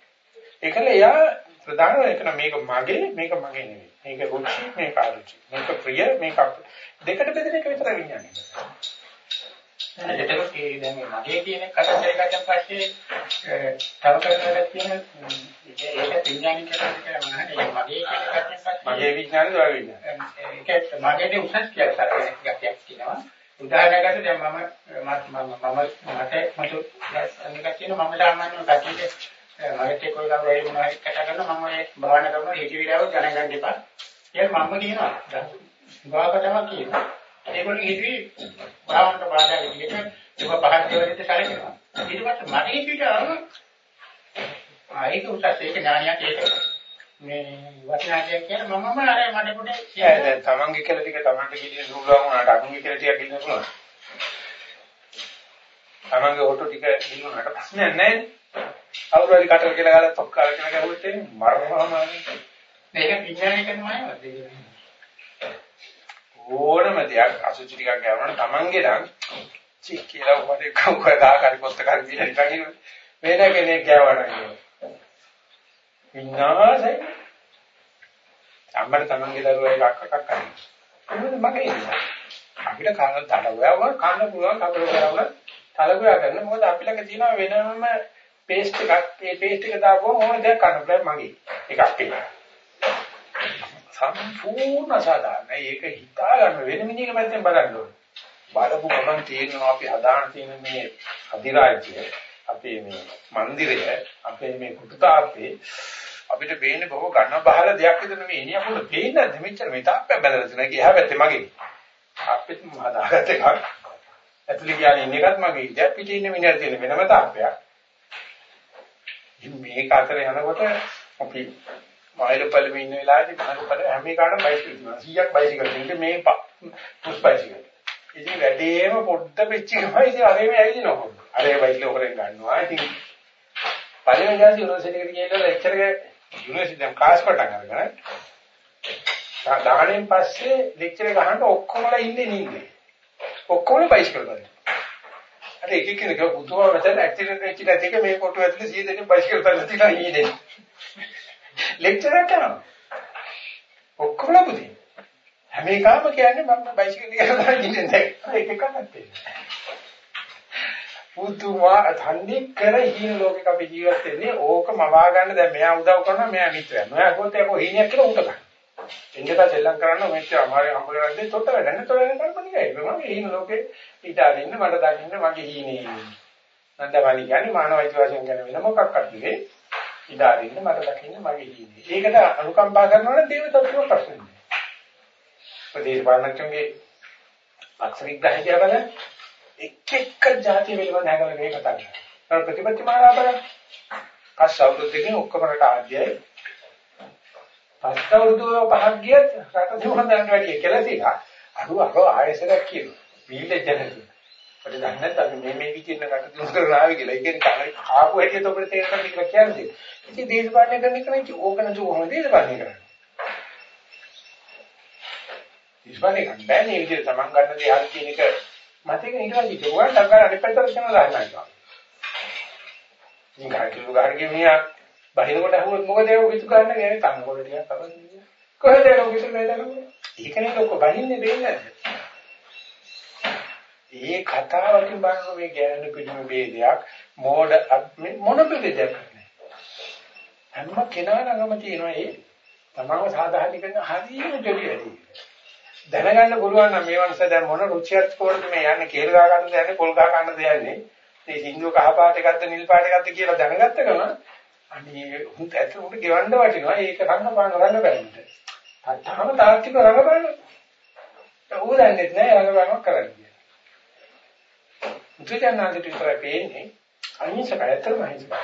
ඒකල එයා ප්‍රධානම එක මේක මගේ මේක මගේ නෙවෙයි. මේක රුචි මේක අරුචි. මේක ප්‍රිය මේක දෙකට බෙදෙන එක විතර විඥානය.
එතකොට ඒ දැන් මගේ කියන කතාවේ ගත්තන් පස්සේ තව කරලා තියෙන ඒක විඥානික කරන්නේ කියලා මම මගේ කියන කතාවෙන් පස්සේ
මගේ විඥානය දවා විඥානය.
ඒක මගේදී උසස් කියලා සරකන ගැටයක් තියෙනවා. උදාහරණයකට දැන් මම මම මම මට මට අනික කියන මම සාමාන්‍යයෙන් කටියේ මගෙත් එක්ක ඔය කවුරු හරි මොනවා කතා කරනවා මම ඔය භාවනා කරනවා හිත විලාව ගණන් ගන්න එපා. ඒක මම කියනවා. භාවකටම කියනවා. ඒගොල්ලෝ හිතුවේ භාවනාවට බාධා විදිහට ඒක පහත් දේවල්ට සැලකෙනවා. ඊට පස්සේ මට හිතුවට ආයෙක උසස් ඒක ඥානියක් ඒක මේ වචනාජය කියන මමම අර මට පොඩේ
ඒ දැන් තමන්ගේ කියලා ටික තමන්ට කියන දුර්ලභ වුණාට අනුන්ගේ කියලා ටික කියන පුළුවන්. තමන්ගේ හොටු ටික ඉන්නුනට ප්‍රශ්නයක් නැහැ. කවුරු හරි කටර කියලා ගාලා තොක් කාලා කියලා ගැහුවොත් එන්නේ මරනවාමයි.
මේක විඥානය කරනවාද
ඕනම දෙයක් අසුචි ටිකක් ගෑවුනොත් Tamange නම් චි කියලා උඹට කවුරු ගා කරි පොත්ත කරි කියලා නිකන් ඉන්න. වෙන කෙනෙක් ගෑවුවා නම් විනාසයි. අම්මට Tamange දරුවා එකක් එකක් කරනවා මොකද මගේ අපිට කන තලවව කන්න පුළුවන් කවුරු කරවල තලගුවා කරන මොකද අපි ළඟ තියෙන වෙනම පේස්ට් එකක්. ඒ පේස්ට් එක දාපුවම ඕන දෙයක් කරන්න පුළුවන් මගේ. එකක් තියෙනවා. සම්පූර්ණ සාධාරණයි. ඒක හිතා ගන්න වෙන මිනිහක පැත්තෙන් බලන්න ඕනේ. බලපු ගමන් තේරෙනවා අපි හදාන තියෙන මේ අධිරාජ්‍යය අපේ මේ મંદિરය අපේ මේ කුටුතාප්පේ අපිට වෙන්නේ බොහෝ ගන්න බහල දෙයක් විතර නෙමෙයි. එනිය අපුල පේන්නේ නැද්ද මෙච්චර මේ තාප්පය බැලලා තියෙනවා කියලා. එහා පැත්තේ මගේ. තාප්පෙත් මම හදාගත්ත එකක්. ඇතුලේ කියන්නේ ඉන්න එකත් මගේ ඉඳ පිටේ ඉන්න මිනිහට තියෙන වෙනම තාප්පයක්. මේක අතර යනකොට අපි මයිලපල්ලෙම ඉන්න වෙලාවේදී මහලපල්ල හැම එකකටම බයිසිකල් තියෙනවා 100ක් බයිසිකල් තියෙන්නේ මේ පුස් බයිසිකල්. ඉතින් වැඩේම පොඩ්ඩ පිච්චිනවා ඉතින් අරේම ඇවිදිනවා කොහොමද? අරේ බයිසිකල් ඔකරෙන් ගන්නවා. ඉතින් පළවෙනි දාසේ යුනිවර්සිටි එකට ගිහලා ලෙක්චර් එක යුනිවර්සිටි දැන් ක්ලාස් පටන් අරගෙන දාහණයෙන් පස්සේ ලෙක්චර් එක අහන්න ඔක්කොමලා ඉන්නේ නීන්නේ. ඔක්කොම බයිසිකල් වලින්. අර එක කෙනෙක් බුදුහාම මතන ඇක්සිඩන්ට් වෙච්ච නැතික මේ ෆොටෝ ඇතුලේ 100 දෙනෙක් බයිසිකල් කරලා තියලා ඊයේ ලෙක්චර් එක කරනවා. ඔක්කොම ලබුදී. හැම එකම කියන්නේ මම බයිසිකල් එක කරලා ඉන්නේ නැහැ. ඒක එකක් නැත්තේ. පුදුමා තන්නේ කර හීන ලෝකෙක අපි ජීවත් වෙන්නේ ඕක මවා ගන්න දැන් මෙයා උදව් කරනවා මෙයා මිත්‍රයා. මෙයා කොහොත් ඒක හීනයක් කියලා උට ගන්න. එන්නත සෙල්ලම් කරන්න මෙච්චර අමාරු හම්බ කරන්නේ තොට වැඩන්නේ තොට වෙන කල්පනිකයි. මම හීන ලෝකේ ඊටාගෙන ඉන්න මට දකින්න මගේ හීනේ. නන්දවලි කියන්නේ මානවයික වශයෙන් ගැන වෙන මොකක්වත් නෙවෙයි. ඊටාගෙන ඉන්න මට දකින්න මගේ හීනේ. ඒකට අනුකම්පා කරනවා නම් දේව තත්ත්ව ප්‍රශ්න නෑ. ප්‍රදේශ පාලනකගේ අක්ෂරික ග්‍රහය බලන්න එක් එක්ක જાති පිළිබඳ හැඟවල මේ කතා කරනවා. ප්‍රතිපත්ති මාලා බලන්න. පස් අවුරුද්දකින් ඔක්කොම රට ආද්‍යයි. පස් අවුරුදු පහක් ගියත් රට දෙවන දැනට වැඩි කියලා තියලා අරු අර ආයෙසරක් කියනවා. වීල ජනක.
අපිට දන්නේ නැත්නම් අපි මේ මේ විදිහට කට දුරු කරලා ආවේ කියලා. ඒ කියන්නේ කලින් ආපු හැටියට අපිට තේරෙනවා කියලා කියන්නේ. ඉතින් දේශපාලනය කරන එක නම් ඕක නතු කොහොමද දේශපාලනය කරන්නේ? දේශපාලනය කරන්න බෑනේ මේ විදිහට තමන් ගන්න දේ හරි කියන එක මතක ඉඳලා ඉතින් ඔයාලා ගන්න අනිත් පැත්තට කරනවා ගන්නවා. ඉතින් ගාකිලු ගාරගේ මියා බහිනකොට අහුවොත් මොකද ඒක විතු ගන්න ගෑනේ කනකොට ටිකක් කරන්නේ. කොහෙද ඒක විතු මේ දරන්නේ? ඒකනේ ලොක බහින්නේ දෙන්නේ ඒ කතාවකින් බලන මේ ගෑනු පිළිම ભેදයක් මෝඩ මොන ભેදයක් නැහැ. හැම කෙනා ළඟම තියෙනවා ඒ තමව සාධාරණීකරන හරියම ජොලි වැඩි. දැනගන්න පුළුවන් නම් මේ වන්ස දැන් මොන රුචියක් කොහොමද මේ යන්නේ කේල් ගහ ගන්නද යන්නේ පොල් ගහ ගන්නද යන්නේ මේ සින්දුව කහ පාට එකක්ද නිල් පාට එකක්ද කියලා දැනගත්ත ගමන් අනේ උන්ට ඇතුළට උන්ට ගෙවන්න වටිනවා ඒක රංගපාන රංග බැලුම්ට. තාම තාක්ෂික රංග බලන්න. ඌ දන්නේ නැහැ රංගපානක් කරන්නේ. මුචයන්නාන්ට විතරයි පේන්නේ අහිංසකයි ඇත්තම අහිංසකයි.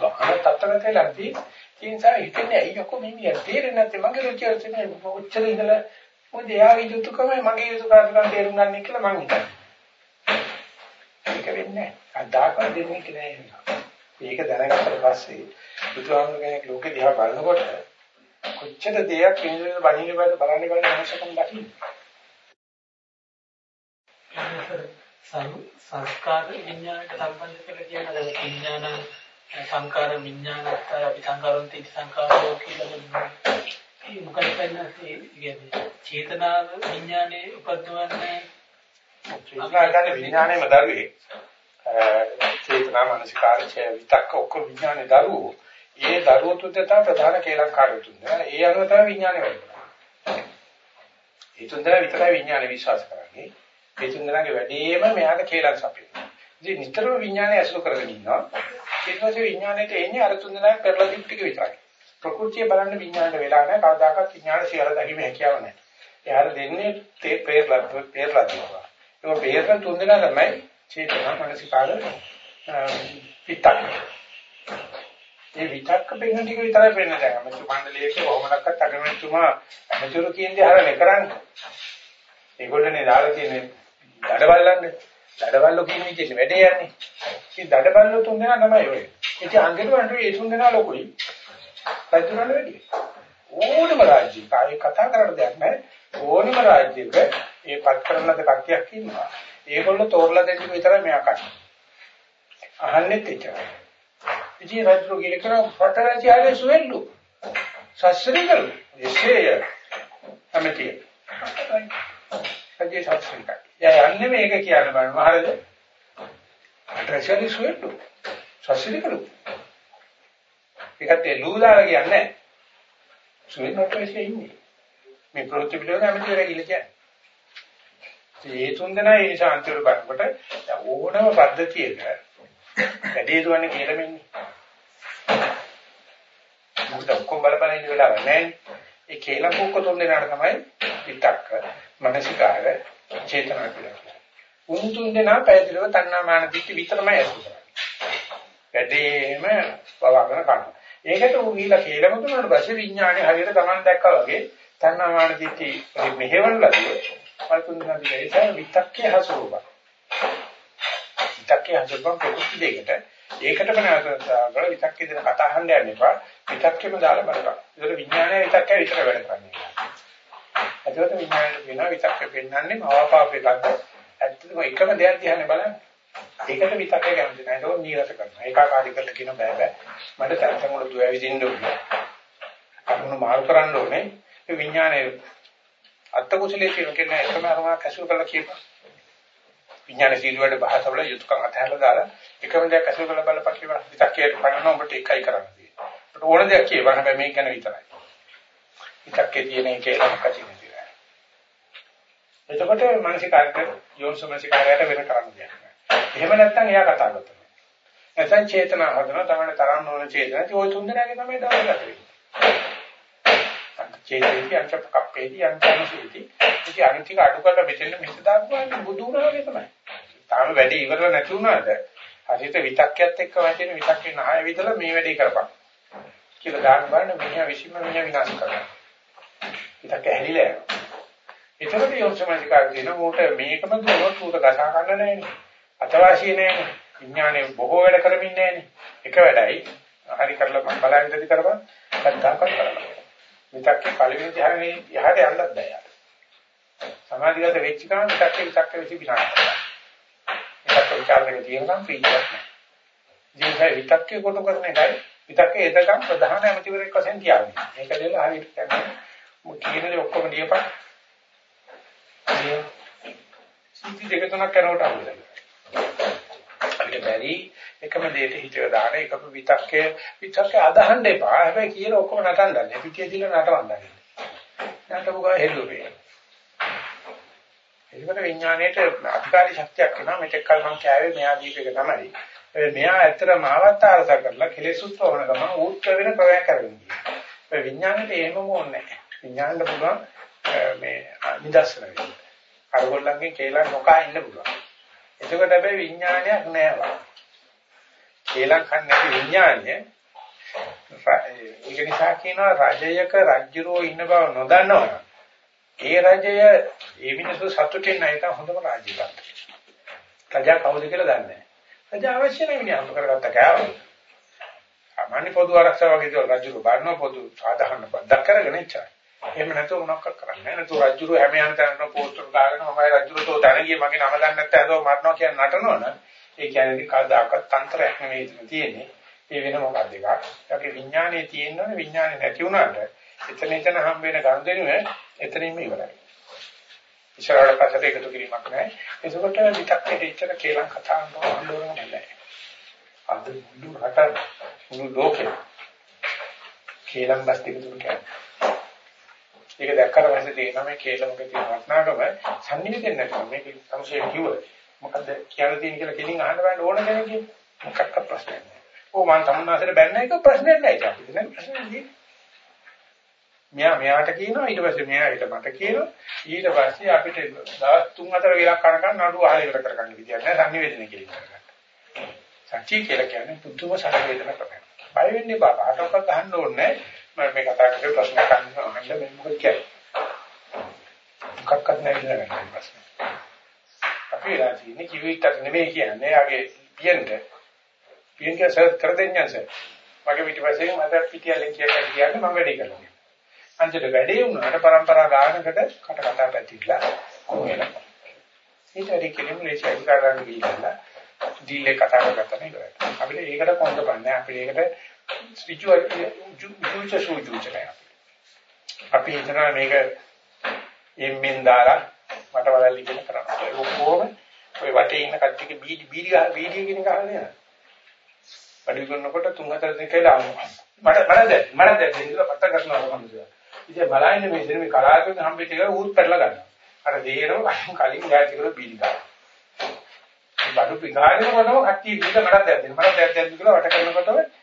බාහිර තත්ත්වයක ලැබී තියන්සා හිතන්නේ ඇයි යකෝ මේ මිය තේරෙන්නේ නැත්තේ මගේ රුචිය තියෙන ඔච්චර ඉඳලා මොකද එයාගේ යුතුයකම මගේ යුතුයකම් තේරුම් ගන්න කියලා මං හිතන්නේ. ඒක වෙන්නේ නැහැ. අදාකම දෙන්නේ කියලා ඒක දැනගත්තට පස්සේ බුදුහාමුදුර කෙනෙක් ලෝකේ දිහා බලනකොට කොච්චර දෙයක් වෙනද බණින බඩ බලන්න බලන්න අවශ්‍යකම් දකින්න.
සංස්කාර විඥානයට සම්බන්ධ කරලා කියන අද විඥාන සංකාර විඥානත් අපි සංකාරොන්ති සංකාරෝ කියලා මේ මොකද කියන්නේ චේතනාව විඥානේ උපද්දවන්නේ
චේතනාවේ විඥානේම දරුවේ චේතනා මනසිකාර චේ විතක්ක ඔක්කොම විඥානේ දරුවෝ ඒ දරුවෝ තුත තමයි ප්‍රධාන කේලංකාරය තුන. ඒ අනුව තමයි විඥානේ වෙන්නේ. ඒ තුන් දෙනා විතරයි විඥානේ විශ්වාස කරන්නේ. ඒ තුන් දෙනාගේ වැඩේම මෙයාට කේලං සපිනවා. ඉතින් නිතරම විඥානේ ඇසුරු කරගෙන ඉන්නවා. ඊට පස්සේ විඥානේට එන්නේ අර තුන් දෙනා පෙරලා දීප් ටික විතරයි. ප්‍රകൃතිය බලන්න විඥානට වෙලා නැහැ. කවදාකවත් විඥාන සියල දහිමේ හැකියාව නැහැ. එයාට දෙන්නේ තේ පෙරලා පෙරලා දෙනවා. ඒක පෙරලා තුන් දෙනා තමයි චේතනා මනසිකාර විතක්. ඒ විතක්ක පෙන්න ටික විතරයි පෙන්න දැන්. අමතු මණ්ඩලයේ කොහොමදක්වත් අගමැතිතුමා අමතුරු කියන්නේ හරනේ කරන්නේ. ඒගොල්ලනේ දාලා තියෙන්නේ දඩබල්ලන්නේ. දඩබල්ලෝ කියන විදිහට වැඩේ යන්නේ. ඉතින් දඩබල්ලෝ තුන් දෙනා තමයි ඔය. ඉතින් අංගෙට වන්ට ඒ තුන් දෙනා ලොකුයි. රජුරණ වැඩි. ඕනම රාජ්‍යයක ආයේ කතා කරන්න දෙයක් නැහැ. ඕනම රාජ්‍යයක ඒ පත් කරන ලද කට්ටියක් ඉන්නවා. ඒගොල්ලෝ තෝරලා දෙන්න විතරයි මෙයා කන්නේ. අහන්නෙත් එච්චරයි. ඉතින් රජු කියලා කරා පටරජාගේ සුවෙල්ලු. සස්රිකල් එසේය. අමතිය. රජේ සස්රිකල්. යා යන්නේ මේක කියන්න බෑ මහරජ. පටරජාගේ සුවෙල්ලු. සස්රිකල්. ඒකට ලූදාලා කියන්නේ. සුවෙන්නට එසේ ඉන්නේ. මේ ප්‍රතිපලෝන අමතිය රැගිලා කියන්නේ. ඒ තුන් දෙනා ඒ නිසා අන්තිමට බලනකොට ඕනම පද්ධතියක වැඩේ දුවන්නේ කියලා මෙන්නේ. මොකද ඔක්කොම බලපෑම ඉන්න වෙලාව නැහැ. ඒ කියලා කොක්ක තුන් දෙනාට තමයි විතක්ක, මනසිකාර, චේතනා කියලා. උන් තුන් දෙනා පැහැදිලිව තණ්හා මාන දිට්ඨි විතරමයි අසුර. වැඩේම වවාගෙන කරනවා. ඒකට උන් ගිහිලා කේලම දුන්නාට පස්සේ විඥානේ හරියට Taman දැක්කා වගේ තණ්හා මාන දිට්ඨි මෙහෙවන්නලදී මල් තුන් දෙනා දිගේ ඒක විතක්කේ හසුරුවා. විතක්කේ හසුරුවා ප්‍රකෘති දෙකට ඒකටම නැවතලා විතක්කේ දෙන කතා අහන්න යන්න එපා. විතක්කේම දාලා බලන්න. ඒක විඥානය විතක්කේ විතර වැඩ කරන්නේ. ඒකට විඥානයේ වෙන විතක්කේ පෙන්වන්නේ මවාපාපයකට. ඇත්තටම එකම දෙයක් දිහානේ බලන්න. ඒකට විතක්කේ ගන්න දෙනවා. ඒක නීරස කරනවා. ඒකාකාරී කරලා කියන බෑ බෑ. මට තැන්තම වල දුව ඇවිදින්න ඕනේ. කරුණු මාරු කරන්න ඕනේ. ඒ විඥානයේ අත්ත කුසලයේ කියන කෙනා එකම අරමුණක් ඇසුරු කරලා කියපන්. විඥාන සීලවල භාෂාවල යුතුයකම් අතහැරලා දාලා එකම දෙයක් ඇසුරු කරලා බලපන් කියලා විතක්කයට පන්නන ඔබට එකයි කරන්න තියෙන්නේ. ඔබට ඕන දෙයක් කියපන් හැබැයි මේක ගැන විතරයි. විතක්කේ තියෙන එකේ ලක්කචින දිලා. එතකොට මානසිකාර්ක යෝනිසමනසිකාරයට වෙන කරන්න දෙයක් නැහැ. එහෙම නැත්නම් එයා කතා කරනවා. නැත්නම් චේතනා හදනවා තමයි තරන්න ඕන චේතනා. ඒ ඔය තුන් දෙනාගේ තමයි දවල් ගත වෙන්නේ. චේතේති අංචපකප්පේති අංචනසීති ඉතින් අනිත් එක අඩු කරලා මෙතන මෙතන දාපුවාම බුදු වුණාගේ තමයි. තාම වැඩි ඉවර නැති වුණාට හරියට විතක්කයත් එක්ක වැටෙන විතක්කේ නහය විදලා මේ වැඩේ කරපන්. කියලා දාන්න බලන්න මිනිහා විසින්ම මිනිහා විනාශ කරනවා. විතක්ක හැලිලා යනවා. එතකොට යොන්සමනිකාර දින උට මේකම දුරට උට ගසා ගන්න නැහැනේ. අතවාසිය නැහැනේ. විඥානේ බොහෝ වැඩ කරමින් නැහැනේ. එක වැඩයි. හරි කරලා මම බලන් ඉඳි කරපන්. කද්දාකත් කරලා. විතක්කේ පළවෙනි ධ්‍යානෙ යහට යන්නත් බෑ. සමාධිගත වෙච්ච ගමන් විතක්කේ විතක්ක වෙච්ච විනාශ කරනවා. ඒකට විචාරණය තියෙනවා ප්‍රීතියක් නැහැ. ජීවිතේ විතක්කේ කොට කරන එකයි විතක්කේ එතකම් ප්‍රධාන ඇමතිවරයෙක් වශයෙන් කියන්නේ. මේක දෙල හරියට කියන්නේ. මොකද කියන දේ ඔක්කොම ලියපන්. සීටි දෙක තුනක් කරනකොට අහුවෙලා. අපිට බැරි එකම දෙයට හිතව දාන එකම විතක්කේ විතක්කේ අදහන්න එපා. හැබැයි කියන ඔක්කොම නටන්නන්නේ. පිටිය දිලා නටවන්නන්නේ. නටපු ගා හෙළුවේ. ඒකට විඥාණයට අධිකාරී ශක්තියක් වෙනවා. මෙතෙක් කල මම කෑවේ මෙයා දීපේක තමයි. මෙයා ඇත්තට මාවත් ආරස කරලා කෙලෙසුත් වවන ගමන් ඌත් වෙන ප්‍රවැය කරගෙන ගියා. ඒ විඥාණයට එහෙමම ඕනේ නැහැ. විඥාණයට පුළුවන් මේ නිදර්ශන වෙන්න. අරගොල්ලන්ගේ කේලම් නොකා ඉන්න පුළුවන්. එතකොට හැබැයි විඥානයක් නෑවා. කේලම් කන්නේ නැති විඥානය ඒක නිසා කියනවා රජයක රජුරෝ ඉන්න බව නොදන්නවනම් ඒ රජය ඒ මිනිස්සු සතුටින් නැත හොඳම රාජ්‍යයක්. රජා කවුද කියලා දන්නේ නැහැ. රජා අවශ්‍ය නැහැ නේ අම්ම කරගත්ත කෑවා. සාමාන්‍ය පොදු ආරක්ෂාව වගේ දෝ රජු ගන්න පොදු සාධාරණ බද්දක් කරගෙන ඉච්චා. එහෙම නැතුව මොනවක් කරන්නේ නැහැ. නැතුව රජුරු හැම යන තැනම පෝස්ටර් දාගෙන මමයි රජුරු තෝ තන ගියේ මගේ නම දන්නේ නැත්නම් හදව මරනවා කියන නටනවනම් ඒ කියන්නේ ඉතින් කවදාකවත් තන්ත්‍රයක් නෙවෙයි ඉතින් තියෙන්නේ. ඒ වෙන මොකක්ද එකක්. ඒකේ විඥානයේ තියෙනවනේ විඥානේ නැති වුණාට එතන එතන හම් වෙන ගනුදෙනුව එතනින්ම ඉවරයි. ඉස්සරහට පස්සට එකතු කිරීමක් නැහැ. ඒකකොට විතක්කේ ඉච්චර කේලම් කතා කරනවා නැහැ. අද මුළු රට මුළු ලෝකෙ කේලම් බස් දෙක තුන කියන්නේ. ඒක දැක්කට පස්සේ තේරෙනවා මේ කේලමක තියෙන වටිනාකම සංනිවිදෙන්නේ නැත්නම් මේක සංශය කිව්වද මොකද්ද කියන්න තියෙන කියලා කෙලින් අහන්න බෑ ඕන කෙනෙක්ගේ මොකක්ද ප්‍රශ්නයක් නෑ. ඕ මං තමුන්නාසෙට බැන්න එක ප්‍රශ්නයක් නෑ ඒක අපිට නෑ ප්‍රශ්නයක් නේ. මෙයා මෙයාට කියනවා ඊට පස්සේ මෙයා ඊට මට කියනවා ඊට පස්සේ අපිට දවස් 3-4 වෙලක් කරගන්න නඩුව අහල ඉවර කරගන්න විදියක් නෑ සංනිවේදනය කියලා කරගන්න. සත්‍ය කියලා කියන්නේ පුදුම සංවේදන ක්‍රමයක්. බය වෙන්නේ බා කාටවත් අහන්න ඕනේ මම මේ කතා කරේ ප්‍රශ්න අහන්න අහන්න මේ මොකද කියන්නේ. මොකක්වත් නැහැ නේද ප්‍රශ්න. අපි රාජීනේ ජීවිතයක් නෙමෙයි කියන්නේ ආගේ පියන්ට පියන්ට සර් කර දෙන්නේ නැහැ. මගේ පිටිපස්සේ මට පිටියලෙන් කියන්න කියන්නේ මම වැඩි කරනවා. අන්තිමට වැඩේ වුණාට પરම්පරා ගානකට කට කතා පැතිරලා කොහෙලා. ඊට වැඩි කෙනෙක් ලේසි අධිකාරයන් ගිහිල්ලා ඩීල් එක කතා කරගත්තා නේද? අපිට ඒකට කොන්ද බන්නේ අපිට ඒකට ස්විචු ජුච සුජුච නෑ. අපි හිතනවා මේක එම්ෙන් දාලා මට වලල්ලි කියන කරනවා. ඒක කොහොම ඔය වටේ ඉන්න කට්ටියක බීඩි බීඩි බීඩි කියන එක අහන්නේ නැහැ. වැඩි කරනකොට තුන් හතර දෙනෙක් කියලා අහනවා. මට මට දැන් මට දැන් දෙන්න පට කරනවා මනුස්සයා. ඉතින් බලන්නේ මේ ඉතින් මේ කලාතුරකින් හම්බෙච්ච එක ඌත් පෙරලා ගන්නවා. අර දේරම කලින් ගෑති කරලා බීඩි ගන්නවා. බඩු පිටාරිනකොටම කට්ටිය බීඩ මඩක් දැද්දෙන. මඩක් දැද්දෙන් කියලා වට කරනකොටම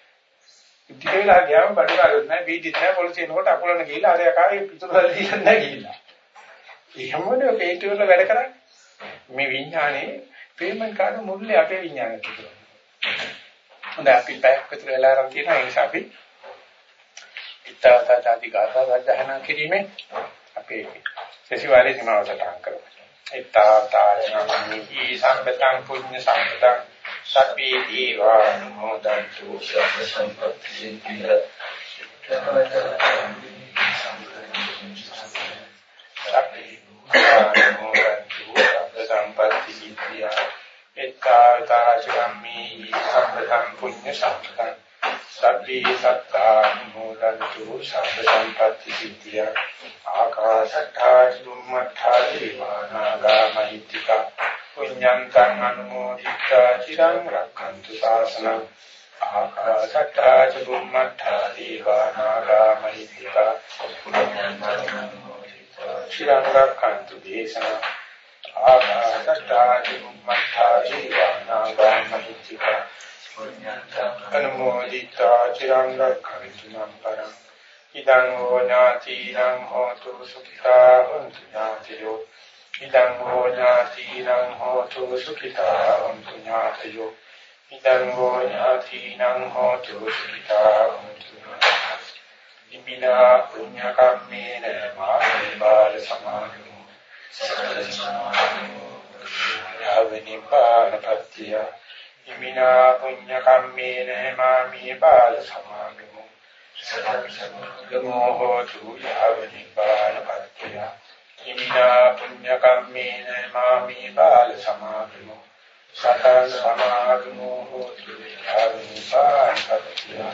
ටික වෙලා ගියාම බඩු කාරෙත් නැහැ බීඩිත් නැහැ පොලිසිය එනකොට අකුලන ගිහිල්ලා අර යකාගේ පිටුරල් දීලා නැහැ ගිහිල්ලා. එහෙමනේ පේටි වල වැඩ කරන්නේ. මේ විඥානේ පේමන්ට් කාර්ඩ් මුල්ලේ අපේ විඥානෙට කියලා. හොඳයි අපි පැයක් විතර වෙලා ආරම්භ තියෙනවා ඒ නිසා අපි ඉත්තවතාදී ගාථා සජ්ජහනා කිරීමෙන් අපේ සෙසිවාරේ සීමාව සටහන් කරමු. ඉත්තාතායනමිහි සම්පතං පුඤ්ඤ සම්පතං සබ්බේ දීවා නමෝදන්තු සබ්බ සම්පත්ති සිද්ධිය. සබ්බේ නමෝදන්තු සබ්බ සම්පත්ති සිද්ධිය. ඉත්තාතායනමිහි සම්පතං පුඤ්ඤ සම්පතං සබ්බේ සත්තා නමෝදන්තු සබ්බ සම්පත්ති සිද්ධිය. ආකාශට්ඨා චුම්මට්ඨා දේවානාගා මහිත්‍තික පුඤ්ඤන්තං අනුමෝදිතා චිරං රක්ඛන්තු ශාසනං ආකාශට්ඨා චුම්මට්ඨා දේවානාගා මහිත්‍තික පුඤ්ඤන්තං අනුමෝදිතා චිරං රක්ඛන්තු දේශනං. ආකාශට්ඨා චුම්මට්ඨා දේවානාගා මහිත්‍තික පුඤ්ඤන්තං අනුමෝදිතා චිරං රක්ඛන්තු මං පරං ඉදං හෝ ඥාතිනං හෝතු සුඛිතා හොන්තු ඥාතියෝ. ඉදං හෝ ඥාතිනං හෝතු සුඛිතා හොන්තු ඥාතියෝ. ඉදං හෝ ඥාතිනං හෝතු සුඛිතා හොන්තු ඉමිනා පුඤ්ඤ කම්මේන මාසේ බාල සමාගමු යවනිපානපත්තිය ඉමිනා පුඤ්ඤ කම්මේන මාමි බාල සමාගමු සතරසමගමෝ හෝතු යවනිපානපත්තිය ඉමිනා පුඤ්ඤ කම්මේන මාමි බාල සමාගමු සතං සමාගමෝ හෝතු යවනිපානපත්තිය